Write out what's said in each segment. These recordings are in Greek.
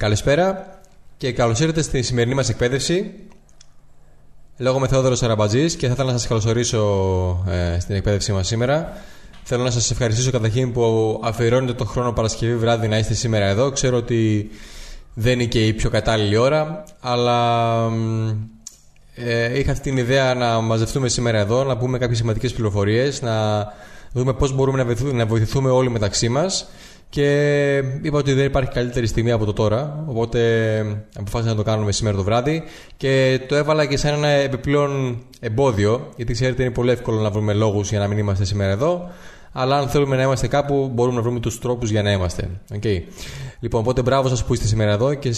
Καλησπέρα και καλώς ήρθατε στη σημερινή μας εκπαίδευση. Λέγομαι Θεόδωρος Αραμπατζή και θα ήθελα να σας καλωσορίσω ε, στην εκπαίδευσή μας σήμερα. Θέλω να σας ευχαριστήσω καταρχήν που αφιερώνετε τον χρόνο Παρασκευή βράδυ να είστε σήμερα εδώ. Ξέρω ότι δεν είναι και η πιο κατάλληλη ώρα, αλλά ε, είχα αυτή την ιδέα να μαζευτούμε σήμερα εδώ, να πούμε κάποιες σημαντικές πληροφορίες, να δούμε πώς μπορούμε να βοηθηθούμε όλοι μεταξύ μας και είπα ότι δεν υπάρχει καλύτερη στιγμή από το τώρα. Οπότε αποφάσισα να το κάνουμε σήμερα το βράδυ. Και το έβαλα και σαν ένα επιπλέον εμπόδιο. Γιατί ξέρετε, είναι πολύ εύκολο να βρούμε λόγους για να μην είμαστε σήμερα εδώ. Αλλά αν θέλουμε να είμαστε κάπου, μπορούμε να βρούμε τους τρόπους για να είμαστε. Okay. Λοιπόν, οπότε μπράβο σας που είστε σήμερα εδώ και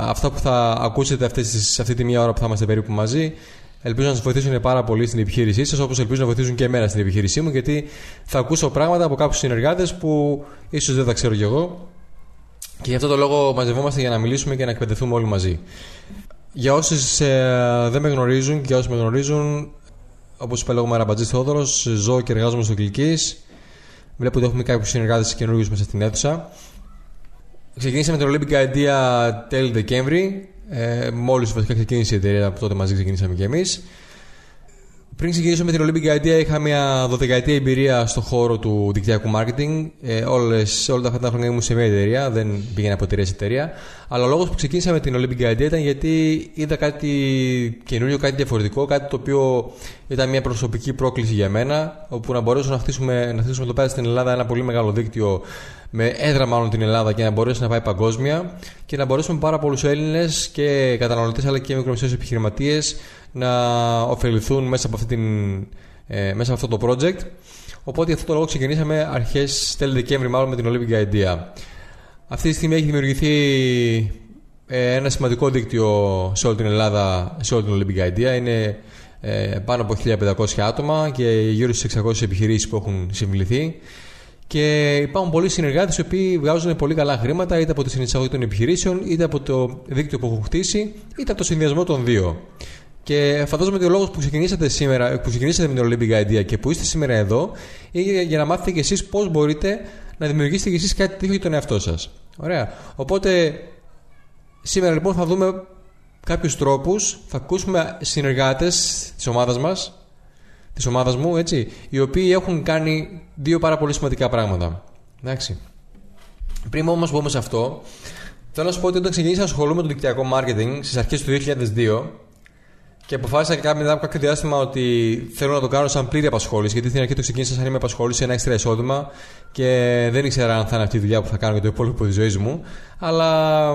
αυτά που θα ακούσετε αυτές, αυτή τη μία ώρα που θα είμαστε περίπου μαζί Ελπίζω να σας βοηθήσουν πάρα πολύ στην επιχείρησή σας, όπως ελπίζω να βοηθήσουν και εμένα στην επιχείρησή μου, γιατί θα ακούσω πράγματα από κάποιους συνεργάτες που ίσως δεν τα ξέρω κι εγώ. Και γι' αυτό το λόγο μαζευόμαστε για να μιλήσουμε και να εκπαιδευτούμε όλοι μαζί. Για όσου ε, δεν με γνωρίζουν και για όσους με γνωρίζουν, όπως είπα, λέγομαι Ραμπατζή Θεόδωρος, ζω και εργάζομαι στο Κλική. Βλέπω ότι έχουμε κάποιους συνεργάτες καινούριους μέσα στην αίθουσα. Ξεκινήσαμε την Olympic Idea τέλη Δεκέμβρη ε, Μόλις βασικά ξεκίνησε η εταιρεία, από τότε μαζί ξεκινήσαμε κι εμείς. Πριν ξεκινήσουμε με την Olympic Idea, είχα μια 12 εμπειρία στον χώρο του δικτυακού marketing. Ε, όλες, όλα αυτά τα χρόνια ήμουν σε μια εταιρεία, δεν πήγαινα από εταιρεία σε εταιρεία. Αλλά ο λόγος που ξεκίνησα με την Olympic Idea ήταν γιατί είδα κάτι καινούριο, κάτι διαφορετικό, κάτι το οποίο ήταν μια προσωπική πρόκληση για μένα, όπου να μπορέσουμε να χτίσουμε, να χτίσουμε εδώ πέρα στην Ελλάδα ένα πολύ μεγάλο δίκτυο με έδρα μάλλον την Ελλάδα και να μπορέσει να πάει παγκόσμια και να μπορέσουμε πάρα πολλούς Έλληνες και καταναλωτές αλλά και μικρομεσαίου επιχειρηματίες να ωφεληθούν μέσα από, αυτή την, ε, μέσα από αυτό το project. Οπότε αυτό το λόγο ξεκινήσαμε αρχές τέλη Δεκέμβρη, μάλλον με την Olympic Idea. Αυτή τη στιγμή έχει δημιουργηθεί ε, ένα σημαντικό δίκτυο σε όλη την Ελλάδα, σε όλη την Olympic Idea. Είναι ε, πάνω από 1500 άτομα και γύρω στις 600 επιχειρήσεις που έχουν συμβληθεί. Και υπάρχουν πολλοί συνεργάτες οι οποίοι βγάζουν πολύ καλά χρήματα είτε από τη συνεισαγωγή των επιχειρήσεων, είτε από το δίκτυο που έχουν χτίσει, είτε από το συνδυασμό των δύο. Και φαντάζομαι ότι ο λόγος που ξεκινήσατε σήμερα, που ξεκινήσατε με την Olympic Idea και που είστε σήμερα εδώ, είναι για να μάθετε κι εσείς πώς μπορείτε να δημιουργήσετε κι εσείς κάτι τέτοιο για τον εαυτό σας. Ωραία. Οπότε, σήμερα λοιπόν θα δούμε κάποιους τρόπους, θα ακούσουμε συνεργάτες της ομάδας μας, της ομάδας μου, έτσι, οι οποίοι έχουν κάνει δύο πάρα πολύ σημαντικά πράγματα. Εντάξει. Πριν όμως πούμε σε αυτό, θέλω να σου πω ότι όταν ξεκίνησα να ασχολούμαι με το δικτυακό marketing στις αρχές του 2002 και αποφάσισα μετά από κάποιο διάστημα ότι θέλω να το κάνω σαν πλήρη απασχόληση, γιατί στην αρχή το ξεκίνησα σαν είμαι απασχόληση, ένα έξτρα εισόδημα και δεν ήξερα αν θα είναι αυτή η δουλειά που θα κάνω για το υπόλοιπο της ζωής μου. Αλλά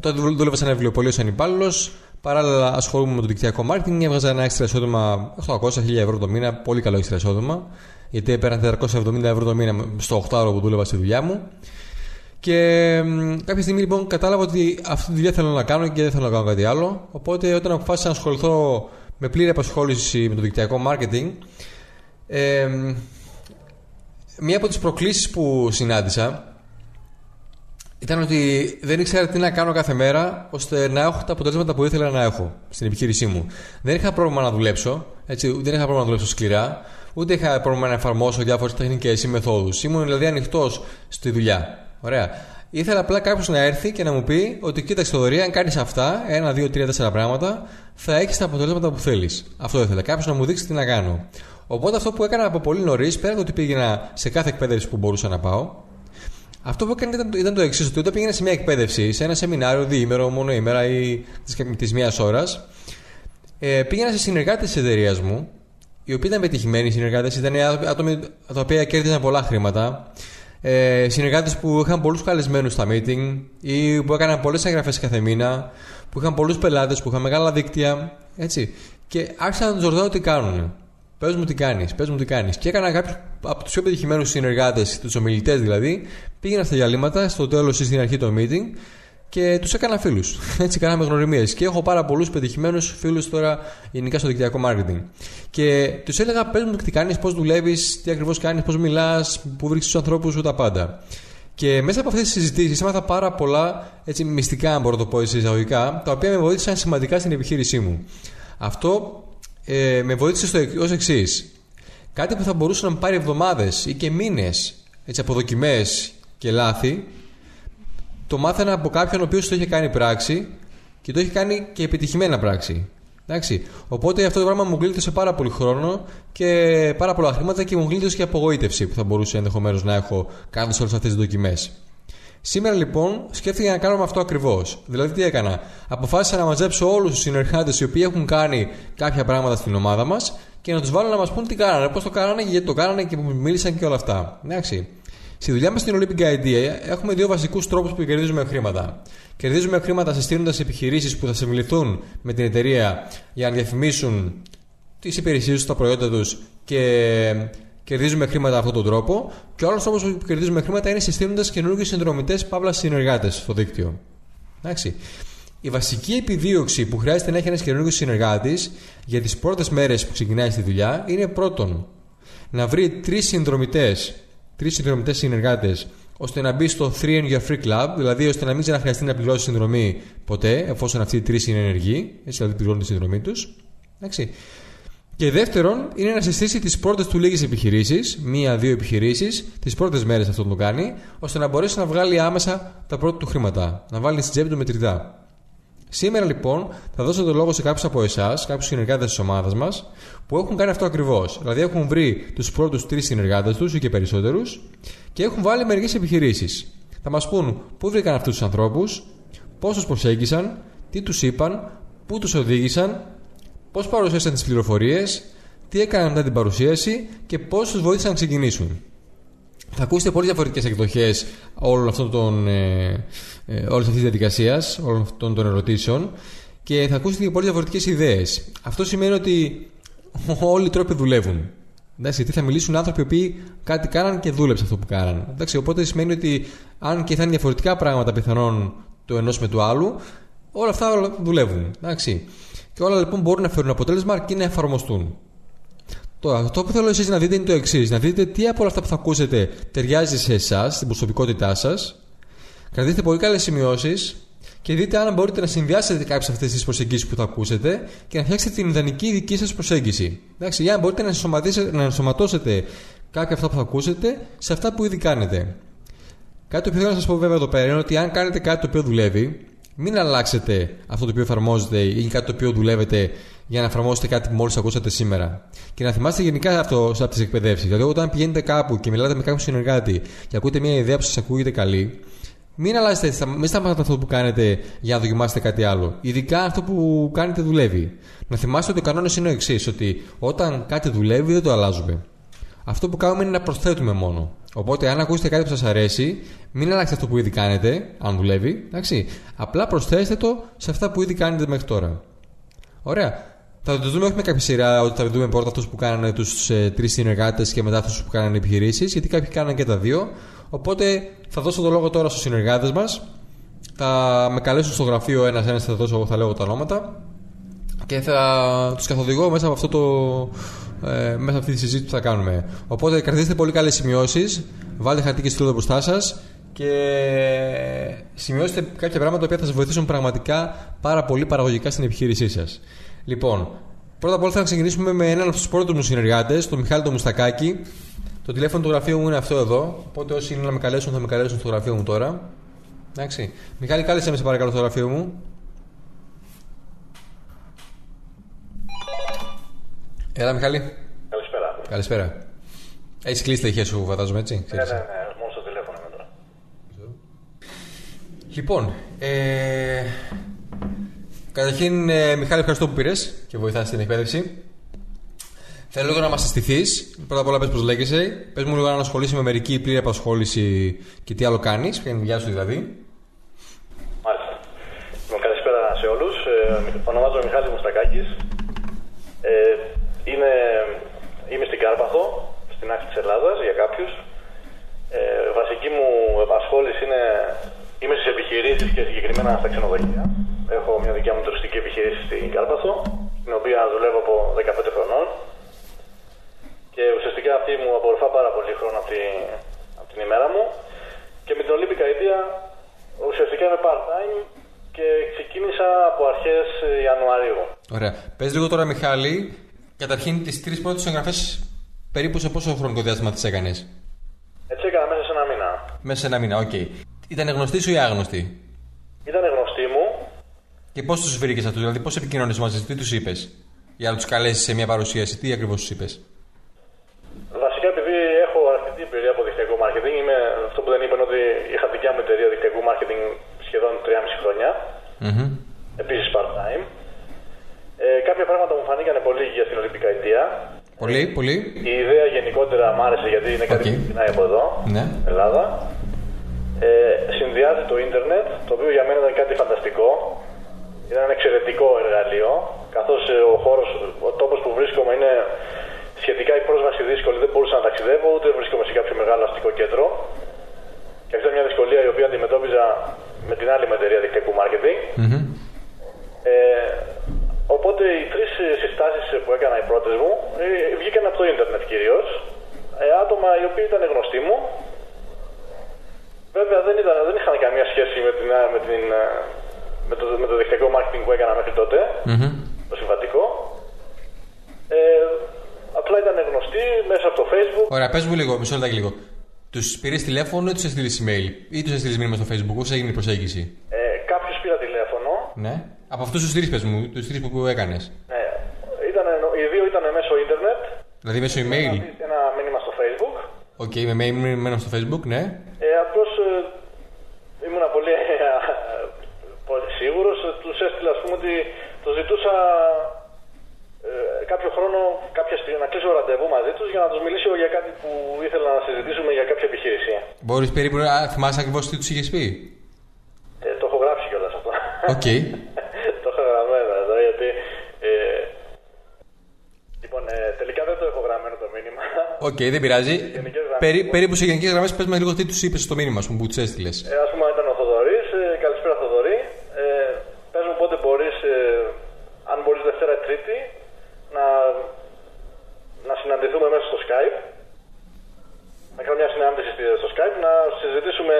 τότε δούλευα σε ένα βιβλιοπωλείο σαν υπάλληλος. Παράλληλα, ασχολούμαι με το δικτυακό marketing. Έβγαζα ένα έξτρα εισόδημα 800-1000 ευρώ το μήνα. Πολύ καλό έξτρα εισόδημα. Γιατί έπαιρνα 470 ευρώ το μήνα στο 8 που δούλευα στη δουλειά μου. Και κάποια στιγμή λοιπόν κατάλαβα ότι αυτή τη δουλειά θέλω να κάνω και δεν θέλω να κάνω κάτι άλλο. Οπότε όταν αποφάσισα να ασχοληθώ με πλήρη απασχόληση με το δικτυακό marketing, ε, μία από τις προκλήσεις που συνάντησα ήταν ότι δεν ήξερα τι να κάνω κάθε μέρα ώστε να έχω τα αποτελέσματα που ήθελα να έχω στην επιχείρησή μου. Δεν είχα πρόβλημα να δουλέψω, έτσι, δεν είχα πρόβλημα να δουλέψω σκληρά, ούτε είχα πρόβλημα να εφαρμόσω διάφορες τεχνικές ή μεθόδους. Ήμουν δηλαδή ανοιχτός στη δουλειά. Ωραία. Ήθελα απλά κάποιος να έρθει και να μου πει ότι κοίταξε Θοδωρή, αν κάνεις αυτά, ένα, δύο, τρία, τέσσερα πράγματα, θα έχεις τα αποτελέσματα που θέλεις. Αυτό ήθελα. Κάποιος να μου δείξει τι να κάνω. Οπότε αυτό που έκανα από πολύ νωρίς, πέρα το ότι πήγαινα σε κάθε εκπαίδευση που μπορούσα να πάω, αυτό που έκανε ήταν, ήταν το εξής: Ότι όταν πήγαινα σε μια εκπαίδευση, σε ένα σεμινάριο διήμερο, μόνο ημέρα ή της μία ώρας, ε, πήγαινα σε συνεργάτες της εταιρείας μου, οι οποίοι ήταν πετυχημένοι συνεργάτες, ήταν άτομοι τα οποία κέρδισαν πολλά χρήματα. Ε, συνεργάτες που είχαν πολλούς καλεσμένους στα meeting ή που έκαναν πολλές εγγραφές κάθε μήνα, που είχαν πολλούς πελάτες, που είχαν μεγάλα δίκτυα. Έτσι. Και άρχισαν να τους ρωτάω τι κάνουν. Πες μου τι κάνεις, πες μου τι κάνεις. Και έκανα κάποιους από τους πιο πετυχημένου συνεργάτες, τους ομιλητές δηλαδή, πήγαινα στα διαλύματα, στο τέλος ή στην αρχή των meeting και τους έκανα φίλους. Έτσι κάναμε γνωριμίες. Και έχω πάρα πολλούς πετυχημένους φίλους τώρα γενικά στο δικτυακό marketing. Και τους έλεγα, πες μου τι κάνεις, πώς δουλεύεις, τι ακριβώς κάνεις, πώς μιλάς, πού βρίσκεις τους ανθρώπους σου τα πάντα. Και μέσα από αυτές τις συζητήσεις έμαθα πάρα πολλά έτσι, μυστικά, αν μπορώ να το πω εισαγωγικά, τα οποία με βοήθησαν σημαντικά στην επιχείρησή μου. Αυτό ε, με βοήθησε ως εξής. Κάτι που θα μπορούσε να μου πάρει εβδομάδες ή και μήνες από δοκιμές και λάθη, το μάθαινα από κάποιον ο οποίος το είχε κάνει πράξη και το είχε κάνει και επιτυχημένα πράξη. Εντάξει. Οπότε αυτό το πράγμα μου γλίτωσε πάρα πολύ χρόνο και πάρα πολλά χρήματα και μου γλίτωσε και απογοήτευση που θα μπορούσε ενδεχομένως να έχω κάνει όλες αυτές τις δοκιμές. Σήμερα λοιπόν σκέφτηκα να κάνουμε αυτό ακριβώς. Δηλαδή τι έκανα. Αποφάσισα να μαζέψω όλους τους συνεργάτες οι οποίοι έχουν κάνει κάποια πράγματα στην ομάδα μας και να τους βάλω να μας πούν τι κάνανε, πώς το κάνανε και γιατί το κάνανε και που μίλησαν και όλα αυτά. Εντάξει. Στη δουλειά μας στην Olympic Idea έχουμε δύο βασικούς τρόπους που κερδίζουμε χρήματα. Κερδίζουμε χρήματα συστήνοντας επιχειρήσεις που θα συμβληθούν με την εταιρεία για να διαφημίσουν τις υπηρεσίες τους, τα προϊόντα τους και κερδίζουμε χρήματα αυτόν τον τρόπο. Και ο άλλος τρόπος που κερδίζουμε χρήματα είναι συστήνοντας καινούργιους συνδρομητές, παύλα συνεργάτες στο δίκτυο. Εντάξει. Η βασική επιδίωξη που χρειάζεται να έχει ένας καινούργιος συνεργάτης για τις πρώτες μέρες που ξεκινάει στη δουλειά είναι πρώτον να βρει τρεις συνδρομητές, τρεις συνδρομητές συνεργάτες, ώστε να μπει στο 3 in your free club, δηλαδή ώστε να μην ξαναχρειαστεί να πληρώσει συνδρομή ποτέ, εφόσον αυτοί οι τρεις είναι ενεργοί, έτσι δηλαδή πληρώνουν τη συνδρομή τους. Και δεύτερον, είναι να συστήσει τις πρώτες του λίγες επιχειρήσεις, μία-δύο επιχειρήσεις, τις πρώτες μέρες αυτό το κάνει, ώστε να μπορέσει να βγάλει άμεσα τα πρώτα του χρήματα. Να βάλει στην τσέπη του μετρητά. Σήμερα λοιπόν θα δώσω το λόγο σε κάποιους από εσάς, κάποιους συνεργάτες της ομάδας μας, που έχουν κάνει αυτό ακριβώς. Δηλαδή έχουν βρει τους πρώτους τρεις συνεργάτες τους ή και περισσότερους και έχουν βάλει μερικές επιχειρήσεις. Θα μας πούν πού βρήκαν αυτούς τους ανθρώπους, πώ του προσέγγισαν, τι τους είπαν, πού τους οδήγησαν πώς παρουσίασαν τις πληροφορίες, τι έκαναν μετά την παρουσίαση και πώς τους βοήθησαν να ξεκινήσουν. Θα ακούσετε πολλέ διαφορετικές εκδοχές όλων αυτών των, ε, ε, όλης αυτής διαδικασίας, όλων αυτών των ερωτήσεων και θα ακούσετε και πολλέ διαφορετικές ιδέες. Αυτό σημαίνει ότι όλοι οι τρόποι δουλεύουν. Εντάξει, γιατί θα μιλήσουν άνθρωποι που κάτι κάναν και δούλεψαν αυτό που κάναν. Εντάξει, οπότε σημαίνει ότι αν και θα είναι διαφορετικά πράγματα πιθανόν το ενός με του άλλου, όλα αυτά δουλεύουν. Εντάξει. Και όλα λοιπόν μπορούν να φέρουν αποτέλεσμα αρκεί να εφαρμοστούν. Τώρα, αυτό που θέλω εσείς να δείτε είναι το εξής: Να δείτε τι από όλα αυτά που θα ακούσετε ταιριάζει σε εσάς, στην προσωπικότητά σας. Κρατήστε πολύ καλές σημειώσεις και δείτε αν μπορείτε να συνδυάσετε κάποιες αυτές τις προσεγγίσεις που θα ακούσετε και να φτιάξετε την ιδανική δική σας προσέγγιση. Εντάξει, για να μπορείτε να ενσωματώσετε κάποια αυτά που θα ακούσετε σε αυτά που ήδη κάνετε. Κάτι που θέλω να σας πω βέβαια εδώ πέρα είναι ότι αν κάνετε κάτι το οποίο δουλεύει, μην αλλάξετε αυτό το οποίο εφαρμόζετε ή κάτι το οποίο δουλεύετε για να εφαρμόσετε κάτι που μόλις ακούσατε σήμερα. Και να θυμάστε γενικά αυτό από τις εκπαιδεύσεις. Δηλαδή, όταν πηγαίνετε κάπου και μιλάτε με κάποιον συνεργάτη και ακούτε μια ιδέα που σας ακούγεται καλή, μην αλλάζετε, μην σταματάτε αυτό που κάνετε για να δοκιμάσετε κάτι άλλο. Ειδικά αυτό που κάνετε δουλεύει. Να θυμάστε ότι ο κανόνας είναι ο εξής: Ότι όταν κάτι δουλεύει δεν το αλλάζουμε. Αυτό που κάνουμε είναι να προσθέτουμε μόνο. Οπότε, αν ακούσετε κάτι που σας αρέσει, μην αλλάξετε αυτό που ήδη κάνετε, αν δουλεύει. Εντάξει. Απλά προσθέστε το σε αυτά που ήδη κάνετε μέχρι τώρα. Ωραία. Θα το δούμε όχι με κάποια σειρά, ότι θα δούμε πρώτα αυτούς που κάνανε τους ε, τρεις συνεργάτες και μετά αυτούς που κάνανε επιχειρήσεις, γιατί κάποιοι κάνανε και τα δύο. Οπότε θα δώσω το λόγο τώρα στους συνεργάτες μας. Θα με καλέσουν στο γραφείο ένα-ένα, θα δώσω εγώ θα λέω τα ονόματα και θα τους καθοδηγώ μέσα από αυτό το, ε, μέσα αυτή τη συζήτηση που θα κάνουμε. Οπότε κρατήστε πολύ καλές σημειώσεις, βάλτε χαρτί και στήλο μπροστά σας και σημειώστε κάποια πράγματα που θα σας βοηθήσουν πραγματικά πάρα πολύ παραγωγικά στην επιχείρησή σας. Λοιπόν, πρώτα απ' όλα θα ξεκινήσουμε με έναν από τους πρώτους μου συνεργάτες, τον Μιχάλη τον Μουστακάκη. Το τηλέφωνο του γραφείου μου είναι αυτό εδώ. Οπότε όσοι είναι να με καλέσουν θα με καλέσουν στο γραφείο μου τώρα. Εντάξει. Μιχάλη, κάλεσε με σε παρακαλώ στο γραφείο μου. Έλα, Μιχάλη. Καλησπέρα. Καλησπέρα. Έχει κλείσει τα ηχεία σου, φαντάζομαι έτσι. Ναι, ναι, ναι, μόνο στο τηλέφωνο με τώρα. Λοιπόν, ε... καταρχήν, ε, Μιχάλη, ευχαριστώ που πήρες και βοηθάς στην εκπαίδευση. Θέλω λίγο να μας συστηθείς. Πρώτα απ' όλα, πες πώς λέγεσαι. Πες μου λίγο να ασχολείσαι με μερική πλήρη απασχόληση και τι άλλο κάνεις. Ποια είναι η δουλειά σου δηλαδή. Μάλιστα. Λοιπόν, καλησπέρα σε όλους. Ε, ονομάζομαι Μιχάλης Μουστακάκης. Ε, Είμαι, είμαι στην Κάρπαθο, στην άκρη της Ελλάδας για κάποιους. Ε, βασική μου απασχόληση είναι είμαι στις επιχειρήσεις και συγκεκριμένα στα ξενοδοχεία. Έχω μια δικιά μου τουριστική επιχείρηση στην Κάρπαθο, την οποία δουλεύω από 15 χρονών. Και ουσιαστικά αυτή μου απορροφά πάρα πολύ χρόνο από, από την ημέρα μου. Και με την Olympic Idea ουσιαστικά είμαι part-time και ξεκίνησα από αρχές Ιανουαρίου. Ωραία. Πες λίγο τώρα Μιχάλη, Καταρχήν, τις τρεις πρώτες εγγραφές περίπου σε πόσο χρονικό διάστημα τις έκανες; Τις έκανα μέσα σε ένα μήνα. Μέσα σε ένα μήνα, ok. Okay. Ήταν γνωστή σου ή άγνωστη; Ήταν γνωστή μου. Και πώς τους βρήκες αυτούς, δηλαδή πώς επικοινωνεί μαζί του, τι τους είπες; Για να τους καλέσεις σε μια παρουσίαση, τι ακριβώς τους είπες; Βασικά, επειδή έχω αρκετή εμπειρία από δικτυακό marketing, είμαι αυτό που δεν είπαν ότι είχα δικιά μου εταιρεία δικτυακού marketing σχεδόν 3,5 χρόνια. Mm-hmm. Επίσης part-time. Ε, κάποια πράγματα μου φανήκαν πολύ για την Olympic Idea. Πολύ, πολύ. Η ιδέα γενικότερα μ' άρεσε γιατί είναι κάτι Οκ. που ξεκινάει από εδώ, Ναι. Ελλάδα. Ε, συνδυάζει το ίντερνετ, το οποίο για μένα ήταν κάτι φανταστικό. Είναι ένα εξαιρετικό εργαλείο, καθώς ε, ο χώρος, ο τόπος που βρίσκομαι είναι σχετικά η πρόσβαση δύσκολη, δεν μπορούσα να ταξιδεύω, ούτε βρίσκομαι σε κάποιο μεγάλο αστικό κέντρο. Και αυτή είναι μια δυσκολία η οποία αντιμετώπιζα με την άλλη μου εταιρεία δικτυακού marketing. Μμμ. Ε, οπότε οι τρεις συστάσεις που έκανα οι πρώτες μου ε, βγήκαν από το ίντερνετ κυρίως. Ε, άτομα οι οποίοι ήταν γνωστοί μου. Βέβαια δεν, ήταν, δεν είχαν καμία σχέση με, την, με, την, ε, με, το, με το δικτυακό marketing που έκανα μέχρι τότε, Μμμ. το συμβατικό. Ε, απλά ήταν γνωστοί μέσα από το facebook. Ωραία, πες μου λίγο, μισό λεπτάκι λίγο. Τους πήρες τηλέφωνο ή τους έστειλες email; Ή τους έστειλες μήνυμα στο facebook, πώς έγινε η προσέγγιση; Ε, Κάποιος πήρα τηλέφωνο. Ναι. Από αυτούς τους τρεις, πες μου, τους τρεις που, που έκανες. Ε, ήταν, οι δύο ήταν μέσω ίντερνετ. Δηλαδή μέσω email. Ένα μήνυμα στο facebook. Ok, με mail μήνυμα στο facebook, ναι. Ε, Απλώς ε, ήμουν πολύ, ε, πολύ σίγουρος. Τους έστειλα, ας πούμε, ότι το ζητούσα ε, κάποιο χρόνο, κάποια στιγμή, να κλείσω ραντεβού μαζί τους για να τους μιλήσω για κάτι που ήθελα να συζητήσουμε για κάποια επιχείρηση. Μπορείς περίπου να θυμάσαι ακριβώς τι τους είχες πει; Ε, το έχω γράψει κιόλας αυτό. Οκ. το έχω γραμμένο εδώ γιατί. Ε, λοιπόν, ε, τελικά δεν το έχω γραμμένο το μήνυμα. Οκ, δεν πειράζει. γενικές γραμμές. Περί, περίπου σε γενικές γραμμές, πες με λίγο τι τους είπες στο μήνυμα σου που τους έστειλες. Ε, ας πούμε ήταν ο Θοδωρής, ε, καλησπέρα Θοδωρή. Ε, πες μου πότε μπορείς, ε, αν μπορείς Δευτέρα ή Τρίτη, να, να συναντηθούμε μέσα στο Skype. Να κάνουμε μια συνάντηση στη- στο Skype, να συζητήσουμε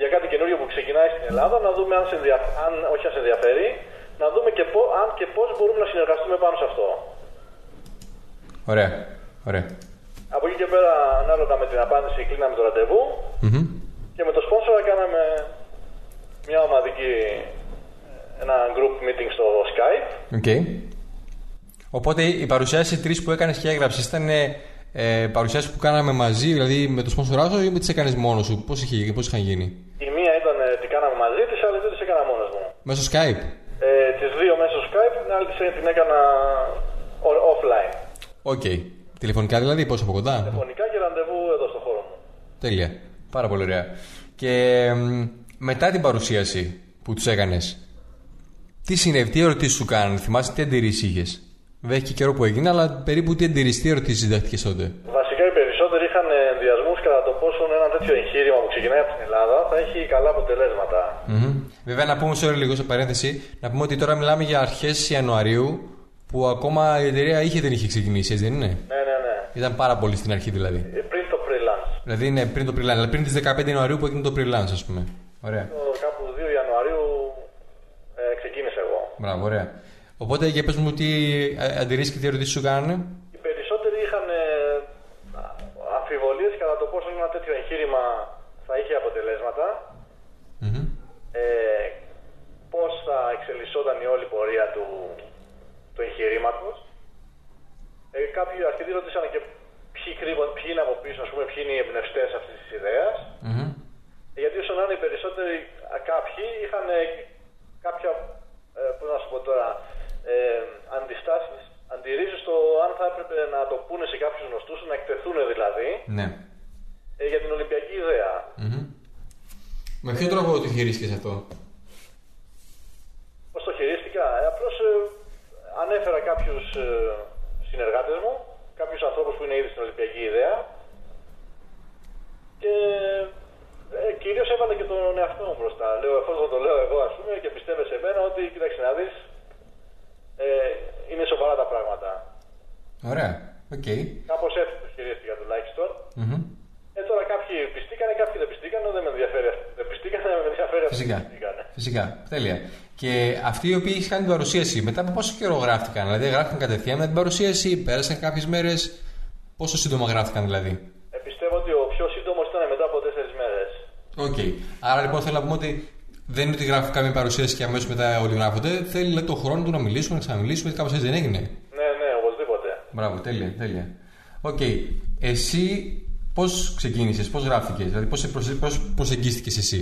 για κάτι καινούριο που ξεκινάει στην Ελλάδα, να δούμε αν, σε ενδια- αν όχι αν σε ενδιαφέρει, να δούμε και πό, αν και πώς μπορούμε να συνεργαστούμε πάνω σε αυτό. Ωραία. Ωραία. Από εκεί και πέρα, ανάλογα με την απάντηση, κλείναμε το ραντεβού Μμμ. και με το sponsor κάναμε μια ομαδική, ένα group meeting στο Skype. Ok. Οπότε οι παρουσιάσεις τρεις που έκανες και έγραψες ήταν ε, παρουσιάσεις που κάναμε μαζί, δηλαδή με το σπόνσορά σου ή με τις έκανες μόνος σου; Πώς πώς είχαν γίνει; Η μία ήταν ε, την κάναμε μαζί, τις άλλες δύο τις έκανα μόνος μου. Μέσω Skype. Ε, τις δύο μέσω Skype, την άλλη τις- την έκανα o- offline. Ok. Τηλεφωνικά δηλαδή, ή από κοντά; Φωνικά και ραντεβού εδώ στο χώρο μου. Τέλεια. Πάρα πολύ ωραία. Και μ, μετά την παρουσίαση που τους έκανες, τι συνέβη, τι ερωτήσεις σου κάνανε, θυμάσαι τι αντιρρήσεις είχες; Δεν έχει και καιρό που έγινε, αλλά περίπου τι αντιρρήσεις, τι ερωτήσεις δέχτηκες τότε; Βασικά οι περισσότεροι είχαν ενδιασμούς κατά το πόσο ένα τέτοιο εγχείρημα που ξεκινάει από την Ελλάδα θα έχει καλά αποτελέσματα. Μμμ. Βέβαια, να πούμε, sorry, λίγο σε παρένθεση, να πούμε ότι τώρα μιλάμε για αρχές Ιανουαρίου που ακόμα η εταιρεία είχε δεν είχε ξεκινήσει, έτσι δεν είναι; Ναι, ναι, ναι. Ήταν πάρα πολύ στην αρχή δηλαδή. Ε, Πριν το freelance. Δηλαδή είναι πριν το pre-launch, δηλαδή πριν τις 15 Ιανουαρίου που έγινε το pre-launch, ας πούμε. Ωραία. Το κάπου 2 Ιανουαρίου ε, ξεκίνησα εγώ. Μπράβο, ωραία. Οπότε για πες μου τι ε, αντιρρήσεις και τι ερωτήσεις σου κάνανε; Οι περισσότεροι είχαν ε, αμφιβολίες κατά το πόσο ένα τέτοιο εγχείρημα θα είχε αποτελέσματα, Μμμ. ε, πώς θα εξελισσόταν η όλη πορεία του, του εγχειρήματος. Ε, κάποιοι αρκετοί ρωτήσαν και ποιοι, κρύβουν, ποιοι είναι από πίσω, ας πούμε, ποιοι είναι οι εμπνευστές αυτής της ιδέας. Μμμ. Γιατί όσο να είναι οι περισσότεροι, α, κάποιοι είχαν ε, κάποια, ε, πώς να σου πω τώρα, ε, αντιστάσεις, αντιρρήσεις στο αν θα έπρεπε να το πούνε σε κάποιους γνωστούς, να εκτεθούν δηλαδή, Ναι. ε, για την Ολυμπιακή ιδέα. Μμμ. Με ποιο τρόπο το χειρίστηκες αυτό; Πώς το χειρίστηκα, ε, απλώς ε, ανέφερα κάποιους ε, συνεργάτες μου, κάποιους ανθρώπους που είναι ήδη στην Ολυμπιακή ιδέα και ε, κυρίως έβαλα και τον εαυτό μου μπροστά. Λέω, εφόσον το λέω εγώ ας πούμε και πιστεύεις σε μένα ότι κοίταξε να δεις, ε, είναι σοβαρά τα πράγματα. Ωραία. Οκ. Κάπως έτσι το χειρίστηκα τουλάχιστον. Μμμ. Ε, τώρα κάποιοι πειστήκανε, κάποιοι δεν πειστήκανε, δεν με ενδιαφέρει αυτό. Δεν πειστήκανε, με ενδιαφέρει αυτό. Φυσικά. που πειστήκανε. Φυσικά. Τέλεια. Και αυτοί οι οποίοι είχαν την παρουσίαση, μετά από πόσο καιρό γράφτηκαν, δηλαδή γράφτηκαν κατευθείαν με την παρουσίαση, πέρασαν κάποιες μέρες. Πόσο σύντομα γράφτηκαν δηλαδή; Ε, πιστεύω ότι ο πιο σύντομος ήταν μετά από τέσσερις μέρες. Οκ. Άρα λοιπόν θέλω να πούμε ότι δεν είναι ότι γράφει κάμια παρουσίαση και αμέσως μετά όλοι γράφονται. Θέλει λέει, τον χρόνο του να μιλήσουμε, να ξαναμιλήσουμε, κάπως έτσι δεν έγινε. Ναι, ναι, οπωσδήποτε. Μπράβο, τέλεια, τέλεια. Οκ. Εσύ πώς ξεκίνησες, πώς γράφτηκες, δηλαδή πώς προσεγγίστηκες εσύ;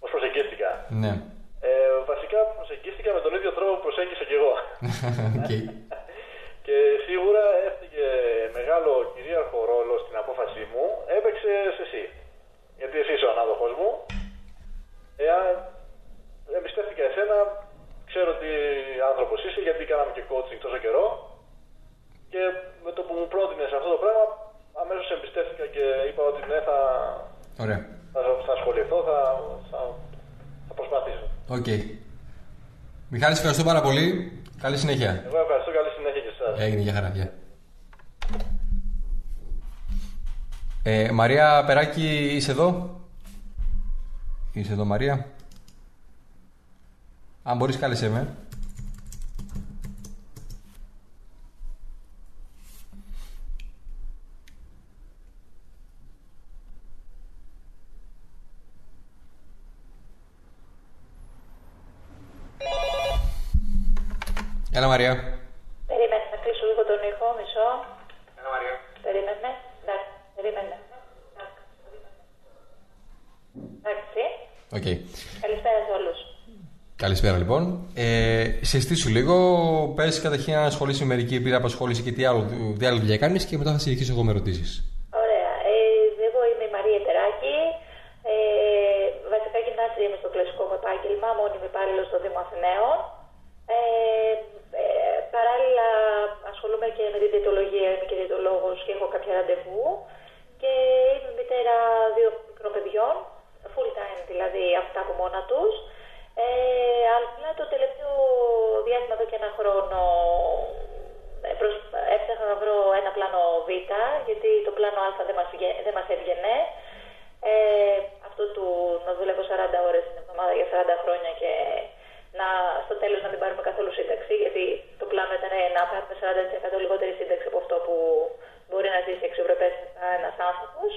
Πώς προσεγγίστηκα; Ναι. Ε, βασικά προσεγγίστηκα με τον ίδιο τρόπο που προσέγγισα κι εγώ. okay. και σίγουρα έφυγε μεγάλο κυρίαρχο ρόλο στην απόφασή μου, έπαιξε εσύ. Γιατί εσύ είσαι ο ανάδοχος μου. Εάν εμπιστεύτηκα εσένα, ξέρω τι άνθρωπος είσαι, γιατί κάναμε και coaching τόσο καιρό. Και με το που μου πρότεινες αυτό το πράγμα, αμέσως εμπιστεύτηκα και είπα ότι ναι, θα, Ωραία. θα, θα ασχοληθώ, θα, θα, θα προσπαθήσω. Ok. Okay. Μιχάλης, σε ευχαριστώ πάρα πολύ. Καλή συνέχεια. Εγώ ευχαριστώ, καλή συνέχεια και εσάς. Έγινε, για χαρά. Γεια. Ε, Μαρία Περάκη, είσαι εδώ; Είσαι εδώ, Μαρία. Αν μπορείς, κάλεσέ με. Έλα Μαρία. Περίμενε να κλείσω λίγο τον ήχο, μισό. Έλα Μαρία. Περίμενε. Εντάξει, περίμενε. Εντάξει. ΟΚ. Καλησπέρα σε όλους. Καλησπέρα λοιπόν. Ε, συστήσου λίγο, πες καταρχήν αν ασχολείσαι με μερική πείρα απασχόληση και τι άλλο, τι άλλο δουλειά κάνεις και μετά θα συνεχίσω εγώ με ερωτήσεις. Ωραία. Ε, εγώ είμαι η Μαρία Τεράκη. Ε, βασικά γυμνάστρια είμαι στο κλασικό μου επάγγελμα, μόνιμη υπάλληλος στο Δήμο Αθηναίων. Ε, ε, παράλληλα ασχολούμαι και με τη διαιτολογία, είμαι και διαιτολόγος και έχω κάποια ραντεβού. Και είμαι μητέρα δύο μικρών παιδιών, full time δηλαδή αυτά από μόνα τους. Ε, αλλά το τελευταίο διάστημα εδώ και ένα χρόνο ε, προς, έψαχνα να βρω ένα πλάνο Β, γιατί το πλάνο Α δεν μας, βγε- δεν μας έβγαινε. Ε, αυτό του να δουλεύω 40 ώρες την εβδομάδα για 40 χρόνια και να, στο τέλος να μην πάρουμε καθόλου σύνταξη, γιατί το πλάνο ήταν να πάρουμε 40% λιγότερη σύνταξη από αυτό που μπορεί να ζήσει εξωπρεπές ένας άνθρωπος.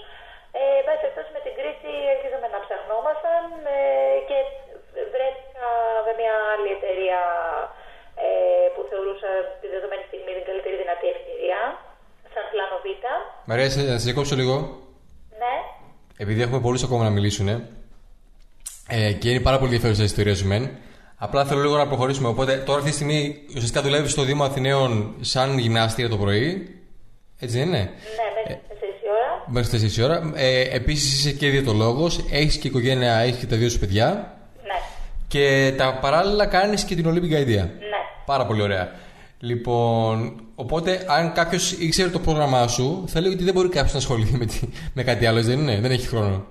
Ε, εν πάση περιπτώσει, με την κρίση αρχίζαμε να ψαχνόμασταν ε, και βρέθηκα με μια άλλη εταιρεία ε, που θεωρούσα τη δεδομένη στιγμή την καλύτερη δυνατή ευκαιρία, σαν πλάνο Β. Μαρία, σε- να σε διακόψω λίγο. Ναι, Επειδή έχουμε πολλούς ακόμα να μιλήσουν ε, και είναι πάρα πολύ ενδιαφέρουσα η ιστορία σου, μεν. Απλά θέλω λίγο να προχωρήσουμε. Οπότε τώρα αυτή τη στιγμή ουσιαστικά δουλεύει στο Δήμο Αθηναίων σαν γυμνάστρια το πρωί. Έτσι δεν είναι; ναι, μέχρι τις 4 η ώρα. Μέχρι τις 4 ώρα. Ε, Επίσης είσαι και διαιτολόγος, έχεις και οικογένεια, έχεις και τα δύο σου παιδιά. Ναι, Και τα παράλληλα κάνεις και την Olympic Idea. ναι. Πάρα πολύ ωραία. Λοιπόν, οπότε αν κάποιος ήξερε το πρόγραμμά σου, θα λέει ότι δεν μπορεί κάποιος να ασχοληθεί με, τι- με κάτι άλλο, έτσι δεν είναι, δεν έχει χρόνο.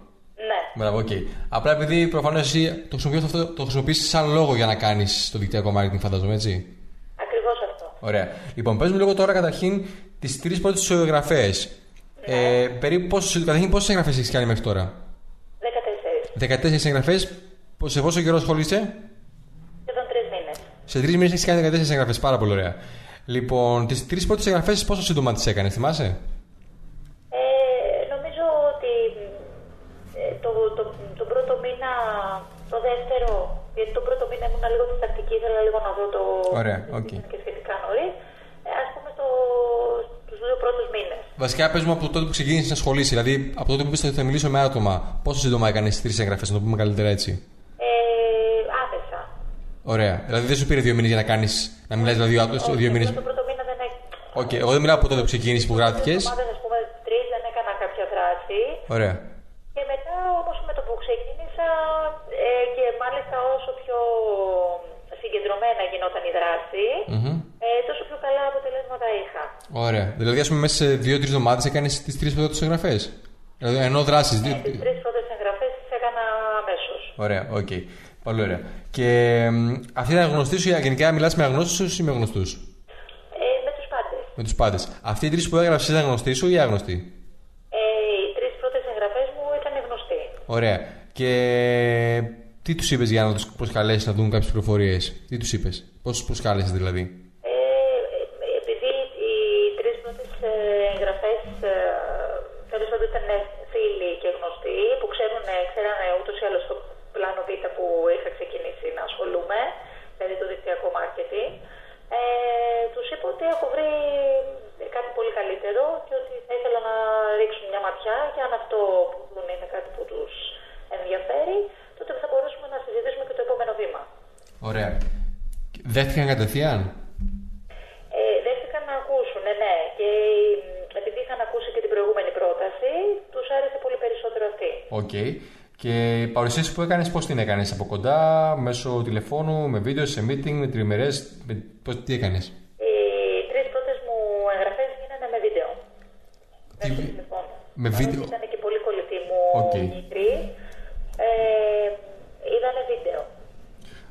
Ναι, Μπράβο, οκ. Απλά επειδή προφανώς εσύ το χρησιμοποιείς αυτό, το χρησιμοποιείς σαν λόγο για να κάνεις το δικτυακό marketing, φαντάζομαι, έτσι; ακριβώς αυτό. Ωραία. Λοιπόν, πες μου λίγο τώρα καταρχήν τις τρεις πρώτες σου εγγραφές. Ε, περίπου πόσες, καταρχήν πόσες εγγραφές έχεις κάνει μέχρι τώρα; 14. 14 εγγραφές. Σε πόσο καιρό ασχολείσαι, Σχεδόν 3 μήνες. Σε τρεις μήνες έχεις κάνει 14 εγγραφές. Πάρα πολύ ωραία. Λοιπόν, τις τρεις πρώτες εγγραφές πόσο σύντομα τις έκανες, θυμάσαι; Ε, νομίζω ότι ε, το, το, τον πρώτο μήνα, το δεύτερο, γιατί τον πρώτο μήνα ήμουν λίγο διστακτική, ήθελα λίγο να δω το. Ωραία, οκ. και σχετικά νωρίς. Ε, Α πούμε το, τους δύο πρώτους μήνες. Βασικά, πες μου από τότε που ξεκίνησες να ασχολείσαι, δηλαδή από τότε που είπε ότι θα μιλήσω με άτομα, πόσο σύντομα έκανες τις τρεις εγγραφές, να το πούμε καλύτερα έτσι; Ε, άμεσα. Ωραία. Δηλαδή δεν σου πήρε δύο μήνες για να κάνεις. Να μιλάς δηλαδή δύο, Όχι, δύο μήνες; αυτό Το πρώτο μήνα δεν έκανα. Οκ, εγώ δεν μιλάω από τότε που ξεκίνησες που γράφτηκες. ας πούμε, τρεις δεν έκανα κάποια δράση. Ωραία. Και μετά όμως με το που ξεκίνησα ε, και μάλιστα όσο πιο συγκεντρωμένα γινόταν η δράση, Μμμ. ε, τόσο πιο καλά αποτελέσματα είχα. Ωραία. Δηλαδή, ας πούμε, μέσα σε δύο-τρεις εβδομάδες έκανες τις τρεις πρώτες εγγραφές. Δηλαδή, ενώ δράσεις. Ε, τις τρεις πρώτες εγγραφές τις έκανα αμέσως. Ωραία, οκ. Πολύ ωραία. Και μ, αυτή είναι γνωστή σου, γενικά μιλάς με αγνώστους ή με γνωστούς; Ε, με τους πάντες. Με τους πάντες. Αυτοί οι τρεις που έγραψες ήταν γνωστοί σου ή άγνωστοι; Ε, οι τρεις πρώτες εγγραφές μου ήταν γνωστοί. Ωραία. Και τι τους είπες για να τους προσκαλέσεις να δουν κάποιες πληροφορίες; Τι τους είπες; Πώς τους προσκάλεσες δηλαδή; Ε, ε, επειδή οι τρεις πρώτες ε, εγγραφές ε, τέλος πάντων ήταν φίλοι και γνωστοί που ξέρουν ε, είχα ξεκινήσει να ασχολούμαι, δηλαδή το δικτυακό marketing. Ε, τους είπα ότι έχω βρει κάτι πολύ καλύτερο και ότι θα ήθελα να ρίξουν μια ματιά και αν αυτό που δουν είναι κάτι που τους ενδιαφέρει, τότε θα μπορέσουμε να συζητήσουμε και το επόμενο βήμα. Ωραία. Δέχτηκαν κατευθείαν; Ε, δέχτηκαν να ακούσουν, ναι, ναι. Και ε, επειδή είχαν ακούσει και την προηγούμενη πρόταση, τους άρεσε πολύ περισσότερο αυτή. Οκ. Και η παρουσίαση που έκανες, πώς την έκανες, από κοντά, μέσω τηλεφώνου, με βίντεο, σε meeting, με τριμερές, με... πώς, τι έκανες; Οι τρεις πρώτες μου εγγραφές γίνανε με βίντεο. Τι... Μέσω τηλεφώνου. Με βίντεο. Ήταν και πολύ κολλητοί μου Οκ. οι τρεις. Ε, είδανε βίντεο.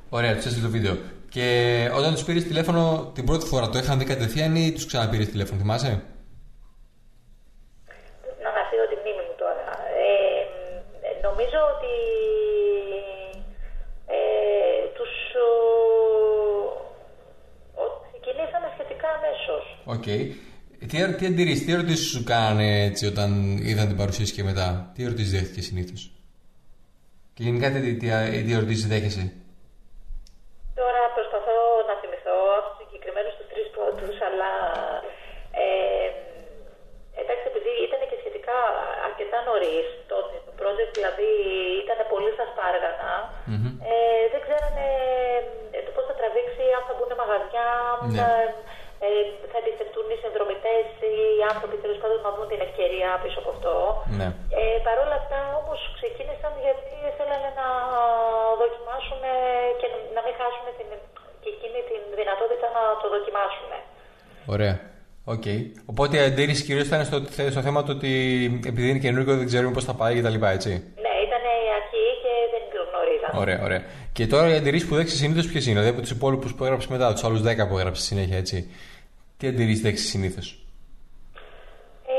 Ωραία, τους έστειλες το βίντεο. Και όταν τους πήρες τηλέφωνο την πρώτη φορά, το είχαν δει κατευθείαν ή τους ξαναπήρες τηλέφωνο, θυμάσαι; Να ανασύρω τη μνήμη μου τώρα. Ε, νομίζω ότι ε, τους ο, ο, ξεκινήσαμε σχετικά αμέσως. Οκ. Τι, ερω- τι αντιρρήσεις, τι ερωτήσεις σου κάνανε έτσι όταν είδαν την παρουσίαση και μετά, τι ερωτήσεις δέχτηκες συνήθως; Και γενικά τι, τι, τι, τι ερωτήσεις δέχεσαι; Τώρα προσπαθώ να θυμηθώ από τους συγκεκριμένους τους τρεις πρώτους, αλλά ε, εντάξει, επειδή ήταν και σχετικά αρκετά νωρί τότε, το project δηλαδή ήταν πολύ στα σπάργανα, Μμμ. ε, δεν ξέρανε ε, το πώς θα τραβήξει, αν θα μπουν μαγαζιά, αν Ναι. ε, ε, θα αντιστευτούν οι συνδρομητές, οι άνθρωποι τέλος πάντων να δουν την ευκαιρία πίσω από αυτό. Ναι. Ε, Παρ' όλα αυτά όμως ξεκίνησαν γιατί θέλανε να δοκιμάσουν και να μην χάσουν την, και εκείνη την δυνατότητα να το δοκιμάσουν. Ωραία. Οκ. Οπότε η αντίρρηση κυρίως ήταν στο, στο θέμα του ότι επειδή είναι καινούργιο δεν ξέρουμε πώς θα πάει κτλ. Έτσι. Ναι, ήταν η αρχή και δεν το γνωρίζαμε. Ωραία, ωραία. Και τώρα οι αντιρρήσεις που δέχεσαι συνήθως ποιες είναι, δηλαδή από τους υπόλοιπους που έγραψες μετά, τους άλλους 10 που έγραψες συνέχεια, έτσι. Τι αντιρρήσεις δέχεσαι συνήθως; Ε,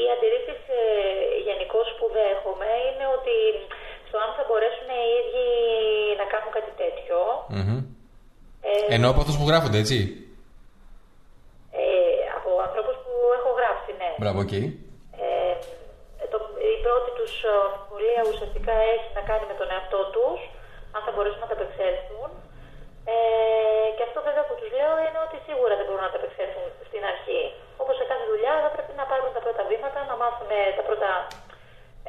οι αντιρρήσεις ε, γενικώ που δέχομαι είναι ότι στο αν θα μπορέσουν οι ίδιοι να κάνουν κάτι τέτοιο. Ε, Ενώ από αυτούς που γράφονται, έτσι. ε, από ανθρώπους που έχω γράψει, ναι. Μπράβο, οκ. Ε, το, η πρώτη τους ε, αμφιβολία ουσιαστικά έχει να κάνει με τον εαυτό τους, αν θα μπορέσουν να τα απεξέλθουν. Ε, και αυτό βέβαια που τους λέω είναι ότι σίγουρα δεν μπορούν να τα απεξέλθουν στην αρχή. Όπως σε κάθε δουλειά θα πρέπει να πάρουν τα πρώτα βήματα, να μάθουν τα πρώτα,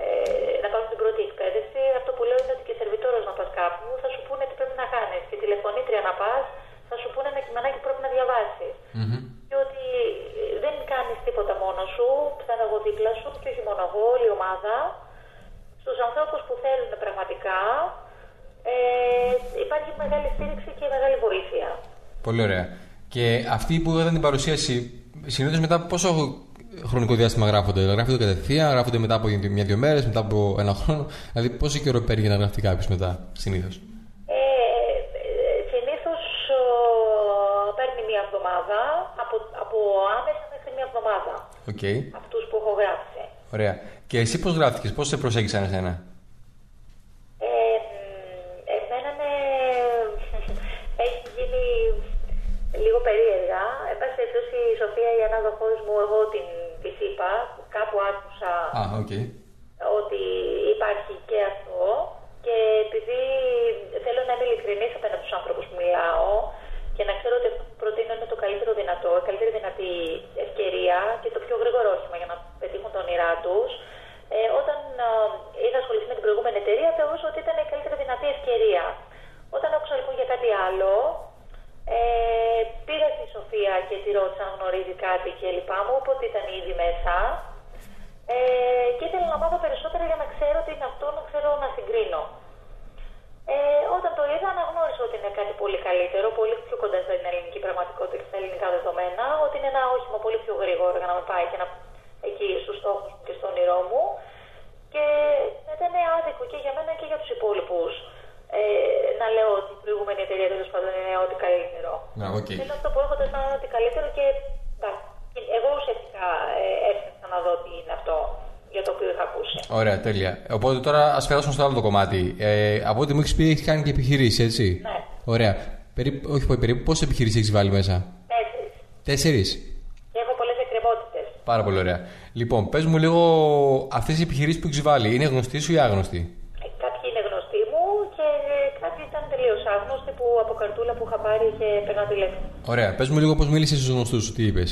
ε, να πάρουν την πρώτη εκπαίδευση. Αυτό που λέω είναι ότι και σερβιτόρος να πας κάπου θα σου πούνε τι πρέπει να κάνεις. Και τηλεφωνήτρια να πας θα σου πούνε ένα κειμενάκι που πρέπει να διαβάσεις και ότι ε, δεν κάνεις τίποτα μόνος σου, θα είναι εγώ δίπλα σου και όχι μόνο εγώ, όλη η ομάδα. Στους ανθρώπους που θέλουν πραγματικά ε, υπάρχει μεγάλη στήριξη και μεγάλη βοήθεια. Πολύ ωραία. Και αυτοί που είδαν την παρουσίαση, συνήθως μετά από πόσο χρονικό διάστημα γράφονται; Γράφονται κατευθείαν, γράφονται μετά από μια-δύο μέρες, μετά από ένα χρόνο; Δηλαδή, πόσο καιρό παίρνει για να γραφτεί κάποιος μετά, συνήθως; Ε, ε, συνήθως ο, παίρνει μία εβδομάδα, από, από άμεσα μέχρι μία εβδομάδα, Οκ. αυτούς που έχω γράψει. Ωραία. Και εσύ πώς γράφτηκες, πώς σε προσέγγισαν εσένα. Ε, εμένα με... έχει γίνει λίγο περίεργα. Εν πάση περιπτώσει η Σοφία η ανάδοχός μου, εγώ την της είπα, κάπου άκουσα Α, οκ. ότι υπάρχει και αυτό και επειδή θέλω να είμαι ειλικρινής απέναντι στους άνθρωπους που μιλάω και να ξέρω ότι αυτό που προτείνω είναι το καλύτερο δυνατό, η καλύτερη δυνατή ευκαιρία και το πιο γρήγορο όχημα για να πετύχουν τα όνειρά τους. Ε, όταν ε, είχα ασχοληθεί με την προηγούμενη εταιρεία, θεωρούσα ότι ήταν η καλύτερη δυνατή ευκαιρία. Όταν άκουσα λοιπόν για κάτι άλλο, ε, πήγα στη Σοφία και τη ρώτησα αν γνωρίζει κάτι και λοιπά μου, οπότε ήταν ήδη μέσα. Ε, και ήθελα να μάθω περισσότερα για να ξέρω τι είναι αυτό, να ξέρω να συγκρίνω. Ε, όταν το είδα, αναγνώρισα ότι είναι κάτι πολύ καλύτερο, πολύ πιο κοντά στην ελληνική πραγματικότητα και στα ελληνικά δεδομένα, ότι είναι ένα όχημα πολύ πιο γρήγορο για να με πάει και να, εκεί στους στόχους μου και στο όνειρό μου. Και ήταν άδικο και για μένα και για τους υπόλοιπους ε, να λέω ότι η προηγούμενη εταιρεία τέλος πάντων είναι ό,τι καλύτερο. Να, οκ. Είναι αυτό που έχω το αισθάνομαι ό,τι καλύτερο και εντάξει, εγώ ουσιαστικά ε, έψαξα να δω τι είναι αυτό για το οποίο είχα ακούσει. Ωραία, τέλεια. Οπότε τώρα ας περάσουμε στο άλλο το κομμάτι. Ε, από ό,τι μου έχεις πει, έχεις κάνει και επιχειρήσεις, έτσι; Ναι. Ωραία. Περίπου, όχι πολύ περίπου, πόσες επιχειρήσεις έχεις βάλει μέσα; Τέσσερις. Τέσσερις. Και έχω πολλές εκκρεμότητες. Πάρα πολύ ωραία. Λοιπόν, πες μου λίγο αυτές οι επιχειρήσεις που έχεις βάλει, είναι γνωστοί σου ή άγνωστοι. Ε, Κάποιοι είναι γνωστοί μου άγνωστη που από καρτούλα που είχα πάρει και παίρνω τηλέφωνο. Ωραία. Πες μου λίγο πώς μίλησες στους γνωστούς σου, τι είπες.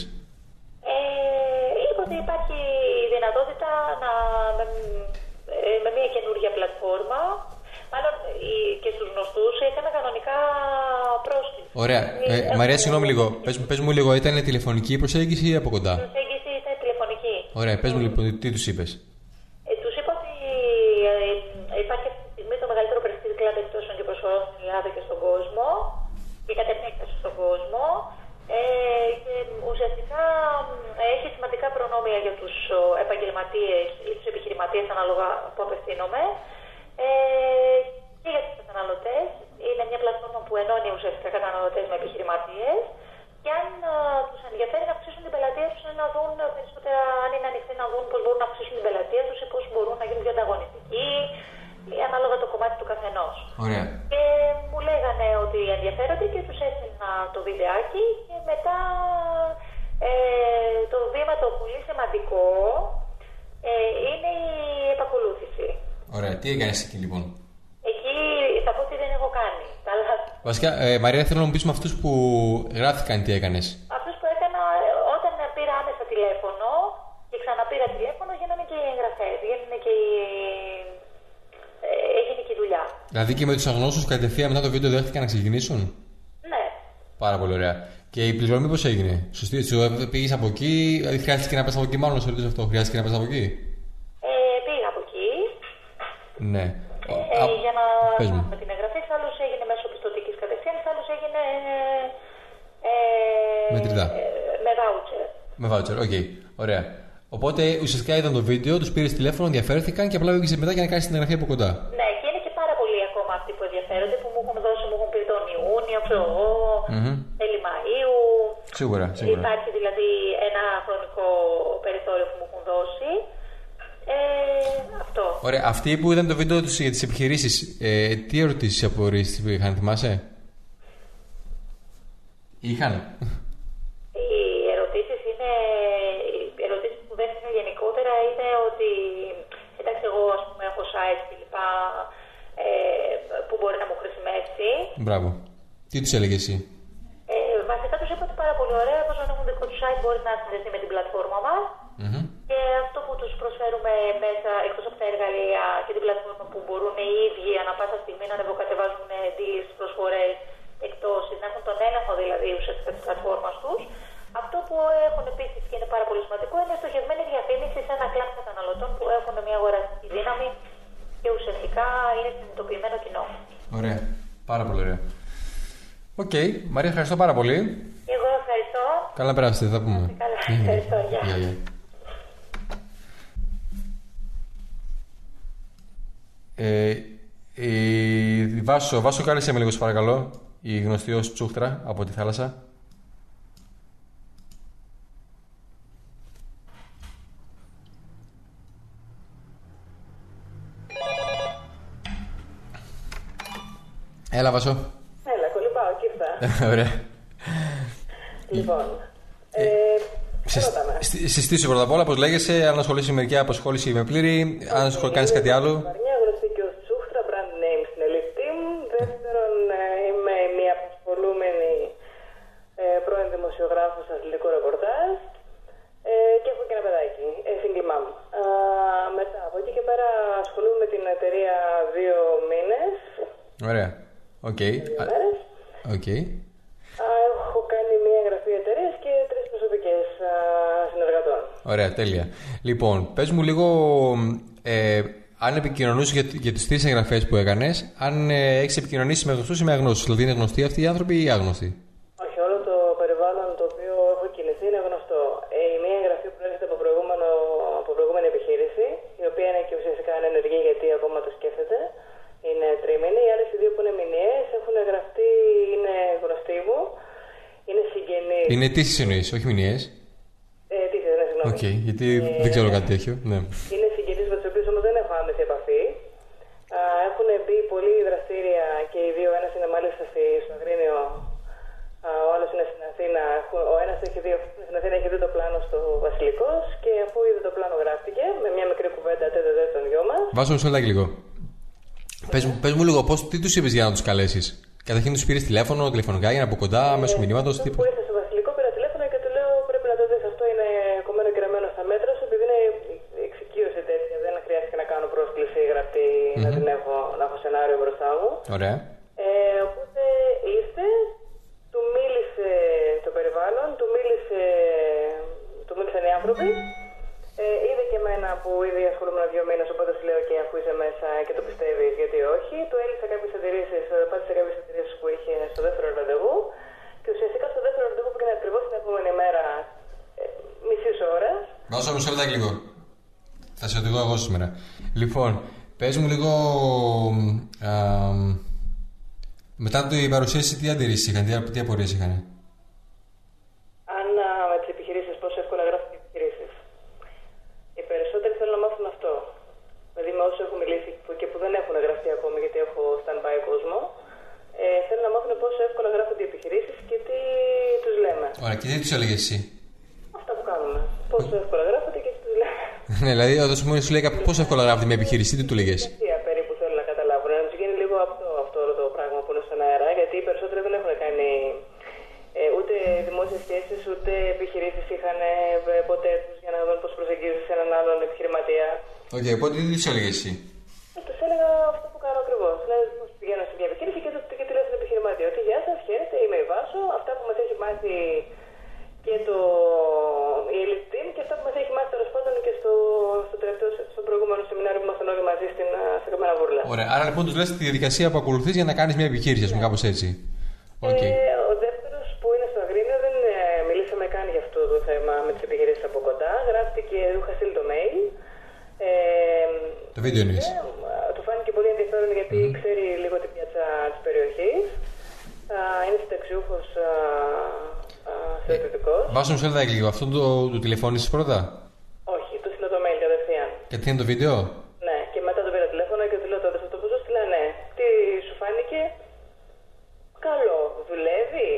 Ε, είπα ότι υπάρχει δυνατότητα να, με, ε, με μια καινούργια πλατφόρμα. Μάλλον η- και στου γνωστού έκανα κανονικά πρόσκληση. Ωραία. Ε, Έχουμε Μαρία, συγγνώμη λίγο. Πες, μου- πες μου λίγο, ήταν τηλεφωνική προσέγγιση ή από κοντά; Προσέγγιση ήταν τηλεφωνική. Ωραία, πες μου λοιπόν, τι τους είπες; Ε, τους είπα ότι ε, υπάρχει αυτή τη στιγμή το μεγαλύτερο prestige club εκτόσεων και προσφορών στην Ελλάδα και στον κόσμο και κατ' επέκταση στον κόσμο. Ε, και ουσιαστικά μ, έχει σημαντικά προνόμια για τους επαγγελματίες ή τους επιχειρηματίες ανάλογα που απευθύνομαι ε, και για τους καταναλωτές. Είναι μια πλατφόρμα που ενώνει ουσιαστικά καταναλωτές με επιχειρηματίες και αν τους ενδιαφέρει να αυξήσουν την πελατεία τους, να δουν ε, περισσότερα, αν είναι ανοιχτοί, να δουν πώς μπορούν να αυξήσουν την πελατεία τους ή πώς μπορούν να γίνουν πιο ανταγωνιστικοί, ή ανάλογα το κομμάτι του καθενός. Ωραία. Και μου λέγανε ότι ενδιαφέρονται και τους έστειλα το βιντεάκι και μετά ε, το βήμα το πολύ σημαντικό ε, είναι η επακολούθηση. Ωραία, τι έκανες εκεί λοιπόν; Εκεί θα πω ότι δεν έχω κάνει. Τα λάθη. Βασικά, ε, Μαρία, θέλω να μου πεις με αυτούς που γράφτηκαν τι έκανες. Αυτούς που έκανα ε, όταν πήρα άμεσα τηλέφωνο και ξαναπήρα τηλέφωνο γίνανε και οι εγγραφές, γίνανε και οι... ε, έγινε και η δουλειά. Δηλαδή και με τους αγνώστους κατευθείαν μετά το βίντεο δέχτηκαν να ξεκινήσουν; Ναι. Πάρα πολύ ωραία. Και η πληρωμή πώς έγινε; Σωστή, έτσι, πήγες από εκεί, δηλαδή χρειάστηκε να πας από εκεί, μάλλον να σε ρωτήσω αυτό, χρειάστηκε να πας από εκεί; Ε, πήγα από εκεί Ναι. ε, Α, για να πες μου. κάνουμε την εγγραφή. Άλλος έγινε μέσω πιστοτικής κατευθείαν, άλλος έγινε ε, Μετρητά. ε, με voucher. Με voucher, OK. Ωραία. Οπότε ουσιαστικά είδαν το βίντεο, τους πήρες τηλέφωνο, ενδιαφέρθηκαν και απλά πήγες μετά για να κάνεις την εγγραφή από κοντά. Ναι, και είναι και πάρα πολλοί ακόμα αυτοί που ενδιαφέρονται που μου έχουν δώσει, μου έχουν πει τον Ιούνιο, ξέρω εγώ, Μμμ. τέλη Μαΐου. Σίγουρα, σίγουρα. Υπάρχει δηλαδή ένα χρονικό περιθώριο που μου έχουν δώσει. Ε, αυτό. Ωραία. Αυτοί που είδαν το βίντεο τους για τις επιχειρήσεις, ε, τι ερωτήσεις αντιρρήσεις είχαν, θυμάσαι; Είχαν. Χρησιμεύσει. Μπράβο. Τι τους έλεγε εσύ; Ε, βασικά τους είπα ότι πάρα πολύ ωραία, εφόσον έχουν δικό τους site μπορεί να συνδεθεί με την πλατφόρμα μας. Μμμ. Και αυτό που τους προσφέρουμε μέσα, εκτός από τα εργαλεία και την πλατφόρμα που μπορούν οι ίδιοι ανά πάσα στιγμή να ανεβοκατεβάζουν deals, προσφορές, εκπτώσεις, να έχουν τον έλεγχο δηλαδή ουσιαστικά της πλατφόρμας τους. Αυτό που έχουν επίσης και είναι πάρα πολύ σημαντικό είναι στοχευμένη διαφήμιση σε ένα κλαμπ καταναλωτών που έχουν μια αγοραστική δύναμη και ουσιαστικά είναι συνειδητοποιημένο κοινό. Ωραία. Πάρα πολύ ωραία. Οκ. Μαρία, ευχαριστώ πάρα πολύ. Και εγώ ευχαριστώ. Καλά να περάσετε, θα πούμε. Καλά, ευχαριστώ. Γεια. Γεια, γεια. Ε, η Βάσο, Βάσο κάλεσε με λίγο, σε παρακαλώ. Η γνωστή ως Τσούχτρα από τη θάλασσα. Έλα, Βάσο. Έλα, κολυμπάω και ήρθα. Ωραία. λοιπόν, ε, ρώτα με. Συστήσω πρώτα απ' όλα, πώ λέγεσαι, αν ασχολείσαι με μερική απασχόληση με πλήρη, αν κάνεις κάτι άλλο. Βαρνιά, γνωστή και ως Τσούχτρα, brand name στην Elite Team. Δεύτερον, ε, είμαι μια απασχολούμενη ε, πρώην δημοσιογράφος σε αθλητικό ρεπορτάζ ε, και έχω και ένα παιδάκι, ε, single mom. Α, μετά, από εκεί και πέρα ασχολούμαι με την εταιρεία δύο μήνες, Ωραία. Οκ. δύο Α, μέρες. Οκ. Α, έχω κάνει μια εγγραφή εταιρείας και τρεις προσωπικές α, συνεργατών. Ωραία, τέλεια. Λοιπόν, πες μου λίγο ε, αν επικοινωνούσες για, για τις τρεις εγγραφές που έκανες, αν ε, έχεις επικοινωνήσει με γνωστούς ή με αγνώστους. Δηλαδή, είναι γνωστοί αυτοί οι άνθρωποι ή άγνωστοι; Όχι, όλο το περιβάλλον το οποίο έχω κινηθεί είναι γνωστό. Ε, η μία εγγραφή προέρχεται από, προηγούμενο, από προηγούμενη επιχείρηση, η οποία είναι και ουσιαστικά ανενεργή γιατί ακόμα το σκέφτεται. Είναι τρίμηνη. Οι άλλε οι δύο που είναι μηνιαίε έχουν γραφτεί, είναι γνωστοί μου. Είναι συγγενείς. Είναι τι εννοείς, όχι μηνιαίες; Ε, τι θες, ναι, συγγνώμη. Οκ, γιατί Ε, δεν ξέρω κάτι τέτοιο. Ναι. Είναι συγγενείς με τους οποίους όμως δεν έχω άμεση επαφή. Α, έχουν μπει πολύ δραστήρια και οι δύο. Ένας είναι μάλιστα στη, στο Αγρίνιο, α, ο άλλος είναι στην Αθήνα. Έχουν- Ο ένας έχει δει, στην Αθήνα έχει δει το πλάνο στο Βασιλικός και αφού είδε το πλάνο γράφτηκε με μια μικρή κουβέντα τέτοια των δυο μας. Βάσω μισό λεπτάκι λίγο. Πες, μου- πες μου λίγο, πώς, τι τους είπες για να τους καλέσεις; Καταρχήν τους πήρες τηλέφωνο, τηλεφωνικά για να από κοντά, μέσω μηνύματος. Αυτό που ήρθε στο Βασιλικό πήρα τηλέφωνο και του λέω πρέπει να το δεις αυτό είναι κομμένο και ραμμένο στα μέτρα σου επειδή είναι εξοικείωση τέτοια δεν χρειάζεται να κάνω πρόσκληση γραπτή να την έχω, να έχω σενάριο μπροστά μου. Ωραία. Ε, οπότε ήρθε, του μίλησε το περιβάλλον, του μίλησε, του μίλησαν οι άνθρωποι. Ε, είδε και εμένα που ήδη ασχολούμαι δύο μήνες, οπότε σου λέω και αφού είσαι μέσα και το πιστεύεις, γιατί όχι. Του έλυσα κάποιες αντιρρήσεις, πάτησε κάποιες αντιρρήσεις που είχε στο δεύτερο ραντεβού. Και ουσιαστικά στο δεύτερο ραντεβού που έγινε ακριβώς την επόμενη μέρα, ε, μισής ώρας. Δώσε μισό λεπτάκι λίγο. Θα σε οδηγώ εγώ σήμερα. Λοιπόν, πες μου λίγο. Α, μετά την παρουσίαση, τι αντιρρήσεις είχαν, τι, τι απορίες είχαν. Αν α, με τις επιχειρήσεις, πόσο εύκολα γράφουν οι επιχειρήσεις. Οι περισσότεροι θέλουν να μάθουν αυτό. Δηλαδή, με όσους έχω μιλήσει που- και που δεν έχουν γραφτεί ακόμη, γιατί έχω stand-by κόσμο, ε, θέλουν να μάθουν πόσο εύκολα γράφονται οι επιχειρήσεις και τι τους λέμε. Ωραία, και τι τους έλεγες εσύ; Αυτά που κάνουμε. Πόσο εύκολα γράφονται και τι τους λέμε. ναι, δηλαδή, όταν σου μόλι σου λέει κάποιος πόσο εύκολα γράφει με επιχείρηση, τι του λέγες; Ουσία περίπου θέλουν να καταλάβουν. Να του γίνει λίγο αυτό, αυτό όλο το πράγμα που είναι στον αέρα, γιατί οι περισσότεροι δεν έχουν κάνει ε, ούτε δημόσιες σχέσεις ούτε επιχειρήσεις είχαν ε, ποτέ του για να δουν πώς προσεγγίζεις έναν άλλον επιχειρηματία. Οκ, οπότε τι του έλεγες εσύ; Του έλεγα αυτό που κάνω ακριβώς. Δηλαδή, πώς πηγαίνω σε μια επιχείρηση και, το, και τη λέω στην επιχειρηματία ότι γεια σας, χαίρετε, είμαι η Βάσω. Αυτά που μας έχει μάθει και το η Elite Team και αυτά που μας έχει μάθει τέλος πάντων και στο, στο, τελευταίο, στο προηγούμενο σεμινάριο που ήμασταν όλοι μαζί στην, α, στην Καμένα Βούρλα. Ωραία, άρα λοιπόν τους λες τη διαδικασία που ακολουθείς για να κάνεις μια επιχείρηση, ας πούμε, κάπως έτσι. Οκ. Ε, ο δεύτερος που είναι στο Αγρίνιο δεν ε, μιλήσαμε καν για αυτό το θέμα με τις επιχειρήσεις από κοντά. Γράφτηκε, του είχα στείλει το mail. Ε, Το βίντεο εννοείς. ε, του φάνηκε πολύ ενδιαφέρον γιατί ξέρει λίγο την πιάτσα της περιοχής. Είναι συνταξιούχος στρατιωτικός. Βάσω μισό λεπτάκι λίγο. Αυτό το, το τηλεφώνησες πρώτα; Όχι, του στείλω το mail κατευθείαν. Και τι είναι το βίντεο; Ναι, και μετά το πήρα τηλέφωνο και του λέω τότε αυτό που σου στείλα, ναι. Τι σου φάνηκε, καλό, δουλεύει,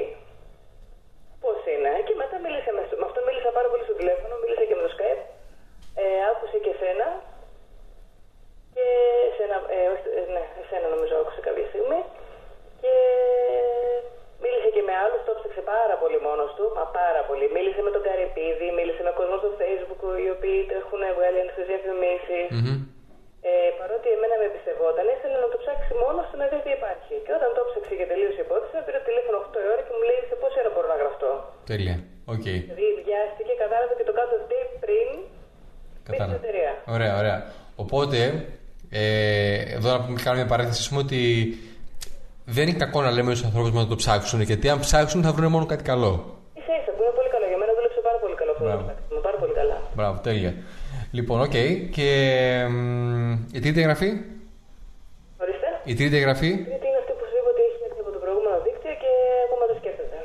πώ είναι. Και μετά μίλησε με, με αυτό μίλησα πάρα πολύ στο τηλέφωνο, μίλησα και με το Skype. Ε, άκουσε και εσένα. Και εσένα, ε, όχι, ε, ναι, εσένα νομίζω άκουσε κάποια στιγμή. Και μίλησε και με άλλου, το ψάξε πάρα πολύ μόνο του. Μα πάρα πολύ. Μίλησε με τον Καρυπίδη, μίλησε με κόσμο στο Facebook, οι οποίοι το έχουν βγάλει σε διαφημίσει. Μμμ. Ε, παρότι εμένα με εμπιστευόταν, ήθελε να το ψάξει μόνο του να δει τι υπάρχει. Και όταν το ψάξε και τελείωσε η υπόθεση, με πήρε τηλέφωνο 8 η ώρα και μου λέει σε πόση ώρα μπορώ να γραφτώ. Τέλεια. Οκ. Δηλαδή βιάστηκε, κατάλαβε και το κάτι τι πριν μπει στην Κατάλαβα. εταιρεία. Ωραία, ωραία. Οπότε, ε, εδώ να πούμε- κάνουμε μια παρένθεση, ας πούμε ότι δεν είναι κακό να λέμε στους ανθρώπους να το ψάξουν, γιατί αν ψάξουν θα βρουν μόνο κάτι καλό. ίσα ίσα που είναι πολύ καλό για μένα, δούλεψε πάρα πολύ καλό αυτό το Μπράβο. ψάξιμο. Πάρα πολύ καλά. Μπράβο, τέλεια. Λοιπόν, οκ. Και μ, η τρίτη εγγραφή; Ορίστε. Η τρίτη εγγραφή; Τρίτη είναι αυτή που σου είπα ότι έχει έρθει από το προηγούμενο δίκτυο και ακόμα το σκέφτεται.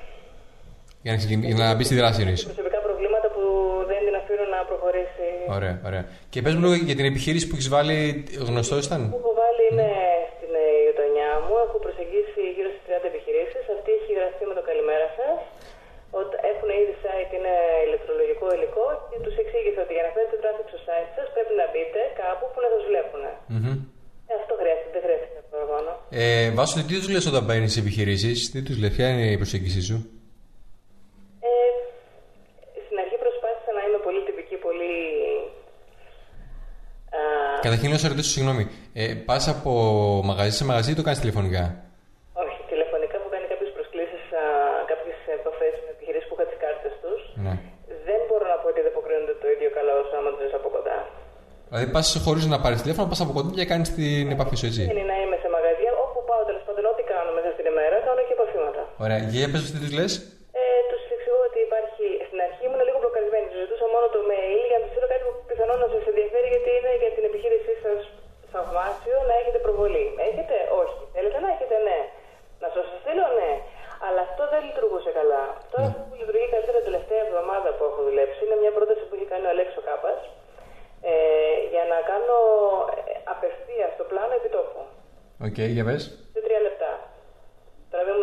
για να, ξεκινήσει, για να μπεις στη δράση εννοείς. Προσωπικά προβλήματα που δεν την αφήνουν να προχωρήσει. Ωραία, ωραία. Και πες μου λίγο για την επιχείρηση που έχεις βάλει, γνωστό ήταν; που έχω βάλει είναι στην ε, γειτονιά μου. Έχω προσεγγίσει γύρω στις 30 επιχειρήσεις. Αυτή έχει γραφτεί με το καλημέρα σας. Έχουν ήδη site, είναι ηλεκτρολογικό υλικό και του εξήγησα ότι για να φέρετε traffic στο site σα πρέπει να μπείτε κάπου που να σα βλέπουν. Μμμ. Ε, αυτό χρειάζεται, δεν χρειάζεται κάτι παραπάνω. Ε, Βάσο, τι τους λες όταν παίρνει επιχειρήσεις, τι τους λες, ποια είναι η προσέγγιση σου; Ε, στην αρχή προσπάθησα να είμαι πολύ τυπική, πολύ. Α, Καταρχήν, να σε ρωτήσω, συγγνώμη, ε, πας από μαγαζί σε μαγαζί ή το κάνεις τηλεφωνικά; όχι, τηλεφωνικά έχω κάνει κάποιες προσκλήσεις, κάποιες επαφές με επιχειρήσεις που είχα τις κάρτες τους. Ναι. Δεν μπορώ να πω ότι δεν αποκρίνονται το ίδιο καλά όσο άμα τους από κοντά. Δηλαδή, πας χωρίς να πάρεις τηλέφωνο, πας από κοντά και κάνεις την επαφή σου, έτσι; Είναι να είμαι σε μαγαζιά, όπου πάω τέλο πάντων, ό,τι κάνω μέσα στην ημέρα, κάνω και επαφήματα. Ωραία, για πες τι του λες. Ε, τους εξηγώ ότι υπάρχει. Στην αρχή ήμουν λίγο μπλοκαρισμένη. Τους ζητούσα μόνο το mail για να τους στείλω κάτι που πιθανόν να σας ενδιαφέρει, γιατί είναι για την επιχείρησή σας θαυμάσιο να έχετε προβολή. Έχετε, όχι. Θέλετε να έχετε, ναι. Να σας το στείλω, ναι. Αλλά αυτό δεν λειτουργούσε καλά. Τώρα αυτό που λειτουργεί καλύτερα τελευταία εβδομάδα που έχω δουλέψει είναι μια πρόταση που έχει κάνει ο Αλέξος Κάπας ε, για να κάνω απευθείας το πλάνο επιτόπου. Οκ, για πες.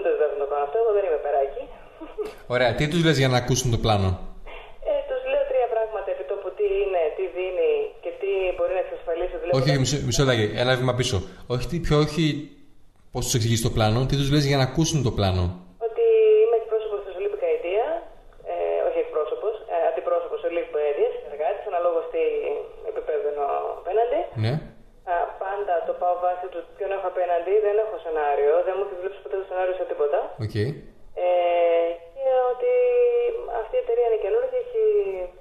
Σε τρία λεπτά. Τώρα δεν μου το διδάσκουν να το κάνω αυτό, εγώ δεν είμαι περάκι. Ωραία, τι τους λες για να ακούσουν το πλάνο; Ε, τους λέω τρία πράγματα επί τόπου τι είναι, τι δίνει και τι μπορεί να εξασφαλίσει. Δηλαδή, Όχι, όχι, μισό, μισό λεπτάκι, ένα βήμα πίσω. Όχι, τι, πιο όχι Πώς τους εξηγήσει το πλάνο, τι τους λες για να ακούσουν το πλάνο; Ότι είμαι εκπρόσωπος της Ολύμπη Καετία, ε, όχι εκπρόσωπος, ε, αντιπρόσωπος Ολύμπη Καετία, συνεργάτης, αναλόγω τι επίπεδο εννοώ απέναντι. Ναι. Α, πάντα το πάω βάσει του ποιον έχω απέναντι, δεν έχω σενάριο, δεν μου έχει δουλέψει ποτέ το σενάριο σε τίποτα. Οκ. Ε, και ότι αυτή η εταιρεία είναι καινούργια, έχει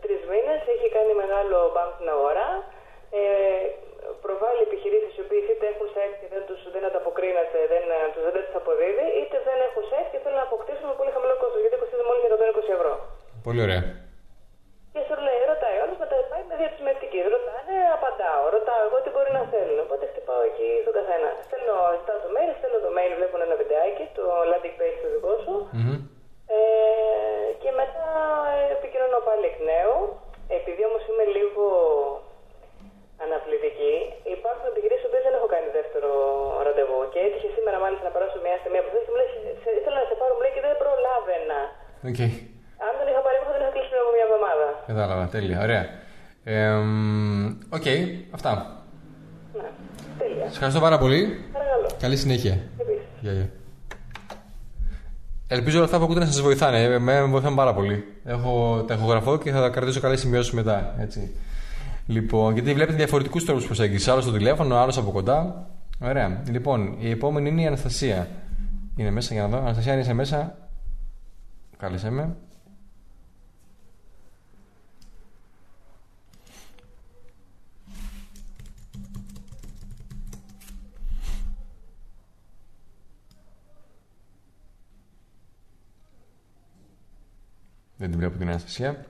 τρει μήνε, έχει κάνει μεγάλο μπαμ στην αγορά. Ε, προβάλλει επιχειρήσει οι οποίε είτε έχουν σεξ και δεν του δεν ανταποκρίνεται, δεν, τους, δεν του αποδίδει, είτε δεν έχουν σεξ και θέλουν να αποκτήσουν με πολύ χαμηλό κόστο, γιατί κοστίζει μόλι 120 ευρώ. Πολύ ωραία. Και σου λέει, ρωτάει όλο, μετά πάει με διατησμευτική. Ρωτάνε, απαντάω. Ρωτάω εγώ τι μπορεί να θέλουν. Οπότε χτυπάω εκεί στον καθένα. Στέλνω, ζητάω το mail, στέλνω το mail, βλέπουν ένα βιντεάκι, το landing page το δικό σου. Μμμ. Ε, και μετά ε, επικοινωνώ πάλι εκ νέου. Επειδή όμως είμαι λίγο αναβλητική, υπάρχουν επιχειρήσεις που δεν έχω κάνει δεύτερο ραντεβού. Και έτυχε σήμερα μάλιστα να περάσω μια στιγμή από αυτές και μου λέει, «Σε- ήθελα να σε πάρω, μου λέει και δεν προλάβαινα. Οκ. Αν δεν είχα πάρει, εγώ θα την είχα κλείσει πριν από μια εβδομάδα. Κατάλαβα. Τέλεια. Ωραία. Ε, μ, Οκ. Αυτά. Ναι, τέλεια. Σα ευχαριστώ πάρα πολύ. Παρακαλώ. Καλή συνέχεια. Επίσης. Γεια, γεια. Ελπίζω όλα αυτά που ακούτε να σας βοηθάνε. Ε, Με με βοηθάνε πάρα πολύ. Έχω, τα ηχογραφώ και θα τα κρατήσω καλές σημειώσεις μετά. Έτσι. Λοιπόν, γιατί βλέπετε διαφορετικούς τρόπους προσέγγισης. Άλλος στο τηλέφωνο, άλλος από κοντά. Ωραία. Λοιπόν, η επόμενη είναι η Αναστασία. Είναι μέσα για να δω. Αναστασία, αν είσαι μέσα. Κάλεσέ με. Δεν την βλέπω την Αναστασία.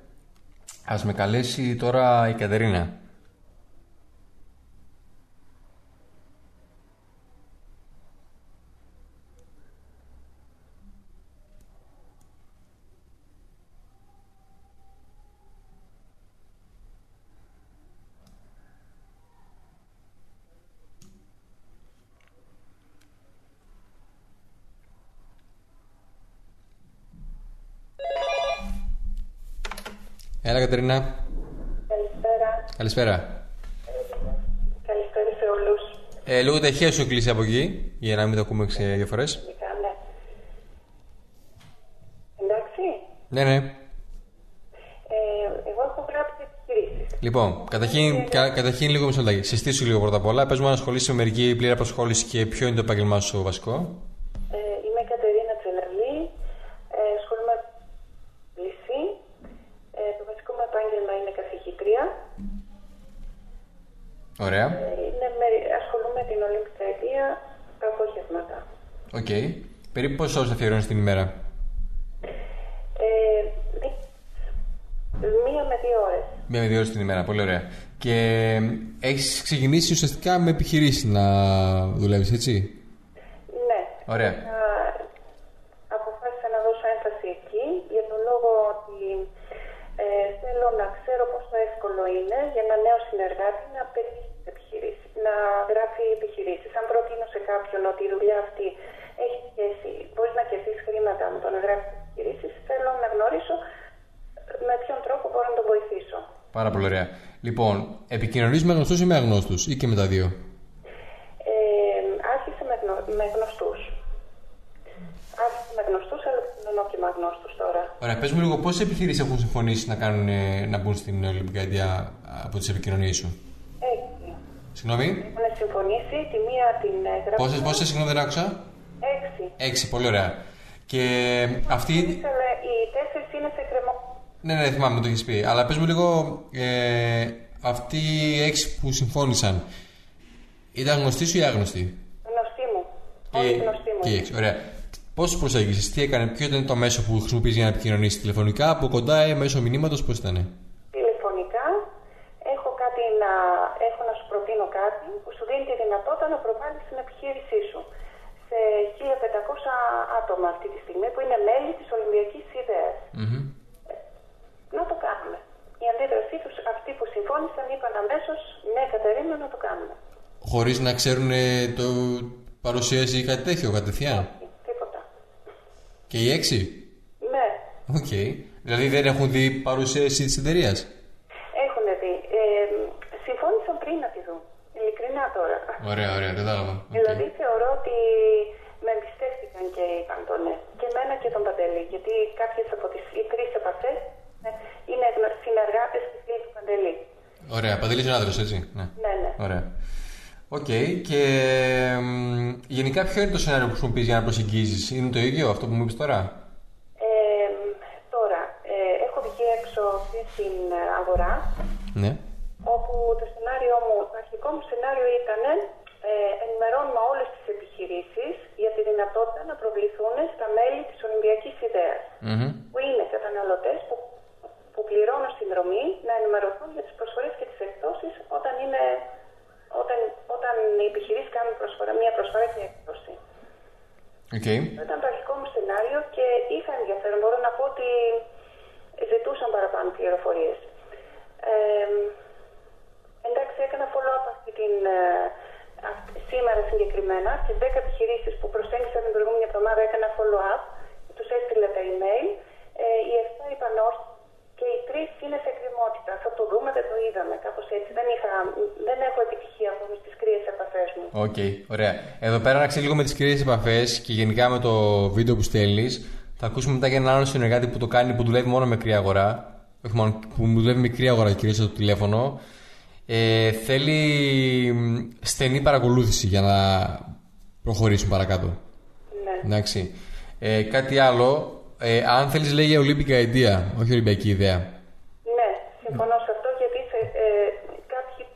Ας με καλέσει τώρα η Κατερίνα. Έλα Κατερίνα. Καλησπέρα. Καλησπέρα. Καλησπέρα σε όλους. Ε, λόγω ταχεία σου κλείσει από εκεί, για να μην το ακούμε σε διαφορές. Ναι. Εντάξει. Ναι, ναι. Ε, εγώ έχω γράψει επιχειρήσει. Λοιπόν, καταρχήν, κα, καταρχήν λίγο μισό λεπτάκι. Συστήσου λίγο πρώτα απ' όλα. Πες μου αν ασχολείσαι με μερική πλήρη απασχόληση και ποιο είναι το επάγγελμά σου βασικό. Ε, είμαι η Κατερίνα Τσελαλή. Ε, ασχολούμαι με πωλήσεις. Ε, το βασικό μου επάγγελμα είναι καθηγήτρια. Ωραία. Ε, είναι με, ασχολούμαι με την Ολύμπια Αιτία τα απόγευματα. Οκ. Περίπου πόσες ώρες αφιερώνεις την ημέρα; Ε, δι- μία με δύο ώρες. Μία με δύο ώρες την ημέρα. Πολύ ωραία. Και έχεις ξεκινήσει ουσιαστικά με επιχειρήσεις να δουλεύεις, έτσι; Ναι. Ωραία. Να αποφάσισα να δώσω έμφαση εκεί για τον λόγο ότι ε, θέλω να ξέρω πόσο εύκολο είναι για ένα νέο συνεργάτη να πετύχει τις επιχειρήσεις, να γράφει επιχειρήσεις. Αν προτείνω σε κάποιον ότι η δουλειά αυτή έχει σχέση, μπορείς να κερδίσεις χρήματα με το να γράφει επιχειρήσεις, θέλω να γνωρίσω με ποιον τρόπο μπορώ να τον βοηθήσω. Πάρα πολύ ωραία. Λοιπόν, επικοινωνείς με γνωστούς ή με αγνώστους, ή και με τα δύο; Ε, άρχισε με, γνω, με γνωστούς. Άρχισε με γνωστούς, αλλά επικοινωνώ και με αγνώστους τώρα. Ωραία, πες μου λίγο πόσες επιχειρήσεις έχουν συμφωνήσει να, κάνουν, ε, να μπουν στην Ολυμπιακή Αιτία από τις επικοινωνίες σου; Έξι. Συγγνώμη. Έχουν συμφωνήσει, τη μία την έγραψα. Πόσες, πόσες, συγγνώμη, δεν άκουσα; Έξι. Έξι, πολύ ωραία. Και αυτή. Ήθελε, οι τέσσερις είναι σε κρεμό. Ναι, ναι, θυμάμαι, το έχεις πει. Αλλά πες μου λίγο, ε, αυτοί οι έξι που συμφώνησαν ήταν γνωστοί σου ή άγνωστοι; Γνωστή μου. Όλοι γνωστοί μου. και οι έξι, ωραία. Πώς προσέγγισες, τι έκανε, ποιο ήταν το μέσο που χρησιμοποιείς για να επικοινωνήσεις τηλεφωνικά, από κοντά ή μέσω μηνύματος, πώς ήταν. Τηλεφωνικά έχω, κάτι να, έχω να σου προτείνω κάτι που σου δίνει τη δυνατότητα να προβάλλεις την επιχείρησή σου σε 1500 άτομα αυτή τη στιγμή που είναι μέλη της Ολυμπιακής Ιδέας. Μμμ. Να το κάνουμε. Η αντίδρασή τους, αυτοί που συμφώνησαν, είπαν αμέσως ναι, Κατερίνα, να το κάνουμε. Χωρίς να ξέρουν ε, το παρουσίαση ή κάτι τέτοιο κατευθείαν; Τίποτα. Και οι έξι; Ναι, Οκ. Δηλαδή δεν έχουν δει παρουσίαση της εταιρείας; Ωραία, ωραία, κατάλαβα. Δηλαδή θεωρώ ότι με εμπιστεύτηκαν και οι παντονέ. Και εμένα και τον Παντελή. Γιατί κάποιες από τις τρεις επαφές είναι συνεργάτες του Παντελή. Ωραία, Παντελής συνάδελφος, έτσι; Ναι, ναι. ναι. Ωραία. OK, okay, και γενικά ποιο είναι το σενάριο που χρησιμοποιείς για να προσεγγίζεις, Είναι το ίδιο αυτό που μου είπες τώρα; Ε, τώρα, ε, έχω βγει έξω στην αγορά. Ναι. Όπου το σενάριό μου, το αρχικό μου σενάριο ήταν ενημερώνουμε όλες τις επιχειρήσεις για τη δυνατότητα να προβληθούν στα μέλη της Ολυμπιακής Ιδέας, Μμμ. που είναι καταναλωτές που, που πληρώνουν συνδρομή να ενημερωθούν για τις προσφορές και τις εκπτώσεις όταν, είναι, όταν, όταν οι επιχειρήσεις κάνουν προσφορά, μια προσφορά και έκπτωση. Οκ. Αυτό ήταν το αρχικό μου σενάριο και είχα ενδιαφέρον. Μπορώ να πω ότι ζητούσαν παραπάνω πληροφορίες. Ε, εντάξει, έκανα follow-up αυτή την, ε, αυ- σήμερα συγκεκριμένα στις 10 επιχειρήσεις που προσέγγισα την προηγούμενη εβδομάδα έκανα follow-up, τους έστειλα τα email. Ε, οι 7 είπαν όχι και οι 3 είναι σε εκκρεμότητα. Θα το δούμε, δεν το είδαμε. Κάπως έτσι. Δεν, είχα, δεν έχω επιτυχία ακόμη στις κρύες επαφές μου. Οκ, ωραία. Εδώ πέρα να ξέρεις λίγο με τις κυρίε επαφές και γενικά με το βίντεο που στέλνεις. Θα ακούσουμε μετά για έναν άλλο συνεργάτη που το κάνει που δουλεύει μόνο με κρύα αγορά. Όχι μόνο, που δουλεύει με κρύα αγορά κυρίως στο τηλέφωνο. Ε, θέλει μ, στενή παρακολούθηση για να προχωρήσουν παρακάτω. Ναι. Εντάξει. Ε, κάτι άλλο. Ε, αν θέλεις, λέγε Ολύμπικα Idea, όχι Ολυμπιακή ιδέα. Ναι, συμφωνώ σε αυτό γιατί σε, ε, κάποιοι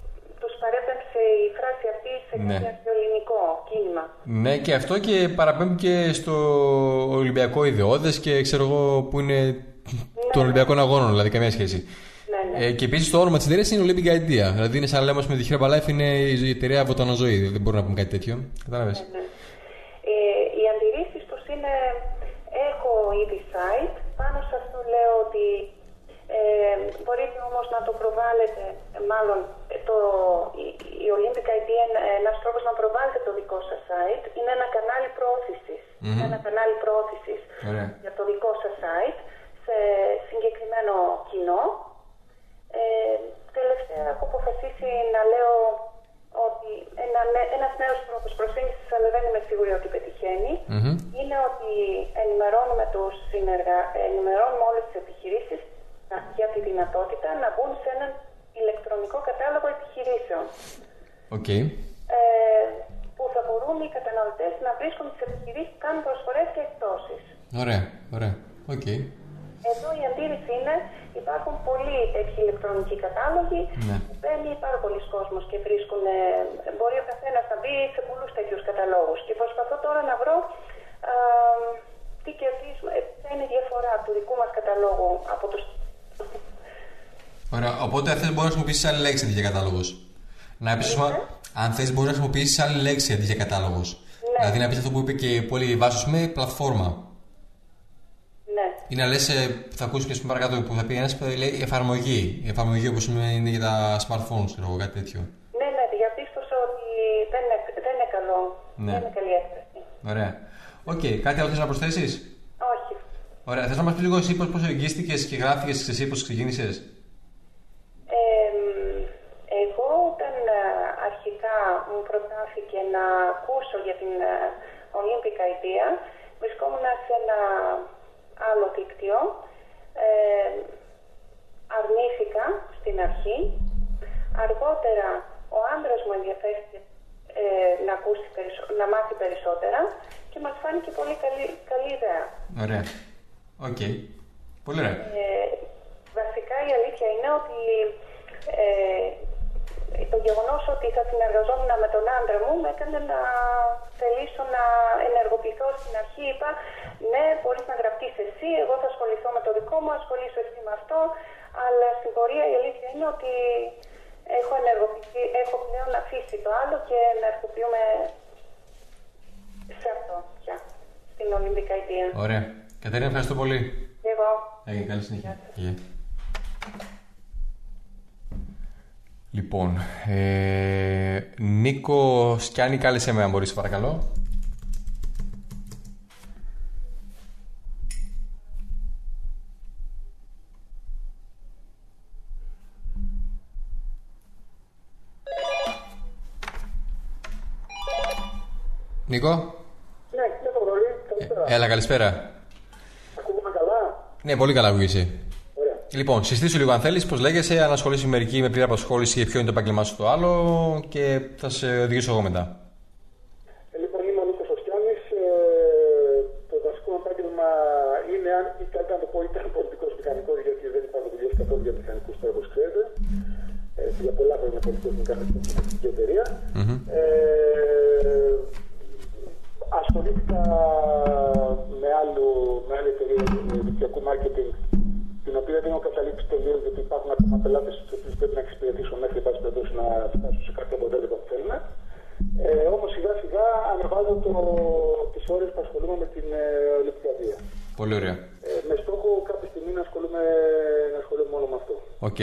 τους παρέπεμψε η φράση αυτή σε Ναι. κάποιο αρχαιοελληνικό κίνημα. Ναι, και αυτό και παραπέμπει και στο Ολυμπιακό ιδεώδες και ξέρω εγώ που είναι των Ολυμπιακών Αγώνων, δηλαδή καμία σχέση. Ναι, ναι. Ε, και επίσης το όνομα της εταιρείας είναι Olympic Idea. Δηλαδή είναι σαν να λέμε ας πούμε, τη Χέρα Life είναι η εταιρεία Βοτανοζωή. Δεν μπορούμε να πούμε κάτι τέτοιο. Κατάλαβες; Ναι. Ε, οι αντιρρήσεις τους είναι έχω ήδη site, πάνω σε αυτό λέω ότι ε, μπορείτε όμως να το προβάλλετε, ε, μάλλον ε, το, η, η Olympic Idea είναι ένας τρόπος να προβάλλετε το δικό σας site, είναι ένα κανάλι προώθησης, Μμμ. ένα κανάλι προώθησης Ωραία. για το δικό σας site σε συγκεκριμένο κοινό. Ε, τελευταία έχω αποφασίσει να λέω ότι ένα, νέ- ένας νέος τρόπος προσέγγισης, αλλά δεν είμαι σίγουρη ότι πετυχαίνει, Μμμ. είναι ότι ενημερώνουμε τους συνεργα... ενημερώνουμε όλες τις επιχειρήσεις να- για τη δυνατότητα να μπουν σε έναν ηλεκτρονικό κατάλογο επιχειρήσεων. Οκ. Ε, που θα μπορούν οι καταναλωτές να βρίσκουν τις επιχειρήσεις που κάνουν προσφορές και εκπτώσεις. Ωραία. Ωραία. Οκ. Εδώ η αντίρρηση είναι υπάρχουν πολλοί τέτοιοι ηλεκτρονικοί κατάλογοι. Ναι. Μπαίνει πάρα πολλοί κόσμος και βρίσκουν. ε, μπορεί ο καθένας να μπει σε πολλούς τέτοιους καταλόγους. Και προσπαθώ τώρα να βρω α, τι κερδίζουμε, ε, ποια είναι η διαφορά του δικού μας καταλόγου από τους. Ωραία. Οπότε αν θες μπορείς να χρησιμοποιήσεις άλλη λέξη αντί για κατάλογο. Να πεις, ας πούμε, αν θες, μπορείς να χρησιμοποιήσεις άλλη λέξη αντί για κατάλογο. Ναι. Δηλαδή να πεις αυτό που είπε και πολύ βάσος με πλατφόρμα. Ναι, Ή να λες, θα ακούσεις και στην παρακάτω που θα πει ένας λέει εφαρμογή. Η εφαρμογή όπως είναι για τα smartphones, ξέρω εγώ, κάτι τέτοιο. ναι, ναι, διαπίστωσα ότι δεν είναι, δεν είναι καλό. Ναι. Δεν είναι καλή έκθεση. Ωραία. Οκ, κάτι άλλο θες να προσθέσεις; Όχι. Ωραία, θες να μας πεις λίγο εσύ πώς ξεκίνησες και γράφτηκε εσύ πώς ξεκίνησες; Ε, εγώ όταν ε, αρχικά μου προτάθηκε να ακούσω για την ε, Olympic Idea, βρισκόμουν σε ένα άλλο δίκτυο. Ε, αρνήθηκα στην αρχή. Αργότερα ο άντρας μου ενδιαφέρθηκε ε, να, ακούσει περισσο- να μάθει περισσότερα και μας φάνηκε πολύ καλή, καλή ιδέα. Ωραία. Οκ. Πολύ ωραία. Ε, βασικά η αλήθεια είναι ότι ε, το γεγονός ότι θα συνεργαζόμουν με τον άντρα μου με έκανε να θελήσω να ενεργοποιηθώ στην αρχή. Είπα, ναι, μπορείς να γραφτείς εσύ, εγώ θα ασχοληθώ με το δικό μου, ασχολήσου εσύ με αυτό. Αλλά στην πορεία η αλήθεια είναι ότι έχω ενεργοποιηθεί, έχω πλέον αφήσει το άλλο και ενεργοποιούμε σε αυτό πια, στην Ολυμπικά Ιδία. Ωραία. Κατερίνα, ευχαριστώ πολύ. Και εγώ. Έγινε, καλή συνέχεια. Γεια. Λοιπόν, ε, Νίκο Σκιάννη, κάλεσε με αν μπορείς παρακαλώ. Νίκο, Ναι, κύριε Παπαδολή, καλησπέρα. έλα καλησπέρα. Ακούγομαι Ναι, πολύ καλά ακούγεσαι. Ωραία. Λοιπόν, συστήσου λίγο αν θέλεις, πώς λέγεσαι, αν ασχολείσαι μερική με πλήρη απασχόληση και ποιο είναι το επάγγελμά σου το άλλο και θα σε οδηγήσω εγώ μετά. Ε, λοιπόν, είμαι ο Νίκος Οστιάνης. Ε, το βασικό μου επάγγελμα είναι, αν ή καλύτερα να το πω, ήταν πολιτικός μηχανικός, γιατί δεν υπάρχουν δουλειές καθόλου για μηχανικούς τώρα, όπω ξέρετε. Ε, για πολλά χρόνια πολιτικός μηχανικός στην ελληνική εταιρεία. Ε, ασχολήθηκα με, άλλο, με άλλη εταιρεία ε, δικτυακού marketing, την οποία δεν έχω καταλήξει τελείως, γιατί υπάρχουν ακόμα πελάτες του οποίους πρέπει να εξυπηρετήσω μέχρι πάση περιπτώσει να φτάσω σε κάποιο αποτέλεσμα που θέλουν. Ε, Όμως σιγά σιγά ανεβάζω τις ώρες που ασχολούμαι με την ε, Ολυμπιαδία. Πολύ ωραία. Ε, με στόχο κάποια στιγμή να ασχολούμαι, να ασχολούμαι μόνο με αυτό. Οκ.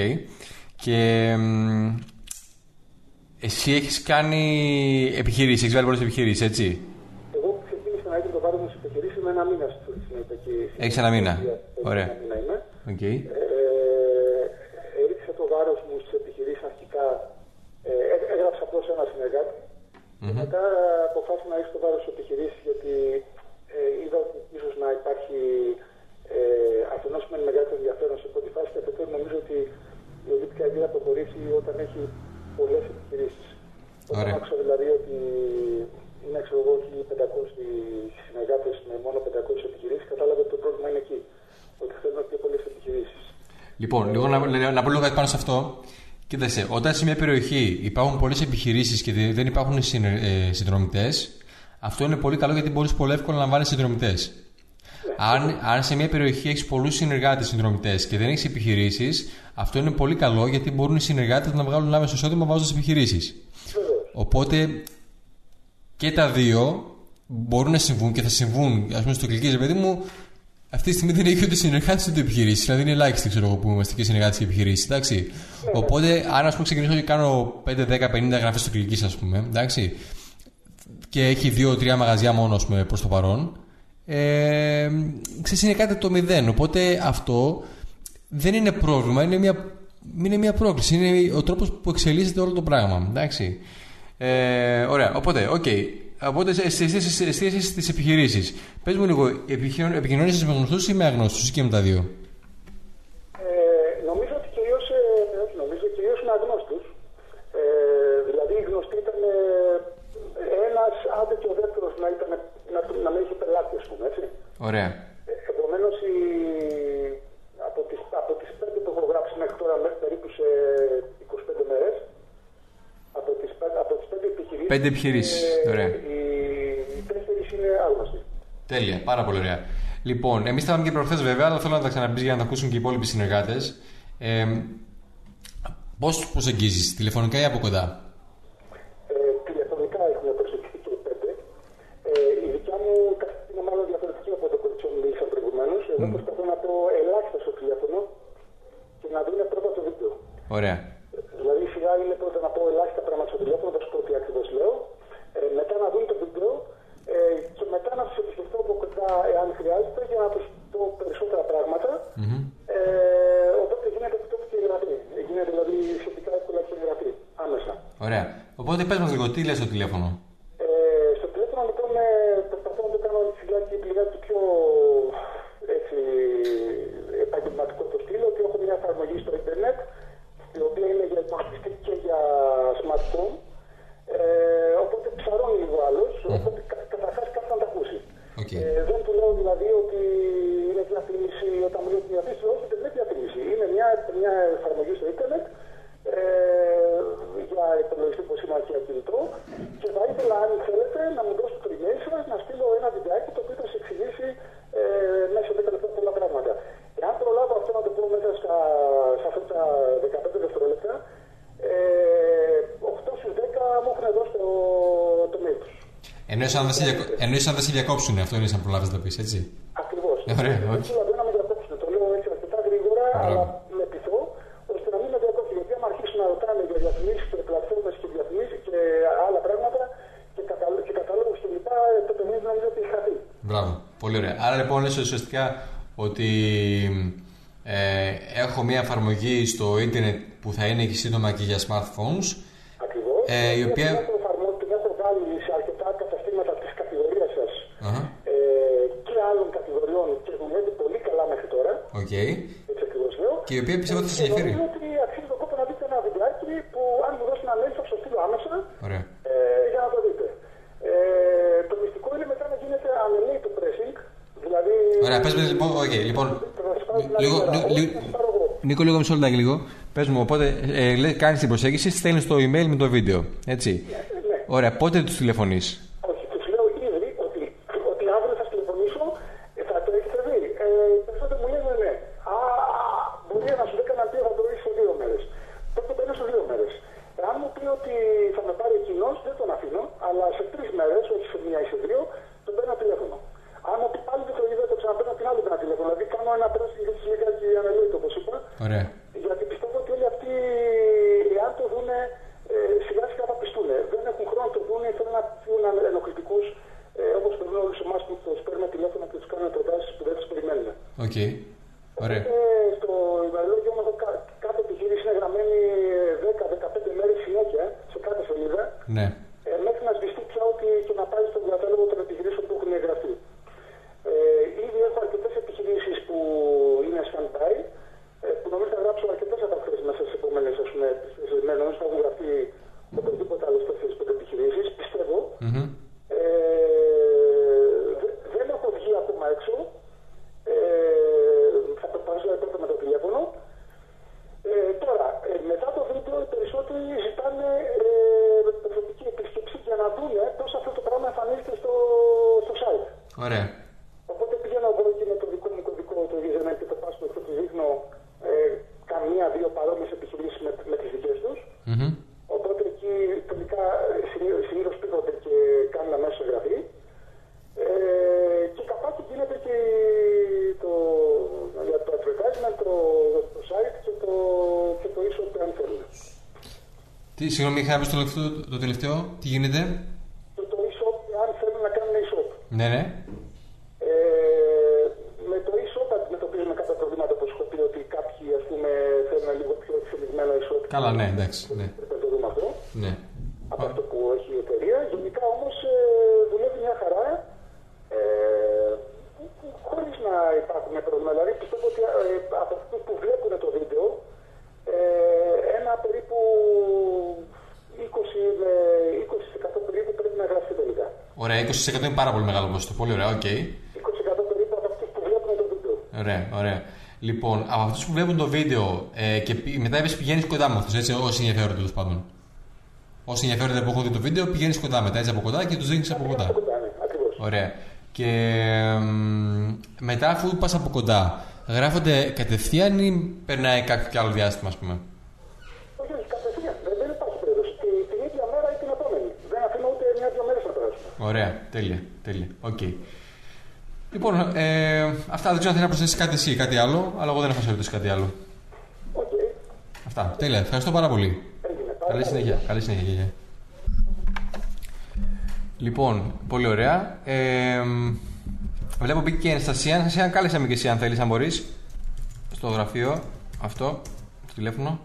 Και μ, εσύ έχεις κάνει επιχειρήσεις, έχεις βάλει πολλές επιχειρήσεις, έτσι; Εγώ που ξεκίνησα να ρίξω το βάρος μου σε επιχειρήσεις με ένα μήνα στην Ιππεκή. Έχεις ένα μήνα. Ωραία. Ένα μήνα είμαι. Οκ. Ε, έριξα το βάρος μου στις επιχειρήσεις αρχικά. Ε, έ- έγραψα απλώς ένα συνεργάτη. Και μετά αποφάσισα να ρίξω το βάρος στις επιχειρήσεις γιατί ε, είδα ότι ίσως να υπάρχει ε, αφενός με μεγαλύτερο ενδιαφέρον σε πρώτη φάση και αφετέρου νομίζω ότι η Ολύμπια Αγγλία θα προχωρήσει όταν έχει πολλές επιχειρήσεις. Όταν Ωραία. άκουσα δηλαδή ότι είναι ξέρω εγώ 1500 οι συνεργάτες με μόνο 500 επιχειρήσεις, κατάλαβα ότι το πρόβλημα είναι εκεί. Ότι θέλουν πιο πολλές επιχειρήσεις. Λοιπόν, λίγο να, να, να πω λίγο κάτι πάνω σε αυτό. Κοίταξε, όταν σε μια περιοχή υπάρχουν πολλές επιχειρήσεις και δεν δεν υπάρχουν συνε- ε, συνδρομητές, αυτό είναι πολύ καλό γιατί μπορείς πολύ εύκολα να βάλεις συνδρομητές. Αν, αν σε μια περιοχή έχεις πολλούς συνεργάτες συνδρομητές και δεν έχεις επιχειρήσεις, αυτό είναι πολύ καλό γιατί μπορούν οι συνεργάτες να βγάλουν άμεσο εισόδημα βάζοντας επιχειρήσεις. Οπότε και τα δύο μπορούν να συμβούν και θα συμβούν. Α πούμε, στο κλικί, παιδί μου, αυτή τη στιγμή δεν έχει ούτε συνεργάτε ούτε επιχειρήσεις. Δηλαδή είναι ελάχιστοι, ξέρω εγώ, που είμαστε και συνεργάτες και επιχειρήσεις. Εντάξει. Οπότε, αν ας πούμε ξεκινήσω και κάνω 5, 10, 50 γραφές στο κλικί, ας πούμε, εντάξει, και έχει δύο-τρία μαγαζιά μόνο προς το παρόν, ε, ξέρεις, είναι κάτι το μηδέν. Οπότε αυτό δεν είναι πρόβλημα, είναι μια, είναι μια πρόκληση. Είναι ο τρόπος που εξελίσσεται όλο το πράγμα. Εντάξει. Ε, ωραία, οπότε, οκ. Οπότε εστίασες στις επιχειρήσεις. Πες μου λίγο, επικοινώνησες με γνωστούς ή με αγνώστους ή και με τα δύο; Ε, νομίζω ότι κυρίως ε, όχι νομίζω, κυρίως με αγνώστους. Ε, δηλαδή οι γνωστοί ήταν ένας, άντε και ο δεύτερος να, ήταν, να, να με είχε πελάτη, ας πούμε. Έτσι. Ωραία. Επομένως, από τις από τις πέντε που έχω γράψει μέχρι τώρα, μέχρι περίπου σε 25 μέρες, από τις από τις πέντε επιχειρήσεις. Πέντε επιχειρήσεις, ωραία. Οι, οι τέσσερι είναι άγνωστοι. Τέλεια, πάρα πολύ ωραία. Λοιπόν, εμείς τα είπαμε και προχθές βέβαια, αλλά θέλω να τα ξαναπείς για να τα ακούσουν και οι υπόλοιποι συνεργάτες. Ε, Πώς του προσεγγίζει, τηλεφωνικά ή από κοντά; Ε, τηλεφωνικά έχουμε προσεκτική και οι πέντε. Ε, η δικιά μου κατάσταση είναι μάλλον διαφορετική από το κοριτσό που μίλησα προηγουμένως. Εγώ προσπαθώ να πω ελάχιστα στο τηλέφωνο και να δουν πρώτα το βίντεο. Ωραία. Δηλαδή, σιγά είναι πρώτα να πω ελάχιστα πράγματα στο τηλέφωνο, θα σου πω τι ακριβώ λέω. Ε, μετά να δουν το βίντεο ε, και μετά να του επισκεφτώ από κοντά, εάν χρειάζεται, για να τους πω περισσότερα πράγματα. Ε, οπότε γίνεται αυτό και η γραφή. Γίνεται δηλαδή σχετικά εύκολα και η γραφή. Άμεσα. Ωραία. Οπότε πες μας λίγο, τι λες στο τηλέφωνο; Ε, στο τηλέφωνο λοιπόν ε, προσπαθώ να το κάνω λιγάκι, λιγάκι πιο έτσι, επαγγελματικό το στυλ, ότι έχω μια εφαρμογή στο ίντερνετ, η οποία είναι για υπολογιστή και για smartphone. Ε, οπότε ψαρώνει λίγο άλλο, οπότε κα- καταρχάς κάτι να τα ακούσει. Οκ. Ε, δεν του λέω δηλαδή ότι είναι διαφήμιση όταν μου λέει ότι διαφήμιση, όχι δεν είναι διαφήμιση. Είναι μια, μια εφαρμογή στο ίντερνετ ε, για υπολογιστή που σήμα και κινητό και θα ήθελα αν θέλετε να μου δώσετε το email σας να στείλω ένα βιντεάκι το οποίο θα σας εξηγήσει ε, μέσα σε 10 λεπτά πολλά πράγματα. Εάν προλάβω αυτό να το πω μέσα στα, σε αυτά τα 15 δευτερόλεπτα, ε, 8 στους 10 μου έχουν δώσει το, το mail τους. Εννοείς αν δεν σε, διακο... εννοείς αν δεν σε διακόψουν, αυτό είναι σαν προλάβεις να το πεις, έτσι; Ακριβώς. Ωραία, Δεν όχι. προλαβαίνω να με διακόψουν. Το λέω έτσι αρκετά γρήγορα, Μπράβο. αλλά με πειθώ, ώστε να μην με διακόψουν. Γιατί άμα αρχίσουν να ρωτάνε για διαφημίσεις και πλατφόρμες και διαφημίσεις και άλλα πράγματα και, καταλο... και καταλόγους και λοιπά, ε, το παιχνίδι νομίζω ότι έχει χαθεί. Μπράβο. Πολύ ωραία. Άρα λοιπόν λες ουσιαστικά ότι ε, έχω μια εφαρμογή στο ίντερνετ που θα είναι και σύντομα και για smartphones Ακριβώς. Ε, η οποία- Την έχω εφαρμο- την έχω βάλει σε αρκετά καταστήματα της κατηγορίας σας Αχα. ε, και άλλων κατηγοριών και δουλεύει πολύ καλά μέχρι τώρα. OK. OK. Έτσι ακριβώς λέω. Και η οποία πιστεύω ότι σας Και ενδιαφέρει. Νομίζω ότι αξίζει τον κόπο να δείτε ένα βιντεάκι που αν μου δώσει ένα mail θα το στείλω άμεσα Ωραία. ε, για να το δείτε. Ε, το μυστικό είναι μετά να γίνεται ανελέητο το pressing. Δηλαδή. Ωραία, πες μου λοιπόν, οκ, λοιπόν, θα σας πάρω την άλλη λίγο, μέρα. λίγο, Όχι, λίγο- θα σας πάρω εγώ. Νίκο, λίγο μισό λεπτάκι λίγο. Πες μου, οπότε ε, λέει, κάνεις την προσέγγιση, στέλνεις το email με το βίντεο, έτσι. Ναι. Ωραία, πότε τους τηλεφωνείς; Τι, συγγνώμη, είχα πει το τελευταίο, το τελευταίο, τι γίνεται; Και το e-shop αν θέλουν να κάνουν e-shop. Ναι, ναι. Ε, με το e-shop αντιμετωπίζουμε κάποια προβλήματα όπως έχω πει ότι κάποιοι ας πούμε θέλουν λίγο πιο εξελιγμένο e-shop. Καλά, ναι, εντάξει. Ναι. Θα το δούμε αυτό. ναι. από αυτό που έχει η εταιρεία. Γενικά όμως ε, δουλεύει μια χαρά ε, χωρίς να υπάρχουν πρόβλημα. Δηλαδή πιστεύω ότι ε, από αυτούς που βλέπουν το βίντεο ε, ένα περίπου 20 με 20% περίπου πρέπει να γραφτεί τελικά. Ωραία, 20% είναι πάρα πολύ μεγάλο ποσοστό. Πολύ ωραία, οκ. 20% περίπου από αυτούς που βλέπουν το βίντεο. Ωραία, ωραία. Λοιπόν, από αυτούς που βλέπουν το βίντεο ε, και πη- μετά είπες πηγαίνεις κοντά με αυτούς, έτσι, όσοι ενδιαφέρονται τέλος πάντων. Όσοι ενδιαφέρονται που έχουν δει το βίντεο, πηγαίνεις κοντά μετά, έτσι από κοντά και τους δείχνεις από κοντά. Κοντά, ναι, ακριβώς. Ωραία. Και μ, μετά, αφού πας από κοντά, γράφονται κατευθείαν ή περνάει κάποιο άλλο διάστημα, ας πούμε; Όχι, όχι, κατευθείαν. Δεν, δεν υπάρχει περίπτωση. Την, την ίδια μέρα ή την επόμενη. Δεν αφήνω ούτε μια-δυο μέρες να περάσουν. Ωραία, τέλεια, τέλεια. Οκ. Λοιπόν, ε, αυτά δεν ξέρω αν θέλεις να προσθέσει κάτι εσύ ή κάτι άλλο, αλλά εγώ δεν έχω να σε ρωτήσω κάτι άλλο. Οκ. Αυτά. Τέλεια. Ευχαριστώ πάρα πολύ. Έγινε. Καλή συνέχεια. Καλή συνέχεια. γεια, γεια. Λοιπόν, πολύ ωραία. Ε, βλέπω μπήκε και η Αναστασία. Αναστασία, κάλεσαμε και εσύ αν θέλεις, αν μπορείς. Στο γραφείο. Αυτό. Στο τηλέφωνο.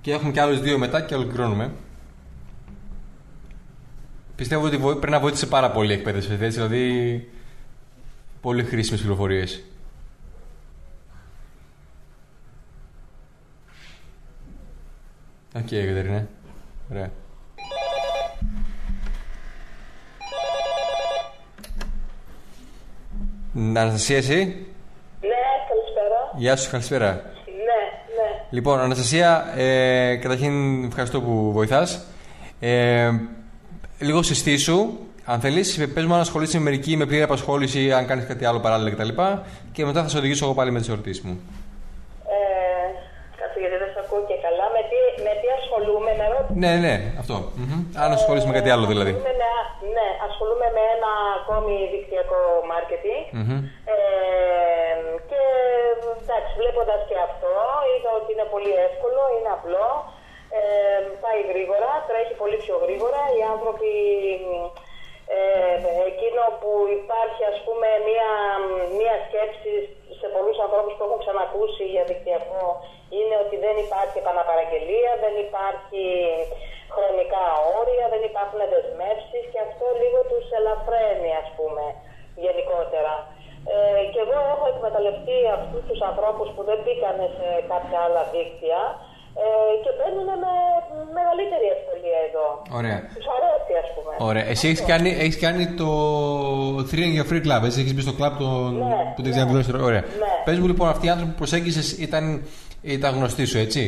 Και έχουμε και άλλους δύο μετά και ολοκληρώνουμε. Πιστεύω ότι βοη- πρέπει να βοήθησε πάρα πολύ η εκπαίδευση. έτσι, Δηλαδή, πολύ χρήσιμες πληροφορίες. OK, okay, Κατερίνα. Ωραία. Αναστασία, εσύ; Ναι, καλησπέρα. Γεια σου, καλησπέρα. Ναι, ναι. Λοιπόν, Αναστασία, ε, καταρχήν ευχαριστώ που βοηθάς. Ε, λίγο συστήσου, αν θέλεις, πες μου αν ασχολείσαι με μερική με πλήρη απασχόληση, αν κάνεις κάτι άλλο παράλληλα κτλ. Και μετά θα σε οδηγήσω εγώ πάλι με τις ερωτήσεις μου. Ε, κάτσε γιατί δεν σε ακούω και καλά. Με τι, με τι ασχολούμαι, με ρώτησε. Ναι, ναι, αυτό. Μμμ. Αν ασχολείσαι με κάτι άλλο δηλαδή. Ασχολούμαι με, ναι, ασχολούμαι με ένα ακόμη δικτυακό marketing. Μμμ. Ε, και εντάξει, βλέποντα και αυτό, είδα ότι είναι πολύ εύκολο, είναι απλό. Ε, πάει γρήγορα, τρέχει πολύ πιο γρήγορα. Οι άνθρωποι, ε, εκείνο που υπάρχει ας πούμε μία, μία σκέψη σε πολλούς ανθρώπους που έχουν ξανακούσει για δικτυακό είναι ότι δεν υπάρχει επαναπαραγγελία, δεν υπάρχει χρονικά όρια, δεν υπάρχουν δεσμεύσεις κάποια άλλα δίκτυα ε, και παίρνουν με μεγαλύτερη ευκολία εδώ. Ωραία. Τους αρέσει, ας πούμε. Ωραία. Εσύ έχεις κάνει, έχεις κάνει το Thrilling για Free Club. Έχεις μπει στο club τον, ναι, που ναι. Ωραία. Ναι. Πες μου λοιπόν, αυτοί οι άνθρωποι που προσέγγισες ήταν, ήταν γνωστοί σου, έτσι;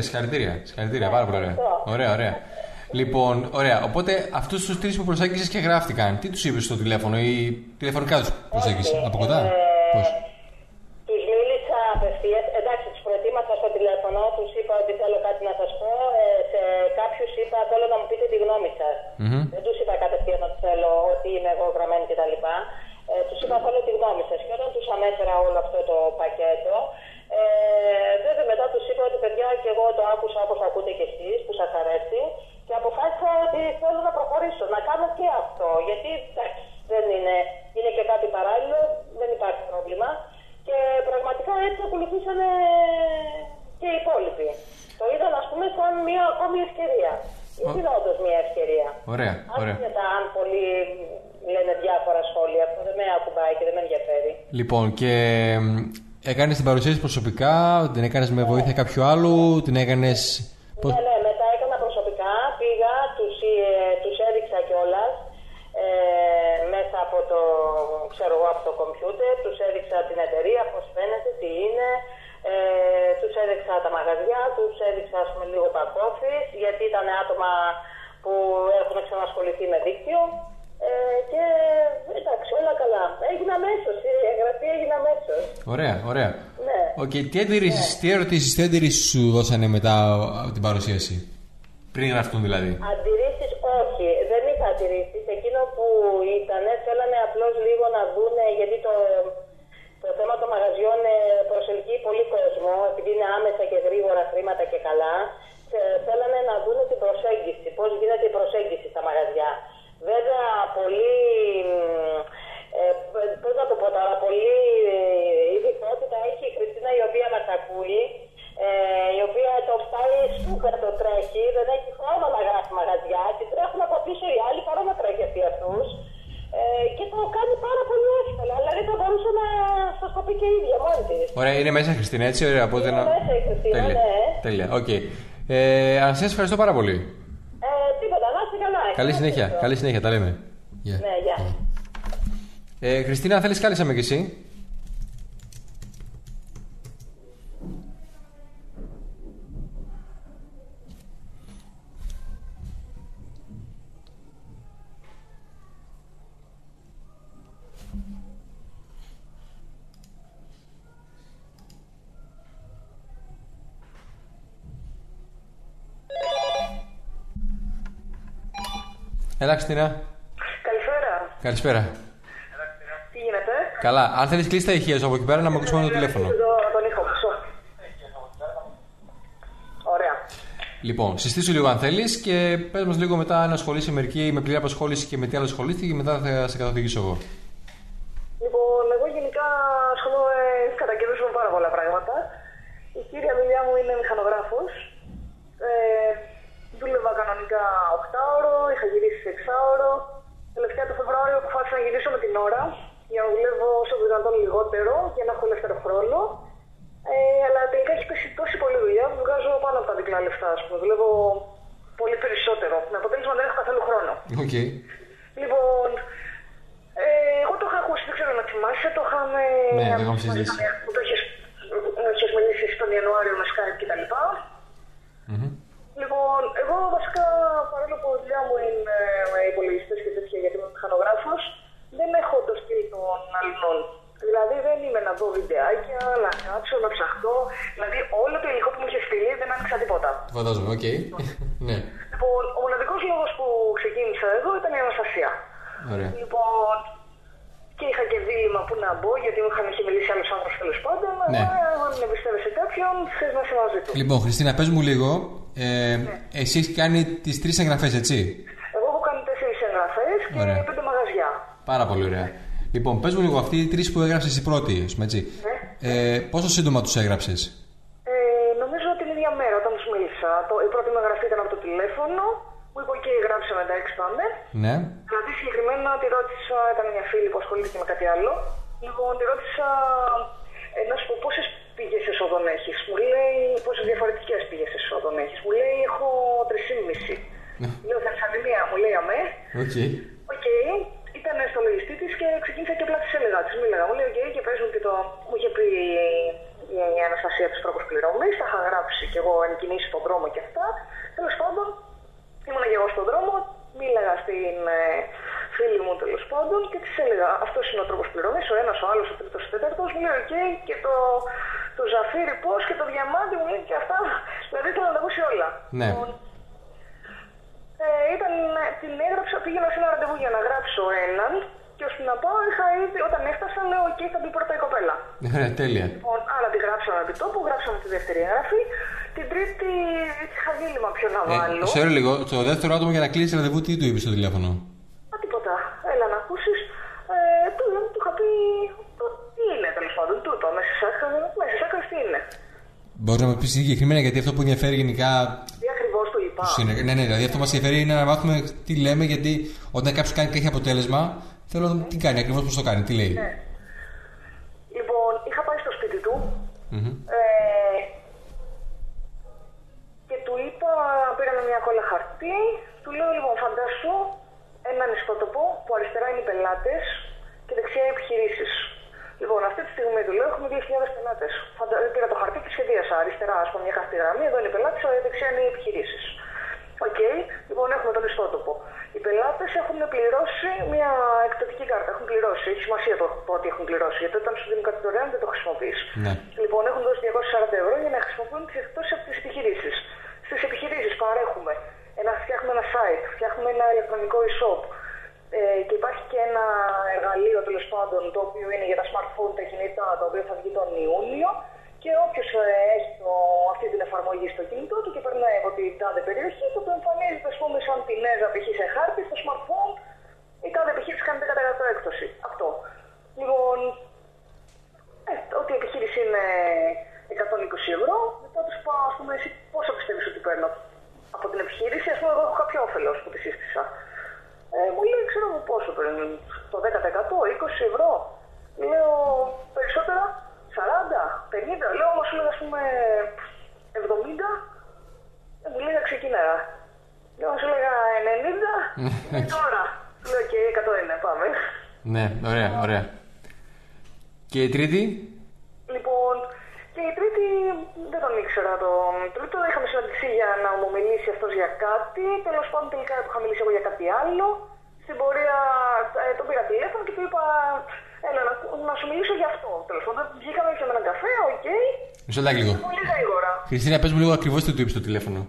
Τέλεια, συγχαρητήρια. Συγχαρητήρια, πάρα πολύ ωραία. αυτό. Ωραία, ωραία. Λοιπόν, ωραία. Οπότε αυτούς τους τρεις που προσέγγισες και γράφτηκαν, τι τους είπες στο τηλέφωνο ή τηλεφωνικά τους προσέγγισες. Όχι, Από κοντά; ε, Πώς; Του μίλησα απευθεία. Εντάξει, του προετοίμασα στο τηλέφωνο, του είπα ότι θέλω κάτι να σα πω. Ε, σε κάποιου είπα θέλω να μου πείτε τη γνώμη σα. Μμμ. Δεν του είπα κατευθείαν ότι θέλω, ότι είμαι εγώ γραμμένη κτλ. Ε, του είπα θέλω τη γνώμη σα. Και όταν του ανέφερα όλο αυτό το πακέτο, ε, βέβαια μετά του είπα ότι παιδιά και εγώ το άκουσα όπω ακούτε κι εσεί που σα αρέσει. Και αποφάσισα ότι θέλω να προχωρήσω, να κάνω και αυτό. Γιατί εντάξει, δεν είναι, είναι και κάτι παράλληλο, δεν υπάρχει πρόβλημα. Και πραγματικά έτσι ακολουθήσανε και οι υπόλοιποι. Το είδαν, α πούμε, σαν μια ακόμη ευκαιρία. Γιατί είναι όντω μια ευκαιρία. Ωραία, ωραία. Άσχετα αν πολλοί λένε διάφορα σχόλια, αυτό δεν με ακουμπάει και δεν με ενδιαφέρει. Λοιπόν, και έκανες την παρουσίαση προσωπικά, την έκανες με βοήθεια κάποιου άλλου, την έκανες. Ναι, ναι, μετά έκανα προσωπικά, πήγα, τους, ε, τους έδειξα κιόλα ε, μέσα από το, ξέρω εγώ, από το κομπιούτερ, τους έδειξα την εταιρεία, πώς φαίνεται, τι είναι, ε, τους έδειξα τα μαγαζιά, τους έδειξα ας πούμε, λίγο back office, γιατί ήταν άτομα που έχουν ξανασχοληθεί με δίκτυο. Ε, και εντάξει, όλα καλά. Έγινε αμέσως. Η εγγραφή έγινε αμέσως. Ωραία, ωραία. Ναι. Οκ, τι, αντιρρήσεις, τι ερωτήσεις, τι αντιρρήσεις σου δώσανε μετά από την παρουσίαση; Πριν γραφτούν δηλαδή. Αντιρρήσεις όχι, δεν είχα αντιρρήσεις. Εκείνο που ήταν, θέλανε απλώς λίγο να δούνε, γιατί το, το θέμα των μαγαζιών ε, προσελκύει πολύ κόσμο, επειδή είναι άμεσα και γρήγορα χρήματα και καλά. θε- Θέλανε να δούνε την προσέγγιση, πώς γίνεται η προσέγγιση στα μαγαζιά. Βέβαια, πολύ. Ε, πώς να το πω τώρα, πολύ ε, ειδικότητα έχει η Χριστίνα η οποία μας ακούει, ε, η οποία το φτάνει σούπερ το τρέχει, δεν έχει χρόνο να γράφει μαγαζιά, την τρέχουν από πίσω οι άλλοι παρά να τρέχει αυτή αυτούς. Ε, και το κάνει πάρα πολύ εύκολα, δηλαδή θα μπορούσε να σας το πει και η ίδια μόνη της. Ωραία, είναι μέσα η Χριστίνα, έτσι. Ωραία, οπότε Είναι να... μέσα η Χριστίνα, Τέλεια. ναι. Τέλεια, οκ. Ε, Αναστασίας, σε ευχαριστώ πάρα πολύ. Ε, τίποτα, να είστε καλά. Καλή Καλά συνέχεια, είστε. καλή συνέχεια, τα λέμε. Γεια. Ναι, γεια. Ε, Χριστίνα, θέλεις κάλεσα με κι εσύ; Έλα, Χριστίνα. Καλησπέρα. Καλησπέρα. Τι γίνεται; Καλά. Αν θέλεις κλείσει τα ηχεία σου από εκεί πέρα να με ακούσουμε το τηλέφωνο. Εδώ τον ήχο. Μισό. Ωραία. Λοιπόν, συστήσου λίγο αν θέλεις και πες μας λίγο μετά αν ασχολείσαι μερική με πλήρη απασχόληση και με τι άλλο ασχολήθηκε και μετά θα σε καθοδηγήσω εγώ. Λοιπόν, εγώ γενικά ασχολούμαι κατά καιρούς με πάρα πολλά πράγματα. Η κύρια δουλειά μου είναι μηχανογράφος. Ε, δούλευα κανονικά 8ωρο, είχα γυρίσει σε 6ωρο. Τελευταία το Φεβρουάριο αποφάσισα να γυρίσω με την ώρα για να δουλεύω όσο δυνατόν λιγότερο για να έχω ελεύθερο χρόνο. Ε, αλλά τελικά έχει πέσει τόση πολλή δουλειά που βγάζω πάνω από τα διπλά λεφτά. Ας πούμε. Δουλεύω πολύ περισσότερο. Με αποτέλεσμα δεν έχω καθόλου χρόνο. Οκ. Λοιπόν, ε, εγώ το είχα ακούσει, δεν ξέρω αν θυμάσαι, το είχαμε... Ναι, το είχαμε συζητήσει. Μου το είχες, μου είχες μιλήσει στον Ιανουάριο με Skype και τα λοιπά. Μμμ. Λοιπόν, εγώ βασικά παρόλο που η δουλειά μου είναι με υπολογιστές και τέτοια γιατί είμαι μηχανογράφος, δεν έχω το στυλ των αλλωνών. Δηλαδή δεν είμαι να δω βιντεάκια, να κάτσω, να ψαχτώ. Δηλαδή όλο το υλικό που μου είχε στείλει δεν άνοιξα τίποτα. Το φαντάζομαι, οκ. ναι, Λοιπόν, ο μοναδικός λόγος που ξεκίνησα εδώ ήταν η Αναστασία. ωραία. Λοιπόν, και είχα και δίλημμα που να μπω, γιατί μου είχαν είχε μιλήσει άλλος άνθρωπος τέλος πάντων. Ναι. Αλλά αν εμπιστεύεσαι κάποιον, θες να είσαι μαζί του. Λοιπόν, Χριστίνα, πες μου λίγο. Ε, Εσύ έχεις κάνει τις τρεις εγγραφές, έτσι; Εγώ έχω κάνει τέσσερις εγγραφές και Ωραία. πέντε μαγαζιά. Πάρα πολύ ωραία. Λοιπόν, πες μου λίγο, αυτοί οι τρεις που έγραψες η πρώτη, ας πούμε, έτσι. Ναι. Ε, πόσο σύντομα τους έγραψες; Ε, νομίζω την ίδια μέρα όταν τους μίλησα. Το, η πρώτη μου εγγραφή ήταν από το τηλέφωνο. Μου είπε: Οκ, γράψαμε, εντάξει, πάμε. Ναι. Δηλαδή συγκεκριμένα τη ρώτησα, ήταν μια φίλη που ασχολήθηκε με κάτι άλλο. Λοιπόν, τη ρώτησα ε, να σου πω πόσες πηγές εσόδων έχεις; Μου λέει πόσες διαφορετικές πηγές εσόδων έχεις; Μου λέει έχω 3,5. Λέω Θεσσαλονία, μου λέει αμέ. Οκ. Οκ, ήταν στο λογιστή της και ξεκίνησα και απλά τη έλεγα. Της μίλαγα. Μου λέει: Οκ, και πες μου και το. Μου είχε πει η, η Αναστασία της τρόπος πληρωμής. Τα είχα γράψει και εγώ εν κινήσει στον δρόμο και αυτά. Τέλος πάντων, ήμουν και εγώ στον δρόμο. Μίλαγα στην ε, φίλη μου τέλος πάντων και της έλεγα: Αυτός είναι ο τρόπος πληρωμής. Ο ένας, ο άλλος, ο τρίτος, ο τέταρτος. Μου λέει: Οκ, και το, το ζαφύρι πώς και το διαμάντι μου λέει και αυτά. Δηλαδή ήθελε να τα ακούσει όλα. Ναι. Λοιπόν, ε, ήταν, την έγραψα, πήγαινα σε ένα ραντεβού για να γράψω έναν και ώστε να πάω είχα ήδη, όταν έφτασα λέω εκεί θα μπει πρώτα η κοπέλα. Ωραία, τέλεια. Λοιπόν, άρα τη γράψαμε επί τόπου, γράψαμε τη δεύτερη εγγραφή. Την τρίτη είχα δίλημα ποιο να Ε, βάλω. σε ρωτώ λίγο, το δεύτερο άτομο για να κλείσει ραντεβού, τι του είπες στο τηλέφωνο; Μα τίποτα. Έλα να ακούσεις. Ε, του, του είχα πει το, τι είναι τέλος πάντων. Του είπα μέσα σε άκρα, μέσα σε άκρα τι είναι; Μπορείς να μου πεις συγκεκριμένα γιατί αυτό που ενδιαφέρει γενικά. Τι ακριβώς του είπα; τους είναι- Ναι, ναι, δηλαδή αυτό μας ενδιαφέρει είναι να μάθουμε τι λέμε γιατί όταν κάποιος κάνει και έχει αποτέλεσμα, θέλω να δω τι κάνει ακριβώς πώς το κάνει, τι λέει. Ναι. Λοιπόν, είχα πάει στο σπίτι του Μμμ. ε, και του είπα, πήραμε μια κόλλα χαρτί, του λέω λοιπόν φαντάσου έναν ιστότοπο που αριστερά είναι οι πελάτες και δεξιά οι επιχειρήσεις. Λοιπόν, αυτή τη στιγμή του λέω έχουμε 2.000 πελάτες. Φαντα... Πήρα το χαρτί και σχεδίασα αριστερά, ας πούμε, μια κάθετη γραμμή, εδώ είναι οι πελάτες, δεξιά είναι οι επιχειρήσεις. Οκ, λοιπόν έχουμε τον ιστότοπο. Οι πελάτες έχουν πληρώσει μια εκπτωτική κάρτα. Έχουν πληρώσει. Έχει σημασία το, το ότι έχουν πληρώσει. Γιατί όταν σου δίνουν κάτι δωρεάν δεν το χρησιμοποιείς. Ναι. Λοιπόν, έχουν δώσει 240 ευρώ για να χρησιμοποιούν τις εκτόσει από τις επιχειρήσεις. Στις επιχειρήσεις παρέχουμε. Ένα, φτιάχνουμε ένα site, φτιάχνουμε ένα ηλεκτρονικό e-shop. Ε, και υπάρχει και ένα εργαλείο τέλος πάντων το οποίο είναι για τα smartphone, τα κινητά, το οποίο θα βγει τον Ιούνιο. Και όποιος έχει το, αυτή την εφαρμογή στο κινητό του και περνάει από την τάδε περιοχή, θα το εμφανίζεται ας πούμε, σαν την ΕΖΑ π.χ. σε χάρτη στο smartphone. Η τάδε επιχείρηση κάνει 10% έκπτωση. Αυτό. Λοιπόν, ε, ότι η επιχείρηση είναι 120 ευρώ, μετά τους πάω, ας πούμε, εσύ πόσο πιστεύεις ότι παίρνω; Από την επιχείρηση, ας πούμε, εγώ έχω κάποιο όφελος που τη σύστησα. Ε, μου λέει, ξέρω εγώ πόσο παίρνει, το 10%, 20 ευρώ. Λέω περισσότερα, 40, 50, λέω όμως λέω, ας πούμε, 70. Ε, μου λέει, ξεκινάρα. Λέω, σου έλεγα 90, και τώρα. Λέω, και 100 είναι, πάμε. Ναι, ωραία, ωραία. Και η τρίτη; Λοιπόν, και η τρίτη δεν τον ήξερα τον τρίτο. Είχαμε συναντηθεί για να μου μιλήσει αυτός για κάτι. Τέλος πάντων, τελικά του είχα μιλήσει εγώ για κάτι άλλο. Στην πορεία ε, τον πήρα τηλέφωνο και του είπα: Έλα να, να σου μιλήσω για αυτό. Τέλος πάντων, βγήκαμε και με έναν καφέ, οκ. Μισό λεπτάκι λίγο. Πολύ γρήγορα. Χριστίνα, πες μου λίγο ακριβώς τι του είπες στο τηλέφωνο.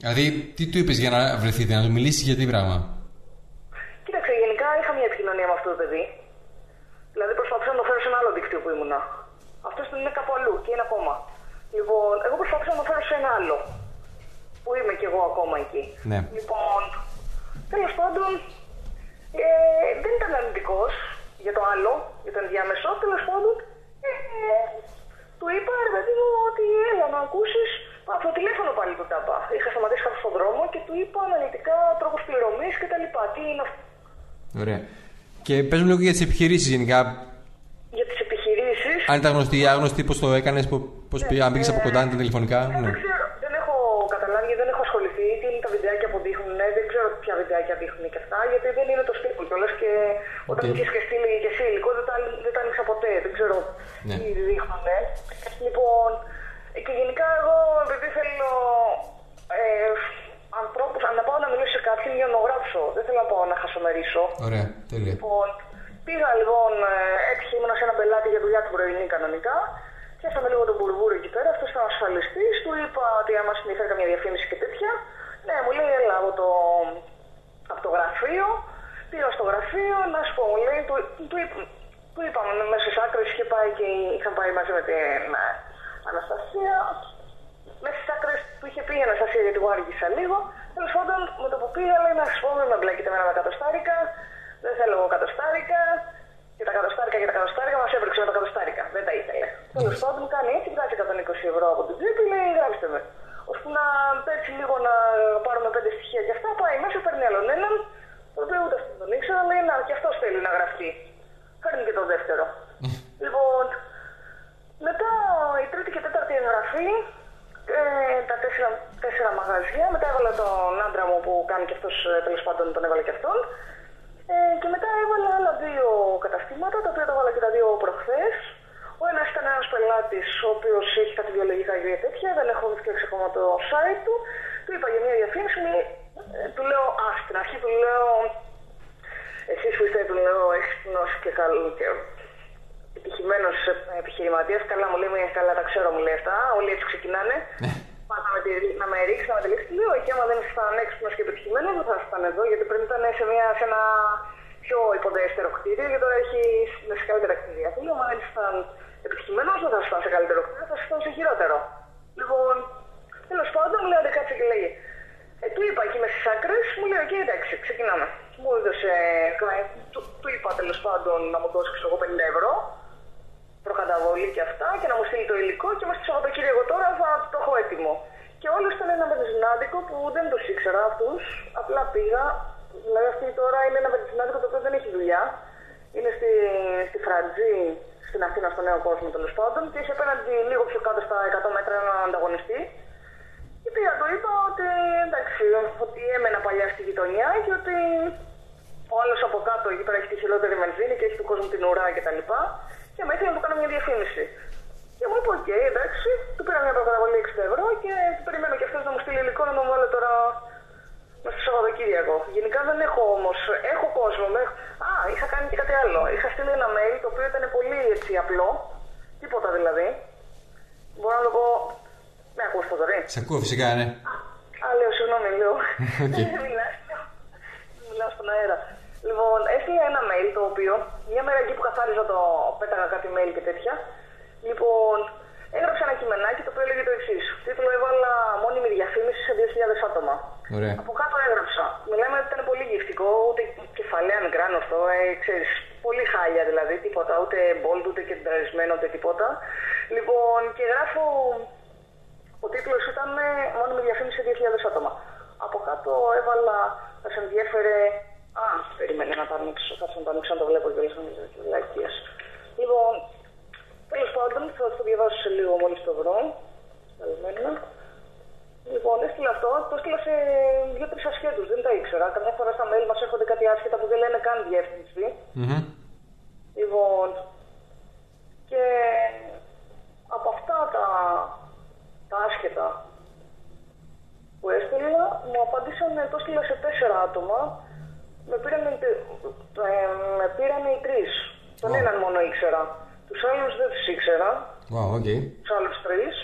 Δηλαδή, τι του είπες για να βρεθείτε, να του μιλήσεις για τι πράγμα; Κοίταξε, γενικά είχα μια επικοινωνία με αυτό το παιδί. Δηλαδή προσπαθούσα να το φέρω σε ένα άλλο δίκτυο που ήμουνα. Αυτό δεν είναι κάπου αλλού και είναι ακόμα. Λοιπόν, εγώ προσπαθούσα να το φέρω σε ένα άλλο. Που είμαι κι εγώ ακόμα εκεί. Ναι. Λοιπόν, τέλος πάντων, ε, δεν ήταν αρνητικός για το άλλο, για το ενδιάμεσο. Τέλος πάντων, ε, ε, του είπα, ρε παιδί μου, ότι έλα να ακούσεις. Από το τηλέφωνο πάλι του τα είπα. Είχα σταματήσει κάπου στον δρόμο και του είπα αναλυτικά τρόπο πληρωμής και τα λοιπά. Τι είναι αυτό. Ωραία. Και πες μου λίγο και για τις επιχειρήσεις γενικά. Για τις επιχειρήσει. Αν ήταν γνωστή ή άγνωστη, πώς το έκανες, πώ πήγε, αν πήγες από κοντά, αν ήταν τηλεφωνικά. Ε, Ναι. Δεν ξέρω, δεν έχω καταλάβει γιατί δεν έχω ασχοληθεί. Τι είναι τα βιντεάκια που δείχνουν, ναι, δεν ξέρω ποια βιντεάκια δείχνουν και αυτά, γιατί δεν είναι το στυλ κιόλας και όταν OK. Okay. και στείλει και εσύ υλικό δεν τα, δεν τα άνοιξα ποτέ. Δεν ξέρω Ναι. τι δείχνουν. Λοιπόν, και γενικά εγώ επειδή θέλω ε, ανθρώπους, αν να πάω να μιλήσω σε κάποιον για να γράψω, δεν θέλω να πάω να χασομερίσω. Ωραία, τέλεια. Λοιπόν, πήγα λοιπόν, ε, έτυχε ήμουν σε ένα πελάτη για δουλειά την πρωινή κανονικά. Πιάσαμε λίγο τον μπούρου μπούρου εκεί πέρα, αυτός ήταν ασφαλιστής. Του είπα ότι άμα συνηθίζει καμία διαφήμιση και τέτοια. Ναι, μου λέει, έλα από το, από το γραφείο. Πήγα στο γραφείο, να σου πω, μου λέει, του, του, είπα- του είπαμε μέσα στις άκρες είχε πάει και είχαν πάει μαζί με την ε, Αναστασία. Μέσα στις άκρες του είχε πει η Αναστασία γιατί εγώ άργησα λίγο. Τέλος πάντων, με το που πήγα, λέει να σου πω, μην με μπλέκετε με ένα κατοστάρικα. Δεν θέλω εγώ κατοστάρικα. Και τα κατοστάρικα και τα κατοστάρικα μας έβριξε με τα κατοστάρικα. Δεν τα ήθελε. Ναι. Τέλος πάντων μου κάνει έτσι, βγάζει 120 ευρώ από την τσέπη, λέει γράψτε με. Ώσπου να πέσει λίγο να πάρουμε πέντε στοιχεία και αυτά, πάει μέσα, παίρνει άλλον έναν. Τον οποίο ούτε αυτόν τον ήξερα, λέει να και αυτός θέλει να γραφτεί. Παίρνει και το δεύτερο. λοιπόν, μετά η τρίτη και τέταρτη εγγραφή, ε, τα τέσσερα, τέσσερα μαγαζιά. Μετά έβαλα τον άντρα μου που κάνει και αυτός ε, τέλος πάντων, τον έβαλε και αυτόν. Ε, και μετά έβαλα άλλα δύο καταστήματα, τα οποία τα έβαλα και τα δύο προχθές. Ο ένας ήταν ένας πελάτης, ο οποίος έχει κάτι βιολογικά και τέτοια, δεν έχω φτιάξει ακόμα το site του. Του είπα για μια διαφήμιση, μου, ε, του λέω, ας, στην αρχή του λέω, εσείς που είστε, του λέω, έξυπνος και καλό και επιτυχημένος επιχειρηματίας. Καλά μου λέει, «Μια καλά τα ξέρω, μου λέει αυτά. Όλοι έτσι ξεκινάνε. Πάτε να με, τη- να με ρίξει, να με τελείξει. Λέω, εκεί άμα δεν ήσασταν έξυπνο και επιτυχημένο, δεν θα ήσασταν εδώ, γιατί πριν ήταν σε, μια, σε ένα πιο υποδέστερο κτίριο και τώρα έχει είναι σε καλύτερα κτίρια. Του λέω, άμα δεν ήσασταν επιτυχημένοι, δεν θα ήσασταν σε καλύτερο κτίριο, θα ήσασταν σε χειρότερο. Λοιπόν, τέλος πάντων, μου λέει, «Άντε, κάτσε και λέγε. Ε, του είπα εκεί μέσες άκρες, μου λέει: Οκ, εντάξει, ξεκινάμε. Μου έδωσε, ε, του, του είπα τέλος πάντων να μου δώσεις ξέρω εγώ 50 ευρώ προκαταβολή και αυτά και να μου στείλει το υλικό και μέσα στο Σαββατοκύριακο τώρα θα το έχω έτοιμο. Και άλλο ήταν ένα βενζινάδικο που δεν τους ήξερα αυτούς. Απλά πήγα. Δηλαδή αυτή τώρα είναι ένα βενζινάδικο το οποίο δεν έχει δουλειά. Είναι στη, στη Φραντζή, στην Αθήνα, στο Νέο Κόσμο τέλος πάντων. Και έχει απέναντι λίγο πιο κάτω στα 100 μέτρα έναν ανταγωνιστή. Και πήγα, του είπα ότι εντάξει, ότι έμενα παλιά στη γειτονιά και ότι ο άλλος από κάτω εκεί πέρα έχει τη χειρότερη βενζίνη και έχει του κόσμου την ουρά κτλ. Και με ήθελε να του κάνω μια διαφήμιση. Και μου είπε: Οκ, εντάξει, του πήρα μια προκαταβολή 60 ευρώ και περιμένω και αυτός να μου στείλει υλικό να μου βάλω τώρα μέσα στο Σαββατοκύριακο. Γενικά δεν έχω όμως. Έχω κόσμο. Με... Α, είχα κάνει και κάτι άλλο. Είχα στείλει ένα mail το οποίο ήταν πολύ έτσι απλό. Τίποτα δηλαδή. Μπορώ να το πω. Με ακούς το τώρα. Σε ακούω φυσικά, ναι. Α, λέω, συγγνώμη, λέω. Οκ. Μιλάς, Μιλάω στον αέρα. Λοιπόν, έστειλα ένα mail το οποίο, μια μέρα εκεί που καθάριζα το, πέταγα κάτι mail και τέτοια. Λοιπόν, έγραψα ένα κειμενάκι το οποίο έλεγε το εξής. Τίτλο έβαλα μόνιμη διαφήμιση σε 2.000 άτομα. Ωραία. Από κάτω έγραψα. Μιλάμε ότι ήταν πολύ γυφτικό, ούτε κεφαλαία μικρά αυτό, ε, ξέρεις, πολύ χάλια δηλαδή, τίποτα, ούτε bold, ούτε κεντραρισμένο, ούτε τίποτα. Λοιπόν, και γράφω, ο τίτλος ήταν ε, μόνιμη διαφήμιση σε 2.000 άτομα. Από κάτω έβαλα, θα σε ενδιέφερε, α, περίμενε να το ανοίξω, κάτσε να το ανοίξω να το βλέπω κιόλας, νομίζω, κιόλας. Λοιπόν, τέλος πάντων, θα το διαβάσω σε λίγο μόλις το βρω. Καλημέρα. Λοιπόν, έστειλα αυτό, το έστειλα σε δύο-τρεις ασχέτους, δεν τα ήξερα. Καμιά φορά στα mail μας έρχονται κάτι άσχετα που δεν λένε καν διεύθυνση. Μμμ. Λοιπόν, και από αυτά τα, τα άσχετα που έστειλα, μου απάντησαν, το έστειλα σε τέσσερα άτομα. Με πήραν, ε, με πήραν οι τρεις. Τον Wow. έναν μόνο ήξερα. Τους άλλους δεν τους ήξερα. Wow, OK. Τους άλλους τρεις.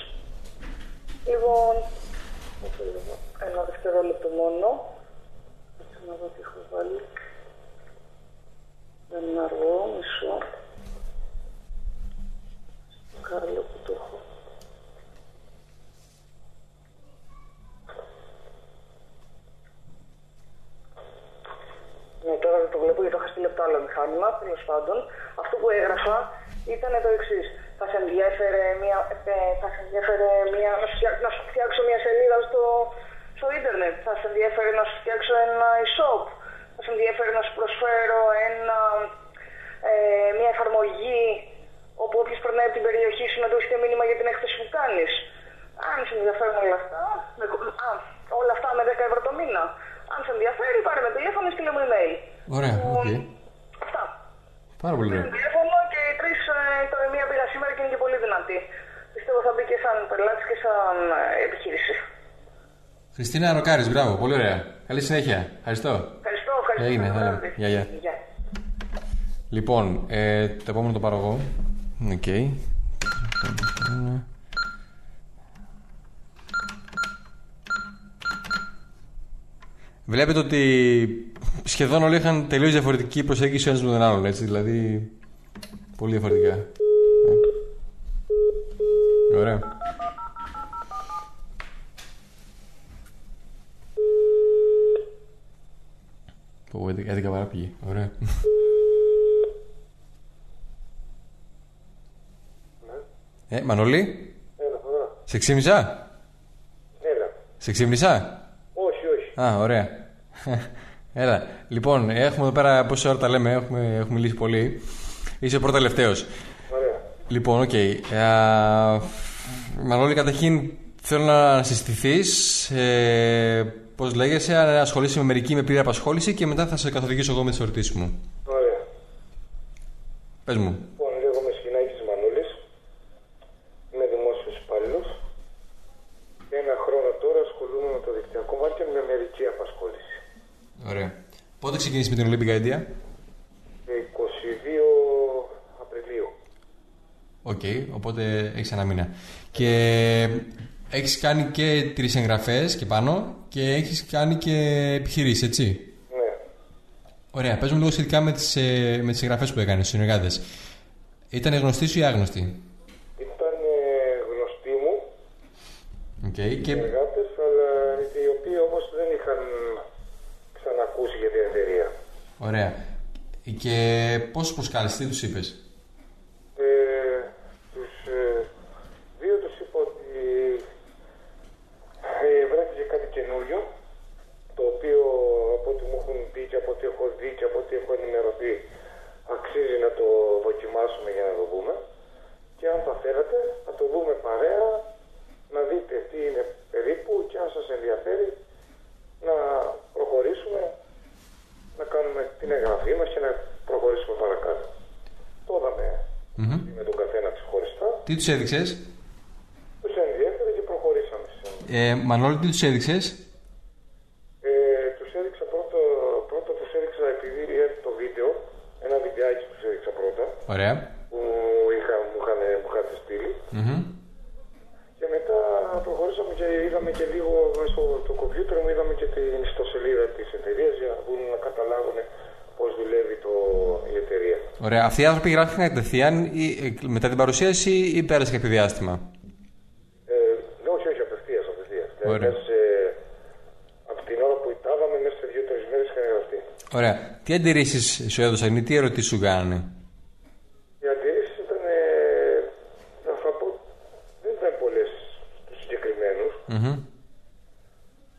Λοιπόν, ένα δευτερόλεπτο μόνο. Κάτσε να δω τι έχω βάλει. Δεν είναι αργό, μισό. Καλό που το έχω. Ναι, τώρα δεν το βλέπω γιατί το είχα στείλει από το άλλο μηχάνημα. Τέλος πάντων, αυτό που έγραφα ήταν το εξής. Θα σε ενδιαφέρε μια, ε, θα σε ενδιαφέρε μια, να, σου, φτιά- να σου φτιάξω μια σελίδα στο, στο ίντερνετ. Θα σε ενδιαφέρει να σου φτιάξω ένα e-shop. Θα σε ενδιαφέρει να σου προσφέρω ένα, ε, μια εφαρμογή όπου όποιος περνάει από την περιοχή σου να του έχετε μήνυμα για την έκθεση που κάνεις. Αν σε ενδιαφέρουν όλα αυτά, με, α, όλα αυτά με 10 ευρώ το μήνα. Αν σε ενδιαφέρει, πάρε με τηλέφωνο ή στείλε μου email. Ωραία, οκ. Αυτά. Πάρα πολύ Πήραν ωραία. τηλέφωνο και οι τρεις, το η μία πήγα σήμερα και είναι και πολύ δυνατή. Πιστεύω θα μπει και σαν πελάτης και σαν ε, επιχείρηση. Χριστίνα Ροκάρης, μπράβο, πολύ ωραία. Καλή συνέχεια. Ευχαριστώ. Ευχαριστώ, ευχαριστώ. Έγινε, Καλό θα λέμε. βράδυ. Γεια, γεια. Γεια. Λοιπόν, ε, το επόμενο το πάρω εγώ. Οκ. Βλέπετε ότι σχεδόν όλοι είχαν τελείως διαφορετική προσέγγιση ο ένας με τον άλλον, έτσι, δηλαδή πολύ διαφορετικά. Ε. Ωραία. Πω, 11 παρά πήγε. Ωραία. Ε, Μανώλη, Έλα, τώρα. σε ξύμισα. Έλα. Σε ξύπνησα. Όχι, όχι. Α, ωραία. Έλα. Λοιπόν, έχουμε εδώ πέρα πόση ώρα τα λέμε, έχουμε, έχουμε μιλήσει πολύ. Είσαι ο προτελευταίος. Ωραία. Λοιπόν, OK. Okay. Μανώλη, καταρχήν θέλω να συστηθείς. Ε, Πώς λέγεσαι, αν ασχολείσαι με μερική με πλήρη απασχόληση και μετά θα σε καθοδηγήσω εγώ με τις ερωτήσεις μου. Ωραία. Πες μου. Λοιπόν, λέγομαι Σχοινάκης Μανούλης. Είμαι δημόσιος υπάλληλος. Ένα χρόνο τώρα ασχολούμαι με το δικτυακό μάρκετινγκ με μερική απασχόληση. Ωραία. Πότε ξεκίνησες με την Olympic Idea? 22 Απριλίου. Οκ, οπότε έχεις ένα μήνα. Και έχεις κάνει και τρεις εγγραφές και πάνω και έχεις κάνει και επιχειρήσεις, έτσι; Ναι. Ωραία, πες μου λίγο σχετικά με τις, ε, με τις εγγραφές που έκανες, στους συνεργάτες. Ήταν γνωστοί σου ή άγνωστοι; Ήταν ε, γνωστοί μου Okay. Και... εργάτες, αλλά οι οποίοι όμως δεν είχαν ξανακούσει για την εταιρεία. Ωραία. Και πώς προσκάλεσαι, τι τους είπες; Ε, τους ε, δύο τους είπα ότι ε, βρέθηκε κάτι καινούριο το οποίο από ό,τι μου έχουν πει και από ό,τι έχω δει και από ό,τι έχω ενημερωθεί αξίζει να το δοκιμάσουμε για να το δούμε και αν θα θέλετε να το δούμε παρέα να δείτε τι είναι περίπου και αν σας ενδιαφέρει να προχωρήσουμε να κάνουμε την εγγραφή μας και να προχωρήσουμε παρακάτω. Το είδαμε Μμμ. με τον καθένα ξεχωριστά. Τι τους έδειξες; Τους ενδιαφέρει και προχωρήσαμε. Ε, Μανώλη, τι τους έδειξες; Ε, τους έδειξα πρώτο, πρώτα τους έδειξα επειδή έρθει το βίντεο, ένα βιντεάκι τους έδειξα πρώτα Ωραία. που είχα, μου, είχαν, μου είχατε στείλει Μμμ. και μετά προχωρήσαμε και είδαμε και λίγο μέσα στο το κομπιούτερ μου είδαμε και την ιστοσελίδα της εταιρείας για να μπορούν να καταλάβουν πώς δουλεύει το, η εταιρεία. Ωραία. Αυτοί οι άνθρωποι γράφτηκαν κατευθείαν ή, ε, μετά την παρουσίαση ή πέρασε κάποιο διάστημα; Ε, ναι, όχι, όχι, απευθείας, απευθείας. Δηλαδή, Ωραία. μέσα σε- από την ώρα που τα είπαμε, μέσα σε δύο-τρεις μέρες είχαν γραφτεί. Ωραία. Τι αντιρρήσεις σου έδωσαν ή τι ερωτήσεις σου κάνανε; Οι αντιρρήσεις ήταν, ε, να θα πω, δεν ήταν πολλές στους συγκεκριμένους. Μμμ.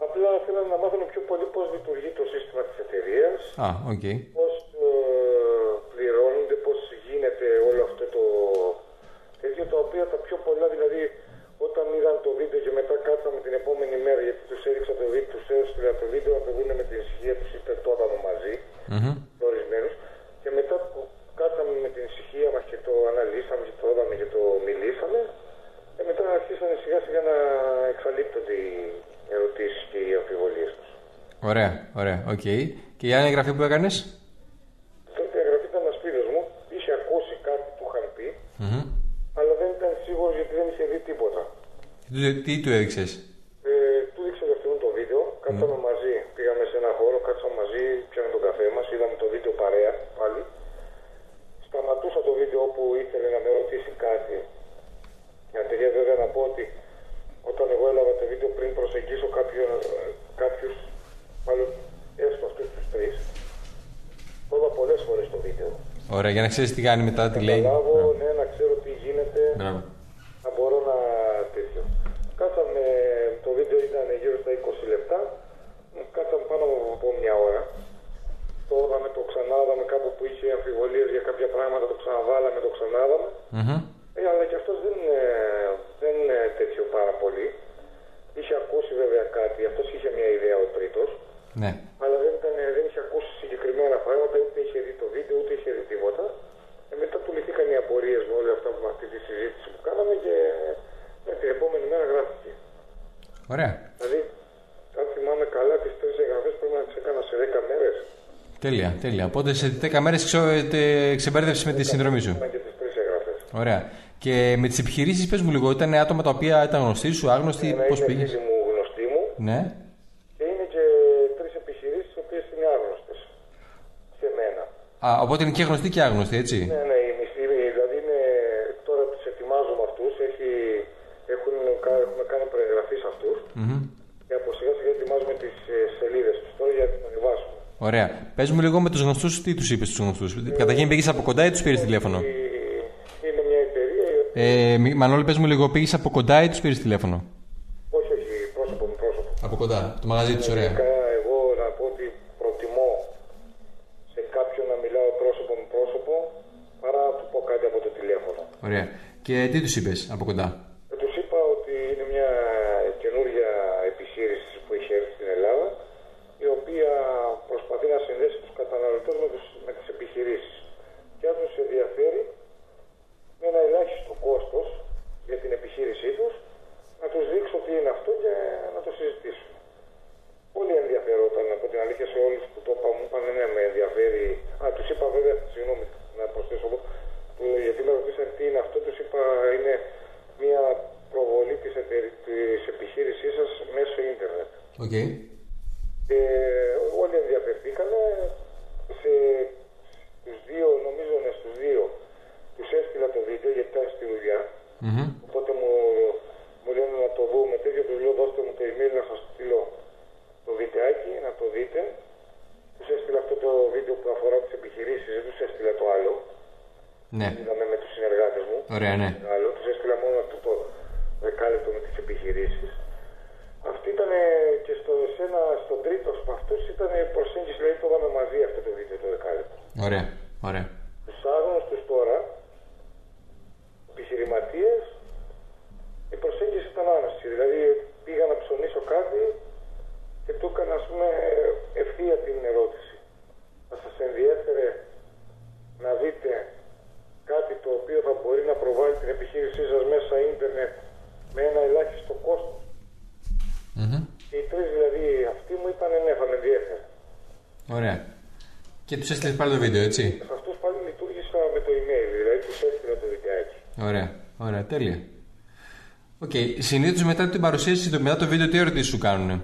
Απλά θέλανε να μάθουν πιο πολύ πώς λειτουργεί το σύστημα της εταιρείας, Α, οκ. πώς ε, πληρώνονται, πώς γίνεται όλο αυτό το τέτοιο, τα οποία τα πιο πολλά δηλαδή όταν είδαν το βίντεο και μετά κάτσαμε την επόμενη μέρα γιατί τους έδειξα το βίντεο, τους έστειλα το βίντεο να το δουν με την ησυχία τους είτε το είδαμε μαζί, Μμμ. ορισμένους και μετά που κάτσαμε με την ησυχία μας και το αναλύσαμε και το είδαμε και το μιλήσαμε και μετά αρχίσανε σιγά σιγά να εξαλείπτονται οι ερωτήσεις και οι αμφιβολίες τους. Ωραία, ωραία, οκ. Και η άλλη εγγραφή που έκανες; Τότε η εγγραφή ήταν ένας φίλος μου, είχε ακούσει κάτι που είχαν πει, Μμμ. αλλά δεν ήταν σίγουρος γιατί δεν είχε δει τίποτα. Τι, τι του έδειξες; Ε, του έδειξα δεύτερον το βίντεο, κάτσαμε μαζί, πήγαμε σε ένα χώρο, κάτσαμε μαζί, ήπιαμε τον καφέ μας, είδαμε το βίντεο παρέα πάλι. Σταματούσα το βίντεο όπου ήθελε να με ρωτήσει κάτι. Για τελεία βέβαια να πω ότι όταν εγώ έλαβα το βίντεο πριν προσεγγίσω κάποιον, κάποιους, μάλλον έστω αυτούς τους τρεις, το είδα πολλές φορές το βίντεο. Ωραία, για να ξέρεις τι κάνει μετά, τι λέει. Καταλάβω, Μπράβο. ναι, να ξέρω τι γίνεται, Μπράβο. να μπορώ να τέτοιο. Κάτσαμε, το βίντεο ήταν γύρω στα 20 λεπτά, κάτσαμε πάνω από μια ώρα. Το είδαμε, το ξανάδαμε κάπου που είχε αμφιβολίες για κάποια πράγματα, το ξαναβάλαμε, το ξανάδαμε. Μμμ. Ε, αλλά και αυτός δεν, ε, δεν είναι τέτοιο πάρα πολύ. Είχε ακούσει βέβαια κάτι, αυτός είχε μια ιδέα ο τρίτος, Ναι. αλλά δεν, ήταν, δεν είχε ακούσει συγκεκριμένα πράγματα, ούτε είχε δει το βίντεο, ούτε είχε δει τίποτα. Ε, μετά του λυθήκαν οι απορίες με όλα αυτά που με αυτή τη συζήτηση που κάναμε και ε, την επόμενη μέρα γράφτηκε. Ωραία. Δηλαδή, αν θυμάμαι καλά, τις τρεις εγγραφές πρέπει να τις έκανα σε 10 μέρες. Τέλεια, τέλεια. Οπότε σε 10 μέρες ξε, τε- ξεμπέρδεψες με τη συνδρομή σου. Έκανα και τις τρεις εγγραφές. Ωραία. Και με τις επιχειρήσεις πες μου λίγο, ήταν άτομα τα οποία ήταν γνωστοί σου, άγνωστοι, Ένα πώς είναι πήγες; φίλοι μου, γνωστοί μου Ναι. και είναι και τρεις επιχειρήσεις οι οποίες είναι άγνωστες σε μένα. Α, οπότε είναι και γνωστοί και άγνωστοι, έτσι; Ναι, ναι, οι μισθοί, δηλαδή είναι, τώρα τους ετοιμάζουμε αυτούς, έχει, έχουν, κα- έχουμε κάνει προεγγραφή σε αυτούς Μμμ. και από σιγά σιγά ετοιμάζουμε τις ε, σελίδες τους τώρα για να τις ανεβάσουμε. Ωραία. Πες μου λίγο με τους γνωστούς τι τους είπες στους γνωστούς; Καταρχήν πήγες από κοντά ή τους πήρες τηλέφωνο; ε, Είναι μια εταιρεία. Ε, Μανώλη, πες μου λίγο, πήγες από κοντά ή τους πήρες τηλέφωνο; Όχι, όχι, πρόσωπο με πρόσωπο. Από κοντά, το μαγαζί τους, ωραία. Εγώ να πω ότι προτιμώ σε κάποιον να μιλάω πρόσωπο με πρόσωπο παρά να του πω κάτι από το τηλέφωνο. Ωραία. Και τι τους είπες από κοντά; Αυτό το βίντεο, έτσι. Σε πάλι λειτουργήσα με το email, δηλαδή του έστειλα το βιντεάκι. Ωραία, ωραία, τέλεια. OK, okay. συνήθως μετά την παρουσίαση, μετά το βίντεο, τι ερωτήσεις σου κάνουν.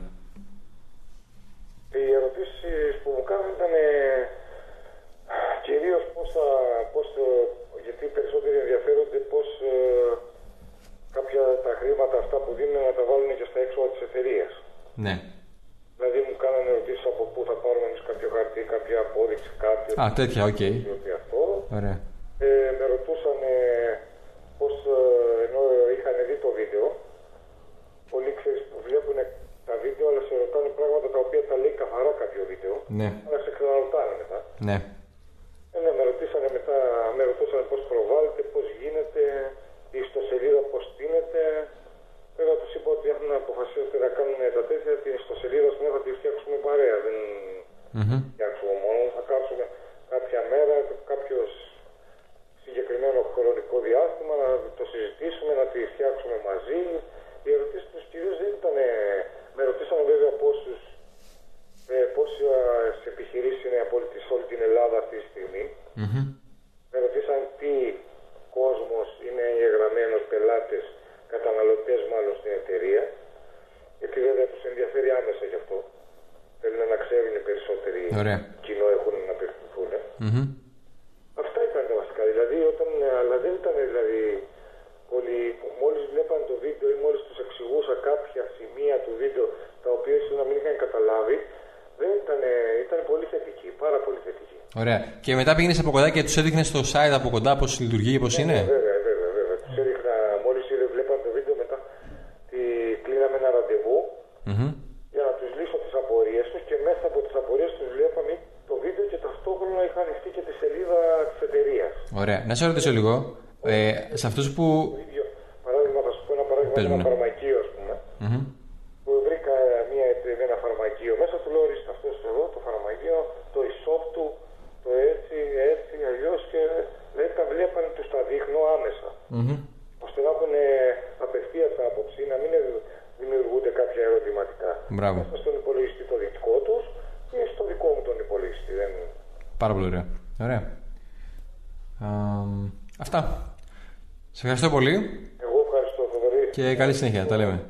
Α, τέτοια, οκ. Okay. Ωραία. συζητήσουμε, να τη φτιάξουμε μαζί. Και μετά πήγαινες από κοντά και τους έδειχνες στο site από κοντά πώς λειτουργεί και πώς ναι, είναι; ναι, Βέβαια, βέβαια. βέβαια. Τους έδειχνα μόλις βλέπαμε το βίντεο μετά. Τη... Κλείναμε ένα ραντεβού mm-hmm. για να τους λύσω τις απορίες τους και μέσα από τις απορίες τους βλέπαμε το βίντεο και ταυτόχρονα είχα ανοιχτεί και τη σελίδα της εταιρείας. Ωραία. Να σε ρωτήσω λίγο. Ε, σε αυτούς που. Παράδειγμα, θα σου πω ένα παράδειγμα. Ευχαριστώ πολύ. Εγώ. Και καλή συνέχεια. Τα λέμε.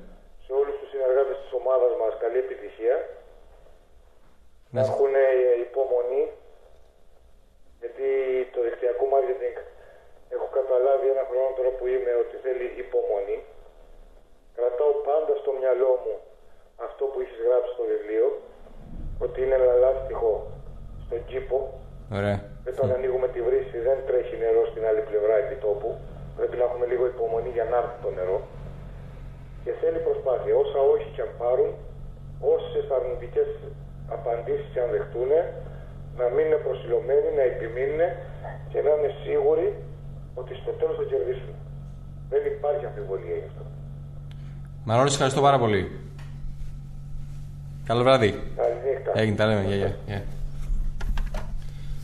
Ευχαριστώ πάρα πολύ. Καλό βράδυ. Καλή νύχτα. Έγινε, τα λέμε. Γεια, γεια, γεια.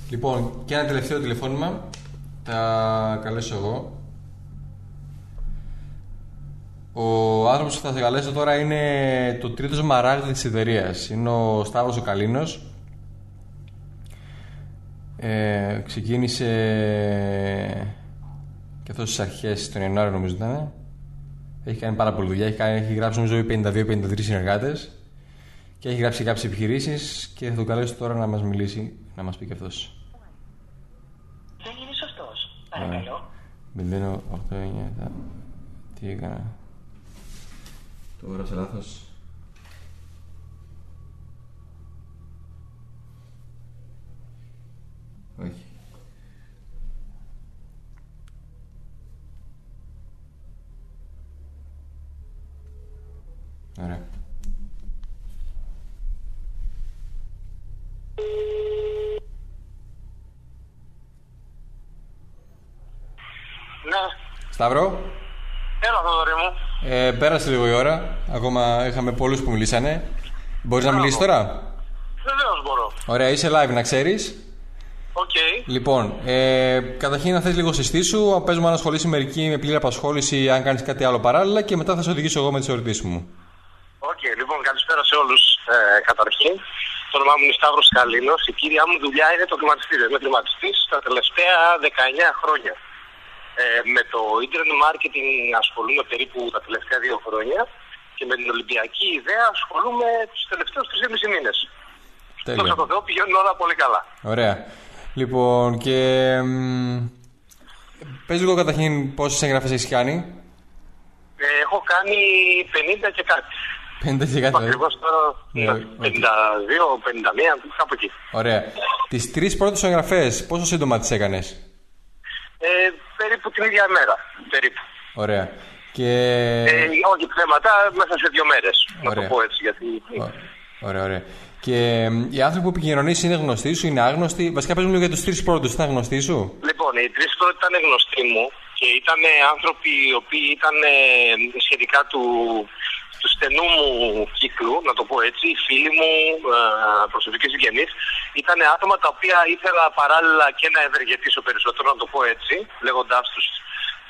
Λοιπόν, και ένα τελευταίο τηλεφώνημα. Θα καλέσω εγώ. Ο άνθρωπος που θα σε καλέσω τώρα είναι το τρίτος μαράγδι της εταιρείας. Είναι ο Σταύρος ο Καλίνος. Ε, ξεκίνησε και αυτός στις αρχές τον Ιανουάριο νομίζω ήταν. Έχει κάνει πάρα πολύ δουλειά. Έχει, κάνει, έχει γράψει νομίζω 52-53 συνεργάτες και έχει γράψει κάποιες επιχειρήσεις και θα τον καλέσω τώρα να μας μιλήσει, να μας πει και αυτός. Δεν είναι σωστός. Παρακαλώ. 0, 8, 9, 7. Τι έκανα; Το έγραψα λάθος. Όχι. Ωραία. Ναι, Σταύρο, έλα Θοδωρή μου. ε, πέρασε λίγο η ώρα. Ακόμα είχαμε πολλούς που μιλήσανε. Μπορείς να μιλήσεις τώρα; Βεβαίως μπορώ. Ωραία, είσαι live να ξέρεις. Οκ. Λοιπόν, ε, καταρχήν αν θες λίγο συστήσου, πες μου αν ασχολείσαι μερική με πλήρη απασχόληση, αν κάνεις κάτι άλλο παράλληλα και μετά θα σε οδηγήσω εγώ με τις ερωτήσεις μου. Οκ, λοιπόν, καλησπέρα σε όλους. Ε, καταρχήν, το όνομά μου είναι Σταύρος Καλίνος. Η κύρια μου δουλειά είναι το γυμναστήριο. Είμαι γυμναστής τα τελευταία 19 χρόνια. Ε, με το internet marketing ασχολούμαι περίπου τα τελευταία δύο χρόνια και με την Ολυμπιακή ιδέα ασχολούμαι τους τελευταίους 3,5 μήνες. Τέλεια. Δόξα τω Θεώ πηγαίνουν όλα πολύ καλά. Ωραία. Λοιπόν, και. μ, Πες λίγο καταρχήν πόσες εγγραφές έχεις κάνει; Ε, έχω κάνει 50 και κάτι. 50 και κάτι. δηλαδή. Ακριβώς τώρα Ναι, ναι, οκ. 52, 51, κάπου εκεί. Ωραία. Τις τρεις πρώτες εγγραφές, πόσο σύντομα τις έκανες; Ε, περίπου την ίδια μέρα. Περίπου. Ωραία. Και. Ε, όχι ψέματα, μέσα σε δύο μέρες. Να το Ωραία. πω έτσι. Γιατί... Ω- Ωραία, ωραία. Και μ, οι άνθρωποι που επικοινωνείς είναι γνωστοί σου, είναι άγνωστοι; Βασικά πες μου λίγο για τους τρεις πρώτους, ήταν γνωστοί σου; Λοιπόν, οι τρεις πρώτοι ήταν γνωστοί μου και ήταν άνθρωποι οι οποίοι ήταν ε, σχετικά του, του στενού μου κύκλου, να το πω έτσι, οι φίλοι μου, ε, προσωπικοί συγγενείς, ήταν άτομα τα οποία ήθελα παράλληλα και να ευεργετήσω περισσότερο, να το πω έτσι, λέγοντάς τους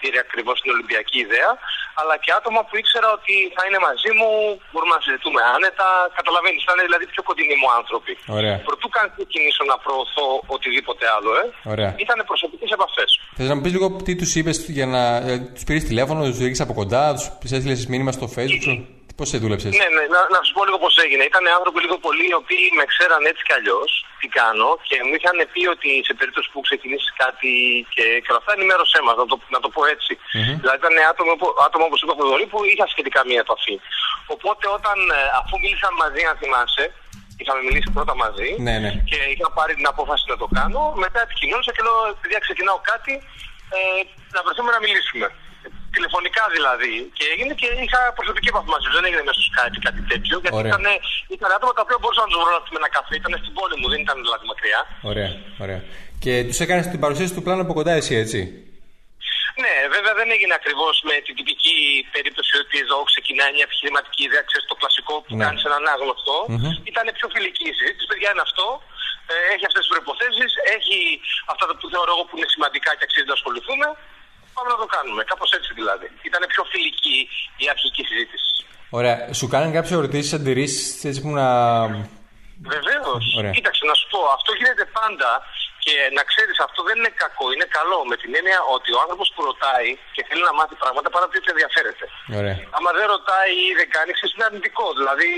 πήρε ακριβώς την Ολυμπιακή ιδέα, αλλά και άτομα που ήξερα ότι θα είναι μαζί μου, μπορούμε να συζητούμε άνετα. Καταλαβαίνεις, ήταν δηλαδή πιο κοντινοί μου άνθρωποι. Ωραία. Προτού καν ξεκινήσω να προωθώ οτιδήποτε άλλο, ε, Ωραία. ήταν προσωπικές επαφές. Θες να μου πεις λίγο τι τους είπες για να. Ε, τους πήρες τηλέφωνο, τους ρίξεις από κοντά, τους έστειλες μήνυμα στο facebook σου. Πώς σε δούλεψες; Ναι, ναι, να, να σου πω λίγο πώς έγινε. Ήταν άνθρωποι λίγο πολύ οι οποίοι με ξέραν έτσι κι αλλιώς τι κάνω και μου είχαν πει ότι σε περίπτωση που ξεκινήσεις κάτι και, και όλα αυτά ενημέρωσέ μας, να το, να το πω έτσι. Δηλαδή ήταν άτομα, που- άτομα όπως είπα Θοδωρή, που είχα σχετικά μία επαφή. Οπότε όταν, ε, αφού μίλησαν μαζί, αν θυμάσαι, είχαμε μιλήσει πρώτα μαζί Ναι, ναι. και είχα πάρει την απόφαση να το κάνω, μετά επικοινώνησα και λέω, επειδή ξεκινάω κάτι, ε, να βρεθούμε να μιλήσουμε. Τηλεφωνικά δηλαδή. Και έγινε και είχα προσωπική επαφή μαζί του. Δεν έγινε μέσα στο Skype ή κάτι τέτοιο. Γιατί Ωραία. ήταν, ήταν άτομα τα οποία μπορούσα να τους βρω να πιούμε ένα καφέ. Ήταν στην πόλη μου, δεν ήταν δηλαδή μακριά. Ωραία, ωραία. Και τους έκανες την παρουσίαση του πλάνου από κοντά εσύ, έτσι; Ναι, βέβαια δεν έγινε ακριβώς με την τυπική περίπτωση ότι εδώ ξεκινάει μια επιχειρηματική ιδέα, ξέρεις το κλασικό που Ναι. κάνεις έναν άγνωστο. Μμμ. Ήταν πιο φιλική η συζήτηση. Παιδιά είναι αυτό. Ε, έχει αυτές τις προποθέσει. Έχει αυτά που θεωρώ εγώ που είναι σημαντικά και αξίζει να ασχοληθούμε. Πάμε να το κάνουμε. Κάπως έτσι δηλαδή. Ήταν πιο φιλική η αρχική συζήτηση. Ωραία. Σου κάνανε κάποιες ερωτήσεις, αντιρρήσεις, έτσι που να. Βεβαίως. Ωραία. Κοίταξε να σου πω, αυτό γίνεται πάντα και να ξέρεις αυτό δεν είναι κακό, είναι καλό με την έννοια ότι ο άνθρωπος που ρωτάει και θέλει να μάθει πράγματα παρά ότι ενδιαφέρεται. Ωραία. Άμα δεν ρωτάει ή δεν κάνει, ξέρεις, είναι αρνητικό. Δηλαδή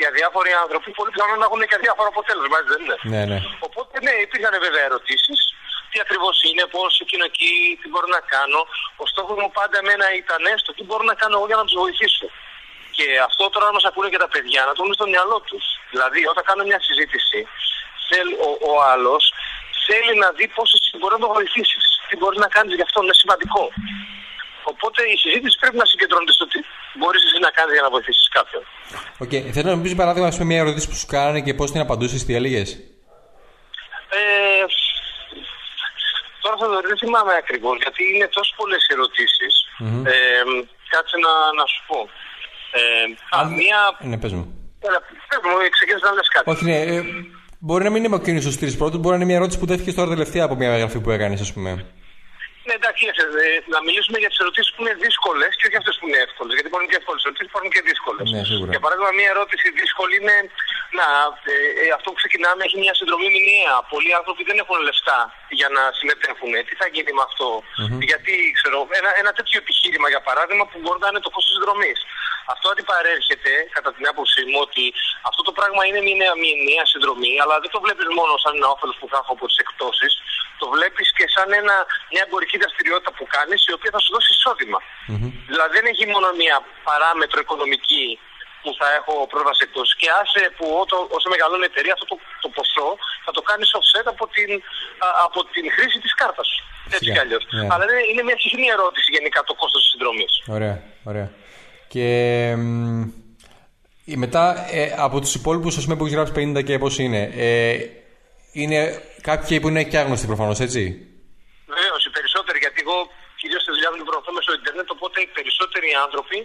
για διάφοροι άνθρωποι πολύ πιθανόν να έχουν και διάφορο αποτέλεσμα, έτσι δεν είναι. Ναι, ναι. Οπότε ναι, υπήρχαν βέβαια ερωτήσεις. Τι ακριβώς είναι, πώς εκείνο εκεί, τι μπορώ να κάνω. Ο στόχος μου πάντα εμένα ήταν στο τι μπορώ να κάνω εγώ για να τους βοηθήσω. Και αυτό τώρα να μας ακούνε και τα παιδιά να το έχουν στο μυαλό τους. Δηλαδή, όταν κάνω μια συζήτηση, θέλει, ο, ο άλλος θέλει να δει πώς εσύ μπορείς να το βοηθήσεις. Τι μπορείς να κάνεις γι' αυτό, είναι σημαντικό. Οπότε η συζήτηση πρέπει να συγκεντρώνεται στο τι μπορείς εσύ να κάνεις για να βοηθήσεις κάποιον. Οκ. Θέλω να μου πεις παράδειγμα ας πούμε, μια ερώτηση που σου κάνανε και πώς την απαντούσες, τι έλεγες; Ε, τώρα θα δεν θυμάμαι ακριβώς γιατί είναι τόσο πολλές ερωτήσεις. Ε, κάτσε να, να σου πω. Ε, α, μία. Ναι, πες μου. Έλα, πες μου, ξεκίνησε να λες κάτι. Όχι, ναι. ε, μπορεί να μην είμαι ο κίνητο ο στήρι πρώτους, μπορεί να είναι μια ερώτηση που τέθηκε τώρα τελευταία από μια εγγραφή που έκανες, ας πούμε. Ναι, εντάξει, κοίταξε, ε, να μιλήσουμε για τις ερωτήσεις που είναι δύσκολες και όχι αυτές που είναι εύκολες. Γιατί υπάρχουν και εύκολες ερωτήσεις, υπάρχουν και δύσκολες. Ναι, σίγουρα. Για παράδειγμα, μια ερώτηση δύσκολη είναι να, ε, ε, αυτό που ξεκινάμε έχει μια συνδρομή μηνιαία. Πολλοί άνθρωποι δεν έχουν λεφτά για να συμμετέχουν. Τι θα γίνει με αυτό, Γιατί, ξέρω, ένα, ένα τέτοιο επιχείρημα για παράδειγμα που μπορεί να είναι το κόστο συνδρομή. Αυτό αντιπαρέρχεται, κατά την άποψή μου, ότι αυτό το πράγμα είναι μια μηνιαία συνδρομή, αλλά δεν το βλέπεις μόνο σαν ένα όφελος που θα έχω από τις εκπτώσεις. Το βλέπεις και σαν ένα, μια εμπορική δραστηριότητα που κάνεις, η οποία θα σου δώσει εισόδημα. Δηλαδή δεν έχει μόνο μια παράμετρο οικονομική που θα έχω πρόσβαση εκτός. Και άσε που όσο, όσο μεγαλώνει η εταιρεία, αυτό το, το ποσό θα το κάνεις offset από την, α, από την χρήση της κάρτας σου. Έτσι Φυσικά. κι αλλιώς. Ναι. Αλλά είναι, είναι μια συχνή ερώτηση γενικά το κόστος της συνδρομής. Ωραία, ωραία. Και μ, ε, μετά ε, από τους υπόλοιπους, ας πούμε, που έχεις γράψει 50 και πώς είναι, ε, είναι κάποιοι που είναι και άγνωστοι προφανώς, έτσι; Βεβαίως, οι περισσότεροι, γιατί εγώ κυρίω στη δουλειά μου την προωθώ μέσω Ιντερνετ, οπότε οι περισσότεροι άνθρωποι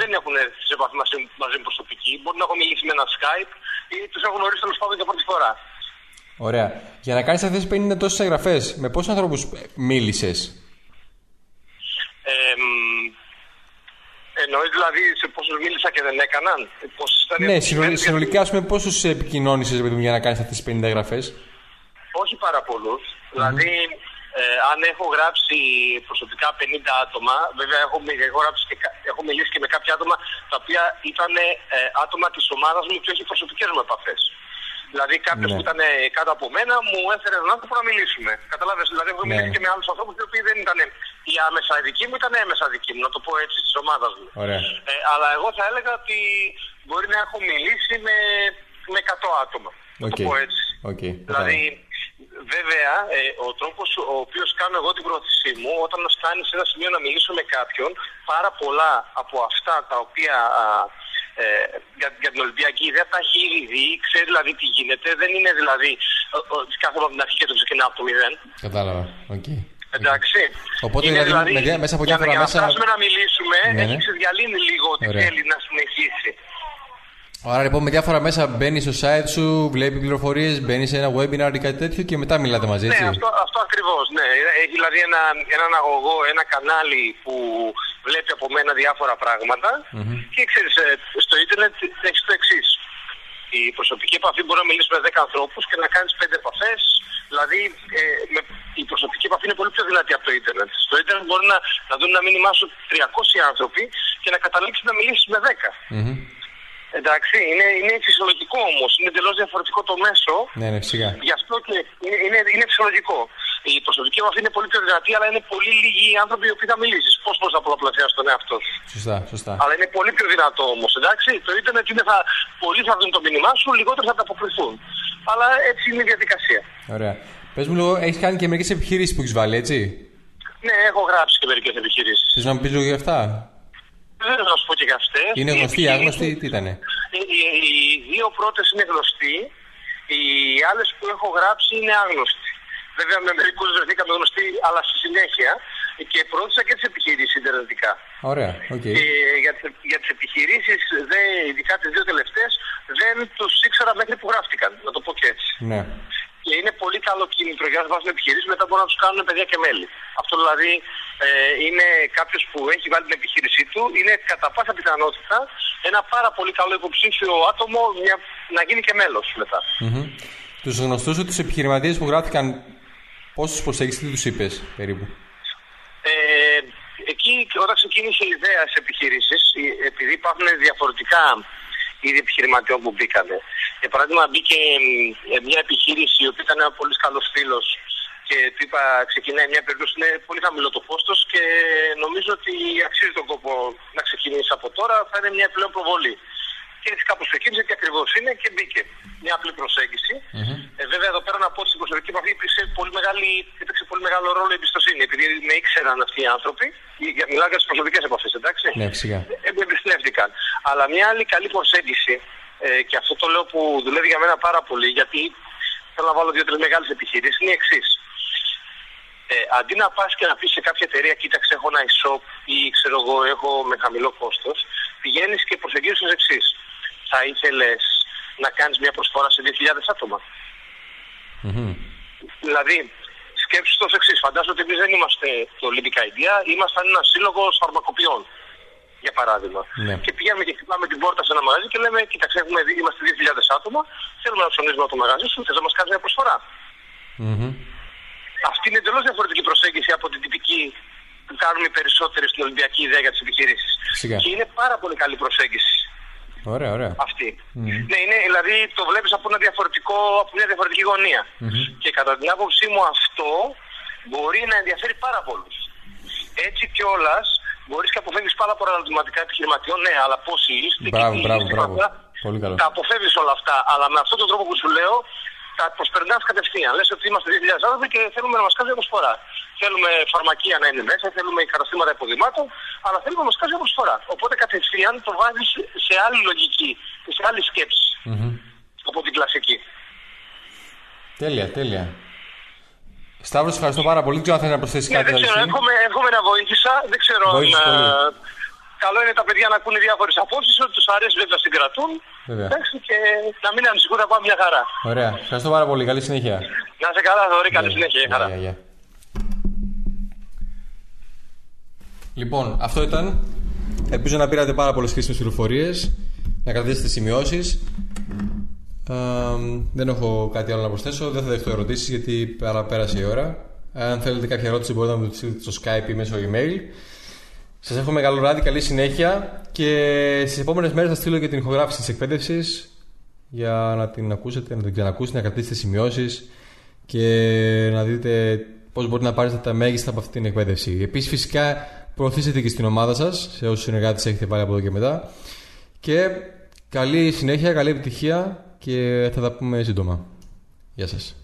δεν έχουν έρθει σε επαφή μαζί, μαζί μου προσωπική. Μπορεί να έχω μιλήσει με ένα Skype ή τους έχω γνωρίσει τέλος πάντων για πρώτη φορά. Ωραία. Για να κάνεις αυτές τις 50 τόσες εγγραφές, με πόσους ανθρώπους μίλησες; Ε, μ, εννοείς δηλαδή σε πόσους μίλησα και δεν έκαναν; Πόσους ήταν οι Ναι, αποκλεισμένοι, συνολ- γιατί- συνολικά, ας πούμε, πόσους επικοινώνησες για να κάνεις αυτές τις 50 εγγραφές; Όχι πάρα πολλούς. Δηλαδή, ε, αν έχω γράψει προσωπικά 50 άτομα, βέβαια έχω, μι- έχω, γράψει και, κα- έχω μιλήσει και με κάποια άτομα τα οποία ήταν ε, άτομα της ομάδας μου και όχι προσωπικές μου επαφές. Δηλαδή κάποιος Ναι. που ήταν κάτω από μένα μου έφερε έναν άνθρωπο να μιλήσουμε. Καταλάβες, δηλαδή έχω Ναι. μιλήσει και με άλλους ανθρώπους οι οποίοι δεν ήταν οι άμεσα δικοί μου, ήταν έμεσα δικοί μου, να το πω έτσι, της ομάδας μου. Ωραία. Ε, αλλά εγώ θα έλεγα ότι μπορεί να έχω μιλήσει με, με 100 άτομα. Να Οκ. το πω έτσι. Οκ, Δηλαδή, κατάλαβα. Βέβαια, ε, ο τρόπος ο οποίος κάνω εγώ την προώθησή μου, όταν μα φτάνει σε ένα σημείο να μιλήσω με κάποιον, πάρα πολλά από αυτά τα οποία α, ε, για, για την Ολυμπιακή ιδέα τα έχει ήδη δει, ξέρει δηλαδή τι γίνεται. Δεν είναι δηλαδή ε, ε, κάθομαι από την αρχή και το ξεκινάω από το μηδέν. Κατάλαβα. Οκ. Εντάξει. Οπότε, Είναι δηλαδή, με δια- μέσα από για, διάφορα για μέσα- να φτάσουμε να μιλήσουμε, Ναι, ναι. έχει ξεδιαλύνει λίγο ότι Ωραία. θέλει να συνεχίσει. Άρα λοιπόν με διάφορα μέσα μπαίνει στο site σου, βλέπει πληροφορίες, μπαίνει σε ένα webinar ή κάτι τέτοιο και μετά μιλάτε μαζί, έτσι; Ναι, αυτό, αυτό ακριβώς. Ναι. Έχει δηλαδή ένα, έναν αγωγό, ένα κανάλι που βλέπει από μένα διάφορα πράγματα. Και ξέρεις, στο ίντερνετ έχεις το εξής. Η προσωπική επαφή μπορεί να μιλήσει με 10 ανθρώπους και να κάνεις 5 επαφές. Δηλαδή, ε, με, η προσωπική επαφή είναι πολύ πιο δυνατή από το ίντερνετ. Στο ίντερνετ μπορεί να, να δουν ένα μήνυμά σου 300 άνθρωποι και να καταλήξεις να μιλήσεις με 10. Μμμ. Εντάξει, είναι, είναι φυσιολογικό όμως. Είναι εντελώς διαφορετικό το μέσο. Ναι, ναι, φυσικά. Γι' αυτό και είναι, είναι, είναι φυσιολογικό. Η προσωπική επαφή είναι πολύ πιο δυνατή, αλλά είναι πολύ λίγοι οι άνθρωποι οι οποίοι θα μιλήσεις. Πώς μπορείς να πολλαπλασιάσεις τον εαυτό σου; Σωστά, σωστά. Αλλά είναι πολύ πιο δυνατό όμως, εντάξει. Το ίντερνετ είναι θα. Πολλοί θα δουν το μήνυμά σου, λιγότεροι θα ανταποκριθούν. Αλλά έτσι είναι η διαδικασία. Ωραία. Πες μου λίγο, έχεις κάνει και μερικές επιχειρήσεις που έχεις βάλει, έτσι; Ναι, έχω γράψει και μερικές επιχειρήσεις. Θες να μου πεις λίγο για αυτά; Δεν θέλω να σου πω και για αυτές. Είναι γνωστοί, άγνωστοι, τι ήτανε; Οι, οι, οι δύο πρώτες είναι γνωστοί. Οι άλλες που έχω γράψει είναι άγνωστοι. Βέβαια με μερικούς βρεθήκαμε γνωστοί, αλλά στη συνέχεια. Και προώθησα και τις επιχειρήσεις ιντερνετικά. Ωραία, οκ. Και για, τις- για τις επιχειρήσεις, ειδικά τις δύο τελευταίες, δεν τους ήξερα μέχρι που γράφτηκαν. Να το πω και έτσι. Ναι. Και είναι πολύ καλό κίνητρο για να βάζουν επιχειρήσεις, μετά μπορούν να τους κάνουν παιδιά και μέλη. Αυτό δηλαδή ε, είναι κάποιος που έχει βάλει την επιχείρησή του, είναι κατά πάσα πιθανότητα ένα πάρα πολύ καλό υποψήφιο άτομο μια, να γίνει και μέλος μετά. Τους γνωστούς τους επιχειρηματίες που γράφτηκαν, πόσους προσέγγισε, τι τους είπες περίπου; Ε, εκεί όταν ξεκίνησε η ιδέα της επιχείρησης, επειδή υπάρχουν διαφορετικά είδη επιχειρηματιών που μπήκανε. Για παράδειγμα, μπήκε ε, μια επιχείρηση η οποία ήταν ένας πολύ καλός φίλος και του είπα: Ξεκινάει μια περίπτωση, είναι πολύ χαμηλό το κόστος και νομίζω ότι αξίζει τον κόπο να ξεκινήσει από τώρα, θα είναι μια επιπλέον προβολή. Και έτσι κάπως ξεκίνησε και ακριβώς είναι και μπήκε. Μια απλή προσέγγιση. Ε, βέβαια, εδώ πέρα να πω ότι στην προσωπική επαφή υπήρξε πολύ μεγάλη, έπαιξε πολύ μεγάλο ρόλο η εμπιστοσύνη εμπιστοσύνη, επειδή με ήξεραν αυτοί οι άνθρωποι. για- Μιλάω για τις προσωπικές επαφές, εντάξει. Ναι, φυσικά. Ε, με εμπιστεύτηκαν. Αλλά μια άλλη καλή προσέγγιση, ε, και αυτό το λέω που δουλεύει για μένα πάρα πολύ, γιατί θέλω να βάλω δύο-τρεις μεγάλες επιχειρήσεις, είναι η εξής. Ε, αντί να πας και να πεις σε κάποια εταιρεία, κοίταξε, έχω ένα e-shop ή ξέρω εγώ, έχω με χαμηλό κόστος, πηγαίνεις και προσεγγίζεις ως εξής. Θα ήθελες να κάνεις μια προσφορά σε 2.000 άτομα. Μμμ. Δηλαδή, σκέψου το εξής. Φαντάζομαι ότι εμείς δεν είμαστε το Olympic Idea, ήμασταν ένας σύλλογος φαρμακοποιών. Για παράδειγμα. Ναι. Και πηγαίνουμε και χτυπάμε την πόρτα σε ένα μαγαζί και λέμε: Κοίταξε, έχουμε, δει- είμαστε 2.000 άτομα, θέλουμε να ψωνίζουμε από το μαγαζί σου, θες να μας κάνεις μια προσφορά; Μμμ. Αυτή είναι εντελώς διαφορετική προσέγγιση από την τυπική που κάνουμε οι περισσότεροι στην Ολυμπιακή ιδέα για τις επιχειρήσεις. Φυσικά. Και είναι πάρα πολύ καλή προσέγγιση Ωραία, ωραία. αυτή. Ναι, είναι, δηλαδή το βλέπεις από, ένα διαφορετικό, από μια διαφορετική γωνία. Και κατά την άποψή μου αυτό μπορεί να ενδιαφέρει πάρα πολλούς. Έτσι κιόλας μπορείς και αποφεύγεις πάρα πολλά ερωτηματικά επιχειρηματιών. Ναι, αλλά πόσοι είστε και Μπράβο, τι μπράβο, είστε, μπράβο. αυτά. Πολύ καλό. Τα αποφεύγεις όλα αυτά. Αλλά με αυτόν τον τρόπο που σου λέω, τα προσπερνάς κατευθείαν. Λες ότι είμαστε 2.000 άνθρωποι και θέλουμε να μας κάνει προσφορά. Θέλουμε φαρμακεία να είναι μέσα, θέλουμε καταστήματα υποδημάτων, αλλά θέλουμε να μας κάνει προσφορά. Οπότε κατευθείαν το βάζεις σε άλλη λογική και σε άλλη σκέψη Μμμ. από την κλασική. Τέλεια, τέλεια. Σταύρος, σε ευχαριστώ πάρα πολύ. Δεν ξέρω αν θέλει να προσθέσεις Ναι, κάτι. δεν ξέρω, Αλεξή. εύχομαι, εύχομαι να βοήθησα. Δεν ξέρω αν. Βοήθησες πολύ. ε, Καλό είναι τα παιδιά να ακούνε διάφορες απόψεις, ότι τους αρέσει βέβαια να συγκρατούν. Βέβαια. Εντάξει, και να μην ανησυχούν, θα πάμε μια χαρά. Ωραία. Ευχαριστώ πάρα πολύ. Καλή συνέχεια. Να είσαι καλά, Θοδωρή, καλή συνέχεια. Γεια, Χαρά. γεια, γεια. Λοιπόν, αυτό ήταν. Ελπίζω να πήρατε πάρα πολλές χρήσιμες πληροφορίες. Να κρατήσετε σημειώσεις. δεν έχω κάτι άλλο να προσθέσω. Δεν θα δεχτώ ερωτήσεις γιατί παραπέρασε η ώρα. Αν θέλετε κάποια ερώτηση μπορείτε να μου τη στείλετε στο Skype ή μέσω email. Σας εύχομαι καλό βράδυ, καλή συνέχεια και στις επόμενες μέρες θα στείλω και την ηχογράφηση της εκπαίδευσης για να την ακούσετε, να την ξανακούσετε, να κρατήσετε σημειώσεις και να δείτε πώς μπορείτε να πάρετε τα μέγιστα από αυτή την εκπαίδευση. Επίσης, φυσικά, προωθήσετε και στην ομάδα σας, σε όσους συνεργάτες έχετε βάλει από εδώ και μετά. Και καλή συνέχεια, καλή επιτυχία και θα τα πούμε σύντομα. Γεια σας.